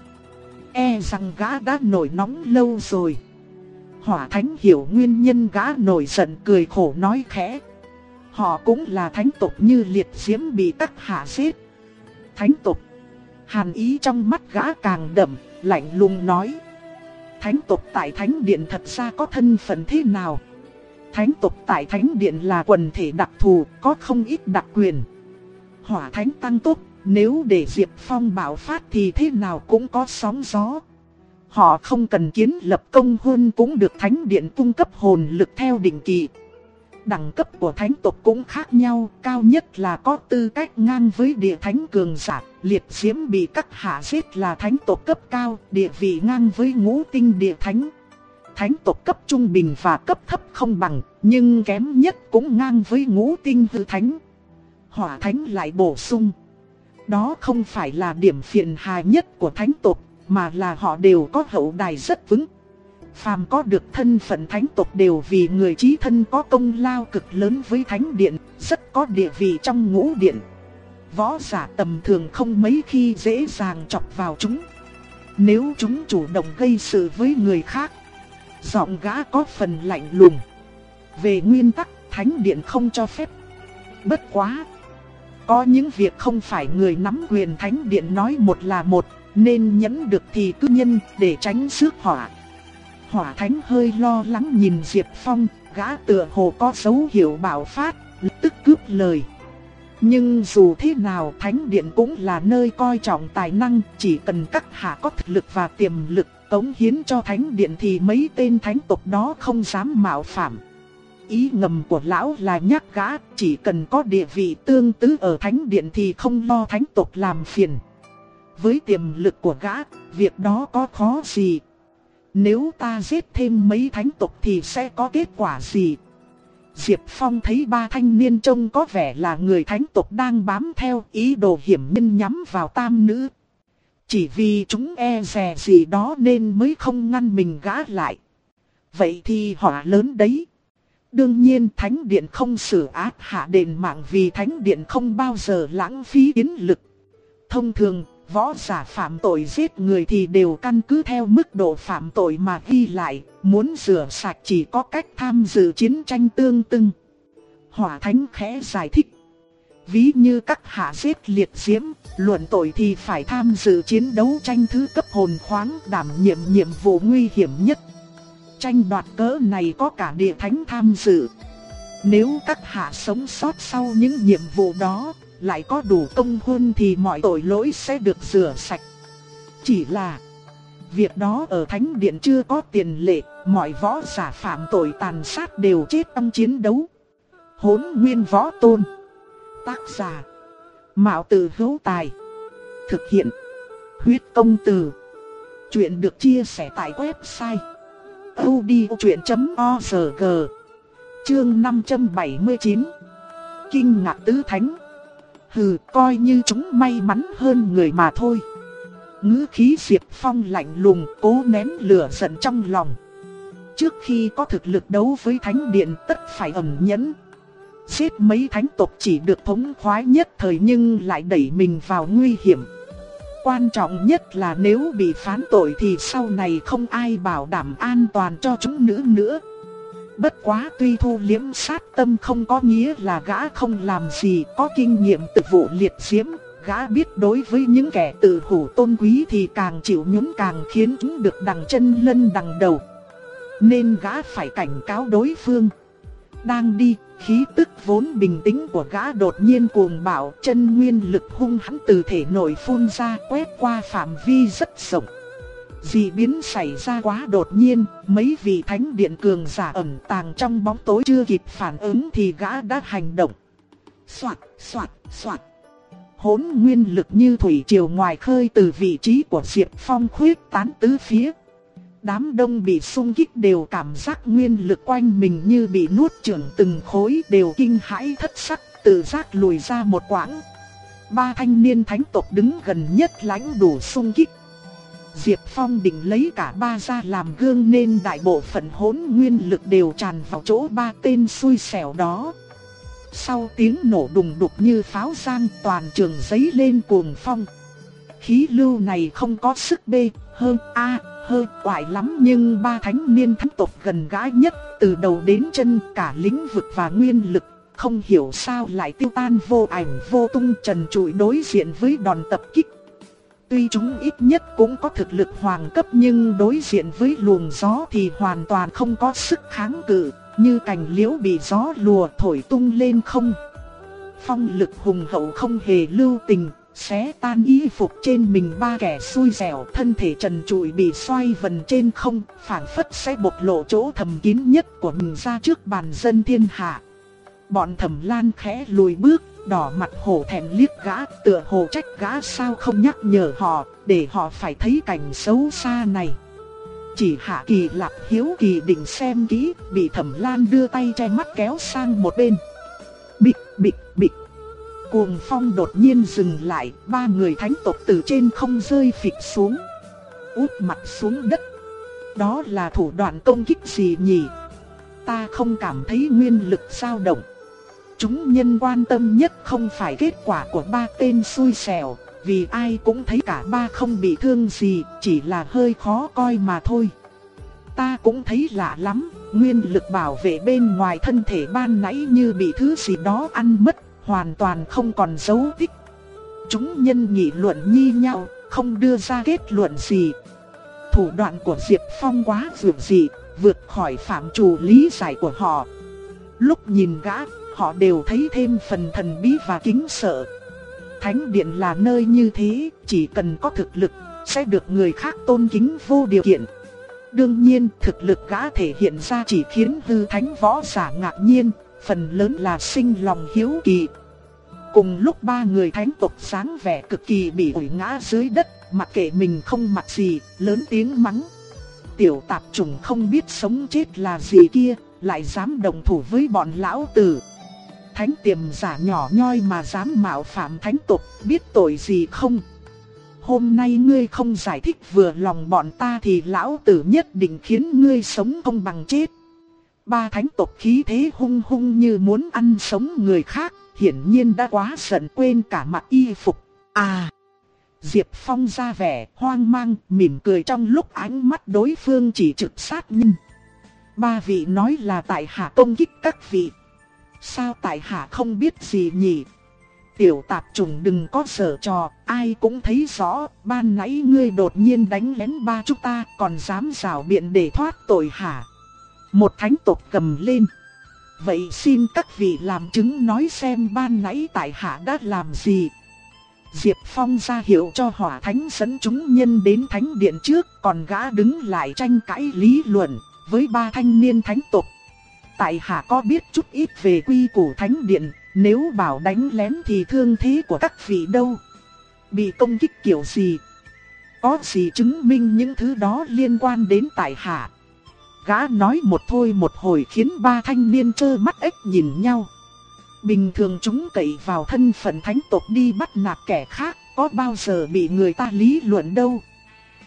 E rằng gã đã nổi nóng lâu rồi. Hỏa Thánh hiểu nguyên nhân gã nổi giận cười khổ nói khẽ. Họ cũng là thánh tộc như liệt diễm bị tắc hạ giết. Thánh tộc. Hàn ý trong mắt gã càng đậm, lạnh lùng nói. Thánh tộc tại thánh điện thật ra có thân phận thế nào? Thánh tộc tại thánh điện là quần thể đặc thù, có không ít đặc quyền. Hỏa thánh tăng tốc, nếu để Diệp Phong bạo phát thì thế nào cũng có sóng gió. Họ không cần kiến lập công hơn cũng được thánh điện cung cấp hồn lực theo định kỳ. Đẳng cấp của thánh tộc cũng khác nhau, cao nhất là có tư cách ngang với địa thánh cường giả, liệt diễm bị các hạ giết là thánh tộc cấp cao, địa vị ngang với ngũ tinh địa thánh. Thánh tộc cấp trung bình và cấp thấp không bằng, nhưng kém nhất cũng ngang với ngũ tinh hư thánh. Hỏa thánh lại bổ sung. Đó không phải là điểm phiền hà nhất của thánh tộc, mà là họ đều có hậu đài rất vững. Phàm có được thân phận thánh tộc đều vì người trí thân có công lao cực lớn với thánh điện, rất có địa vị trong ngũ điện. Võ giả tầm thường không mấy khi dễ dàng chọc vào chúng. Nếu chúng chủ động gây sự với người khác, giọng gã có phần lạnh lùng. Về nguyên tắc, thánh điện không cho phép. Bất quá. Có những việc không phải người nắm quyền thánh điện nói một là một, nên nhẫn được thì cứ nhân để tránh rước họa. Hỏa thánh hơi lo lắng nhìn Diệp Phong, gã tựa hồ có dấu hiệu bạo phát, lập tức cướp lời. Nhưng dù thế nào Thánh Điện cũng là nơi coi trọng tài năng, chỉ cần các hạ có thực lực và tiềm lực cống hiến cho Thánh Điện thì mấy tên thánh tộc đó không dám mạo phạm. Ý ngầm của lão là nhắc gã, chỉ cần có địa vị tương tứ ở Thánh Điện thì không lo thánh tộc làm phiền. Với tiềm lực của gã, việc đó có khó gì, nếu ta giết thêm mấy thánh tộc thì sẽ có kết quả gì? Diệp Phong thấy ba thanh niên trông có vẻ là người thánh tộc đang bám theo ý đồ hiểm minh nhắm vào tam nữ. Chỉ vì chúng e rè gì đó nên mới không ngăn mình gã lại. Vậy thì họa lớn đấy. Đương nhiên thánh điện không xử ác hạ đền mạng vì thánh điện không bao giờ lãng phí yến lực. Thông thường Võ giả phạm tội giết người thì đều căn cứ theo mức độ phạm tội mà ghi lại, muốn rửa sạch chỉ có cách tham dự chiến tranh tương tưng. Hỏa Thánh khẽ giải thích. Ví như các hạ giết liệt diễm, luận tội thì phải tham dự chiến đấu tranh thứ cấp hồn khoáng đảm nhiệm nhiệm vụ nguy hiểm nhất. Tranh đoạt cỡ này có cả địa thánh tham dự. Nếu các hạ sống sót sau những nhiệm vụ đó, lại có đủ công huân thì mọi tội lỗi sẽ được rửa sạch. Chỉ là việc đó ở thánh điện chưa có tiền lệ, mọi võ giả phạm tội tàn sát đều chết trong chiến đấu. Hốn nguyên võ tôn. Tác giả. Mạo từ hữu tài. Thực hiện. Huyết công từ. Chuyện được chia sẻ tại website. odchuyện.org Chương 579 Kinh ngạc tứ thánh Hừ, coi như chúng may mắn hơn người mà thôi. Ngữ khí Diệp Phong lạnh lùng, cố nén lửa giận trong lòng. Trước khi có thực lực đấu với Thánh Điện tất phải ẩn nhẫn. Giết mấy thánh tộc chỉ được thống khoái nhất thời nhưng lại đẩy mình vào nguy hiểm. Quan trọng nhất là nếu bị phán tội thì sau này không ai bảo đảm an toàn cho chúng nữ nữa. Bất quá tuy thu liếm sát tâm không có nghĩa là gã không làm gì có kinh nghiệm từ vụ liệt diễm, Gã biết đối với những kẻ tự hủ tôn quý thì càng chịu nhún càng khiến chúng được đằng chân lân đằng đầu. Nên gã phải cảnh cáo đối phương. Đang đi, khí tức vốn bình tĩnh của gã đột nhiên cuồng bạo, chân nguyên lực hung hãn từ thể nội phun ra quét qua phạm vi rất rộng. Dị biến xảy ra quá đột nhiên, mấy vị thánh điện cường giả ẩn tàng trong bóng tối chưa kịp phản ứng thì gã đã hành động. Soạt, soạt, soạt. Hỗn nguyên lực như thủy triều ngoài khơi từ vị trí của Diệp Phong khuyết tán tứ phía. Đám đông bị xung kích đều cảm giác nguyên lực quanh mình như bị nuốt chửng từng khối đều kinh hãi thất sắc, tự giác lùi ra một quãng. Ba thanh niên thánh tộc đứng gần nhất lãnh đủ xung kích. Diệp Phong định lấy cả ba ra làm gương nên đại bộ phận hỗn nguyên lực đều tràn vào chỗ ba tên xui xẻo đó. Sau tiếng nổ đùng đục như pháo giang toàn trường giấy lên cuồng phong. Khí lưu này không có sức bê, hơn A, hơi quải lắm nhưng ba thánh niên thánh tộc gần gái nhất từ đầu đến chân cả lĩnh vực và nguyên lực. Không hiểu sao lại tiêu tan vô ảnh vô tung trần trụi đối diện với đòn tập kích. Tuy chúng ít nhất cũng có thực lực hoàng cấp nhưng đối diện với luồng gió thì hoàn toàn không có sức kháng cự, như cành liễu bị gió lùa thổi tung lên không. Phong lực hùng hậu không hề lưu tình, xé tan y phục trên mình ba kẻ xui xẻo, thân thể trần trụi bị xoay vần trên không, phản phất sẽ bộc lộ chỗ thầm kín nhất của mình ra trước bàn dân thiên hạ. Bọn thẩm lan khẽ lùi bước, đỏ mặt hổ thẹn liếc gã, tựa hồ trách gã sao không nhắc nhở họ, để họ phải thấy cảnh xấu xa này. Chỉ hạ kỳ lạc hiếu kỳ định xem kỹ, bị thẩm lan đưa tay che mắt kéo sang một bên. Cuồng phong đột nhiên dừng lại, ba người thánh tộc từ trên không rơi phịch xuống. Úp mặt xuống đất. Đó là thủ đoạn công kích gì nhỉ? Ta không cảm thấy nguyên lực dao động. Chúng nhân quan tâm nhất không phải kết quả của ba tên xui xẻo, vì ai cũng thấy cả ba không bị thương gì, chỉ là hơi khó coi mà thôi. Ta cũng thấy lạ lắm, nguyên lực bảo vệ bên ngoài thân thể ban nãy như bị thứ gì đó ăn mất, hoàn toàn không còn dấu tích. Chúng nhân nghị luận nhi nhau, không đưa ra kết luận gì. Thủ đoạn của Diệp Phong quá dường dị, vượt khỏi phạm trù lý giải của họ. Lúc nhìn gã, họ đều thấy thêm phần thần bí và kính sợ. Thánh điện là nơi như thế, chỉ cần có thực lực, sẽ được người khác tôn kính vô điều kiện. Đương nhiên, thực lực gã thể hiện ra chỉ khiến hư thánh võ giả ngạc nhiên, phần lớn là sinh lòng hiếu kỳ. Cùng lúc ba người thánh tộc sáng vẻ cực kỳ bị ủi ngã dưới đất, mặc kệ mình không mặc gì, lớn tiếng mắng. Tiểu tạp trùng không biết sống chết là gì kia, lại dám đồng thủ với bọn lão tử thánh tiềm giả nhỏ nhoi mà dám mạo phạm thánh tộc, biết tội gì không? Hôm nay ngươi không giải thích vừa lòng bọn ta thì lão tử nhất định khiến ngươi sống không bằng chết. Ba thánh tộc khí thế hung hung như muốn ăn sống người khác, hiển nhiên đã quá giận quên cả mặt y phục. À! Diệp Phong ra vẻ hoang mang, mỉm cười trong lúc ánh mắt đối phương chỉ trực sát nhân. Ba vị nói là tại hạ công kích các vị. Sao tại hạ không biết gì nhỉ? Tiểu tạp trùng đừng có sở trò, ai cũng thấy rõ, ban nãy ngươi đột nhiên đánh lén ba chúng ta, còn dám rào biện để thoát tội hả? Một thánh tộc cầm lên. Vậy xin các vị làm chứng nói xem ban nãy tại hạ đã làm gì? Diệp Phong ra hiệu cho hỏa thánh dẫn chúng nhân đến thánh điện trước, còn gã đứng lại tranh cãi lý luận với ba thanh niên thánh tộc tại hạ có biết chút ít về quy củ thánh điện, nếu bảo đánh lén thì thương thế của các vị đâu. Bị công kích kiểu gì? Có gì chứng minh những thứ đó liên quan đến tại hạ? Gã nói một thôi một hồi khiến ba thanh niên trơ mắt ếch nhìn nhau. Bình thường chúng cậy vào thân phận thánh tộc đi bắt nạt kẻ khác, có bao giờ bị người ta lý luận đâu.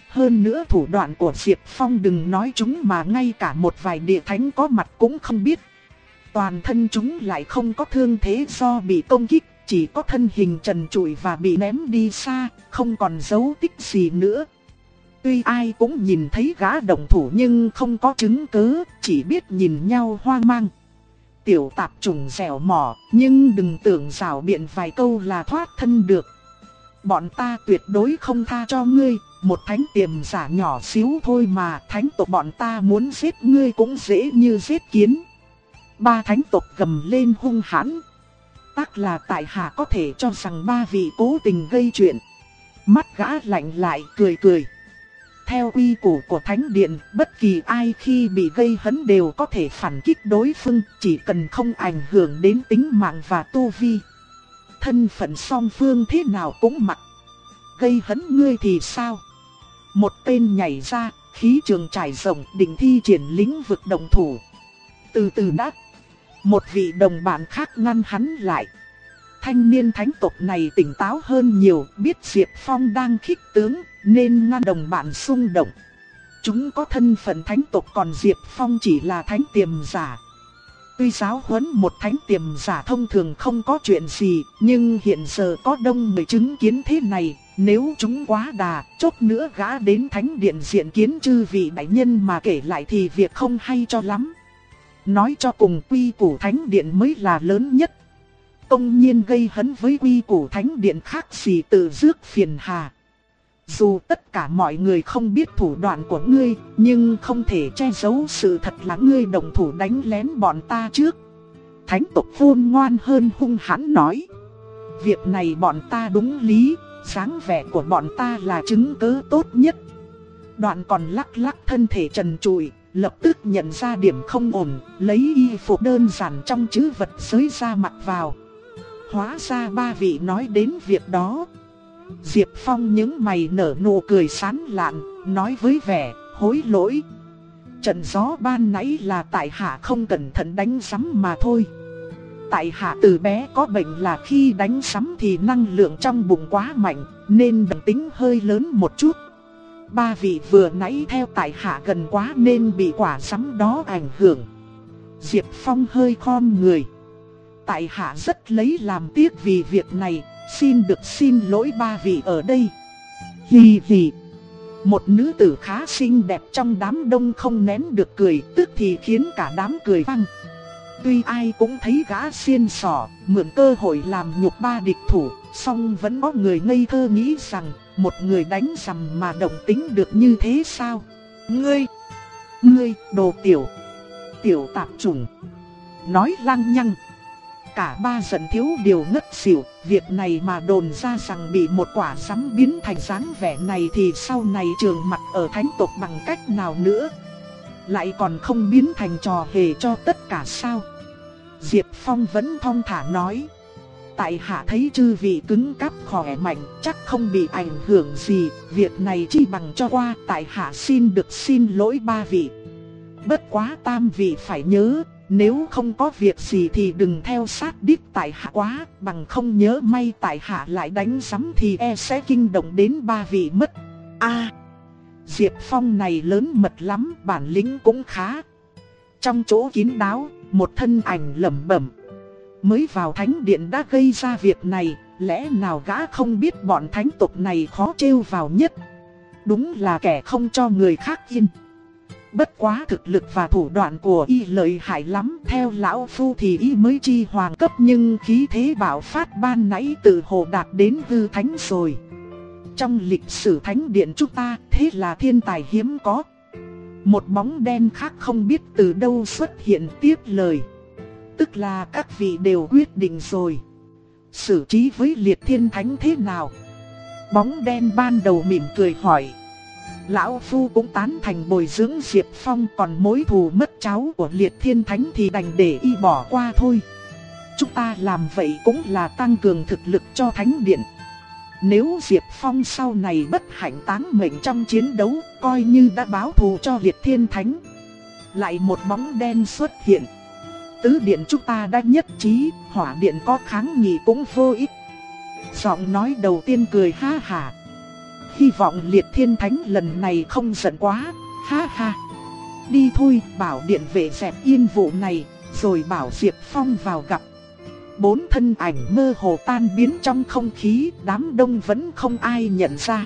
Hơn nữa thủ đoạn của Diệp Phong đừng nói chúng mà ngay cả một vài địa thánh có mặt cũng không biết. Toàn thân chúng lại không có thương thế do bị công kích, chỉ có thân hình trần trụi và bị ném đi xa, không còn dấu tích gì nữa. Tuy ai cũng nhìn thấy gã đồng thủ nhưng không có chứng cứ, chỉ biết nhìn nhau hoang mang. Tiểu tạp trùng dẻo mỏ, nhưng đừng tưởng rào biện vài câu là thoát thân được. Bọn ta tuyệt đối không tha cho ngươi, một thánh tiềm giả nhỏ xíu thôi mà thánh tộc bọn ta muốn giết ngươi cũng dễ như giết kiến. Ba thánh tộc gầm lên hung hãn. Tắc là tại hạ có thể cho rằng ba vị cố tình gây chuyện. Mắt gã lạnh lại cười cười. Theo quy củ của Thánh Điện, bất kỳ ai khi bị gây hấn đều có thể phản kích đối phương, chỉ cần không ảnh hưởng đến tính mạng và tu vi. Thân phận song phương thế nào cũng mặc. Gây hấn ngươi thì sao? Một tên nhảy ra, khí trường trải rộng, định thi triển lĩnh vực động thủ. Từ từ đắc, một vị đồng bạn khác ngăn hắn lại. Thanh niên thánh tộc này tỉnh táo hơn nhiều, biết Diệp Phong đang khích tướng, nên ngăn đồng bạn xung động. Chúng có thân phận thánh tộc còn Diệp Phong chỉ là thánh tiềm giả. Tuy giáo huấn một thánh tiềm giả thông thường không có chuyện gì, nhưng hiện giờ có đông người chứng kiến thế này, nếu chúng quá đà, chốt nữa gã đến thánh điện diện kiến chư vị đại nhân mà kể lại thì việc không hay cho lắm. Nói cho cùng quy củ thánh điện mới là lớn nhất. Công nhiên gây hấn với quy củ thánh điện khác gì tự rước phiền hà. Dù tất cả mọi người không biết thủ đoạn của ngươi, nhưng không thể che giấu sự thật là ngươi đồng thủ đánh lén bọn ta trước. Thánh tộc khôn ngoan hơn hung hãn nói. Việc này bọn ta đúng lý, sáng vẻ của bọn ta là chứng cứ tốt nhất. Đoạn còn lắc lắc thân thể trần trụi, lập tức nhận ra điểm không ổn, lấy y phục đơn giản trong chữ vật giới ra mặc vào. Hóa ra ba vị nói đến việc đó. Diệp Phong những mày nở nụ cười sán lạn, nói với vẻ, hối lỗi. Trận gió ban nãy là tại hạ không cẩn thận đánh sắm mà thôi. Tại hạ từ bé có bệnh là khi đánh sắm thì năng lượng trong bụng quá mạnh, nên bệnh tính hơi lớn một chút. Ba vị vừa nãy theo tại hạ gần quá nên bị quả sắm đó ảnh hưởng. Diệp Phong hơi khom người. Tại hạ rất lấy làm tiếc vì việc này, xin được xin lỗi ba vị ở đây. Hì hì. Một nữ tử khá xinh đẹp trong đám đông không nén được cười, tức thì khiến cả đám cười vang. Tuy ai cũng thấy gã xiên sỏ, mượn cơ hội làm nhục ba địch thủ, song vẫn có người ngây thơ nghĩ rằng, một người đánh rằm mà động tính được như thế sao? Ngươi, ngươi, đồ tiểu, tiểu tạp trùng, nói lăng nhăng. Cả ba giận thiếu điều ngất xỉu, việc này mà đồn ra rằng bị một quả sắm biến thành dáng vẻ này thì sau này trường mặt ở thánh tộc bằng cách nào nữa? Lại còn không biến thành trò hề cho tất cả sao? Diệp Phong vẫn thong thả nói. Tại hạ thấy chư vị cứng cáp khỏe mạnh, chắc không bị ảnh hưởng gì, việc này chi bằng cho qua, tại hạ xin được xin lỗi ba vị. Bất quá tam vị phải nhớ, nếu không có việc gì thì đừng theo sát đích tại hạ quá, bằng không nhớ may tại hạ lại đánh sắm thì e sẽ kinh động đến ba vị mất. A, Diệp Phong này lớn mật lắm, bản lĩnh cũng khá. Trong chỗ kín đáo, một thân ảnh lẩm bẩm. Mới vào thánh điện đã gây ra việc này, lẽ nào gã không biết bọn thánh tộc này khó trêu vào nhất. Đúng là kẻ không cho người khác yên. Bất quá thực lực và thủ đoạn của y lợi hại lắm. Theo lão phu thì y mới chi hoàng cấp Nhưng khí thế bảo phát ban nãy từ hồ đạt đến hư thánh rồi. Trong lịch sử thánh điện chúng ta, thế là thiên tài hiếm có. Một bóng đen khác không biết từ đâu xuất hiện tiếp lời. Tức là các vị đều quyết định rồi. Xử trí với liệt thiên thánh thế nào? Bóng đen ban đầu mỉm cười hỏi. Lão Phu cũng tán thành bồi dưỡng Diệp Phong còn mối thù mất cháu của liệt thiên thánh thì đành để y bỏ qua thôi. Chúng ta làm vậy cũng là tăng cường thực lực cho thánh điện. Nếu Diệp Phong sau này bất hạnh táng mệnh trong chiến đấu, coi như đã báo thù cho liệt thiên thánh. Lại một bóng đen xuất hiện. Tứ điện chúng ta đã nhất trí, hỏa điện có kháng nghị cũng vô ích. Giọng nói đầu tiên cười ha hà. Hy vọng liệt thiên thánh lần này không giận quá, ha ha. Đi thôi, bảo điện vệ dẹp yên vụ này, rồi bảo Diệp Phong vào gặp. Bốn thân ảnh mơ hồ tan biến trong không khí, đám đông vẫn không ai nhận ra.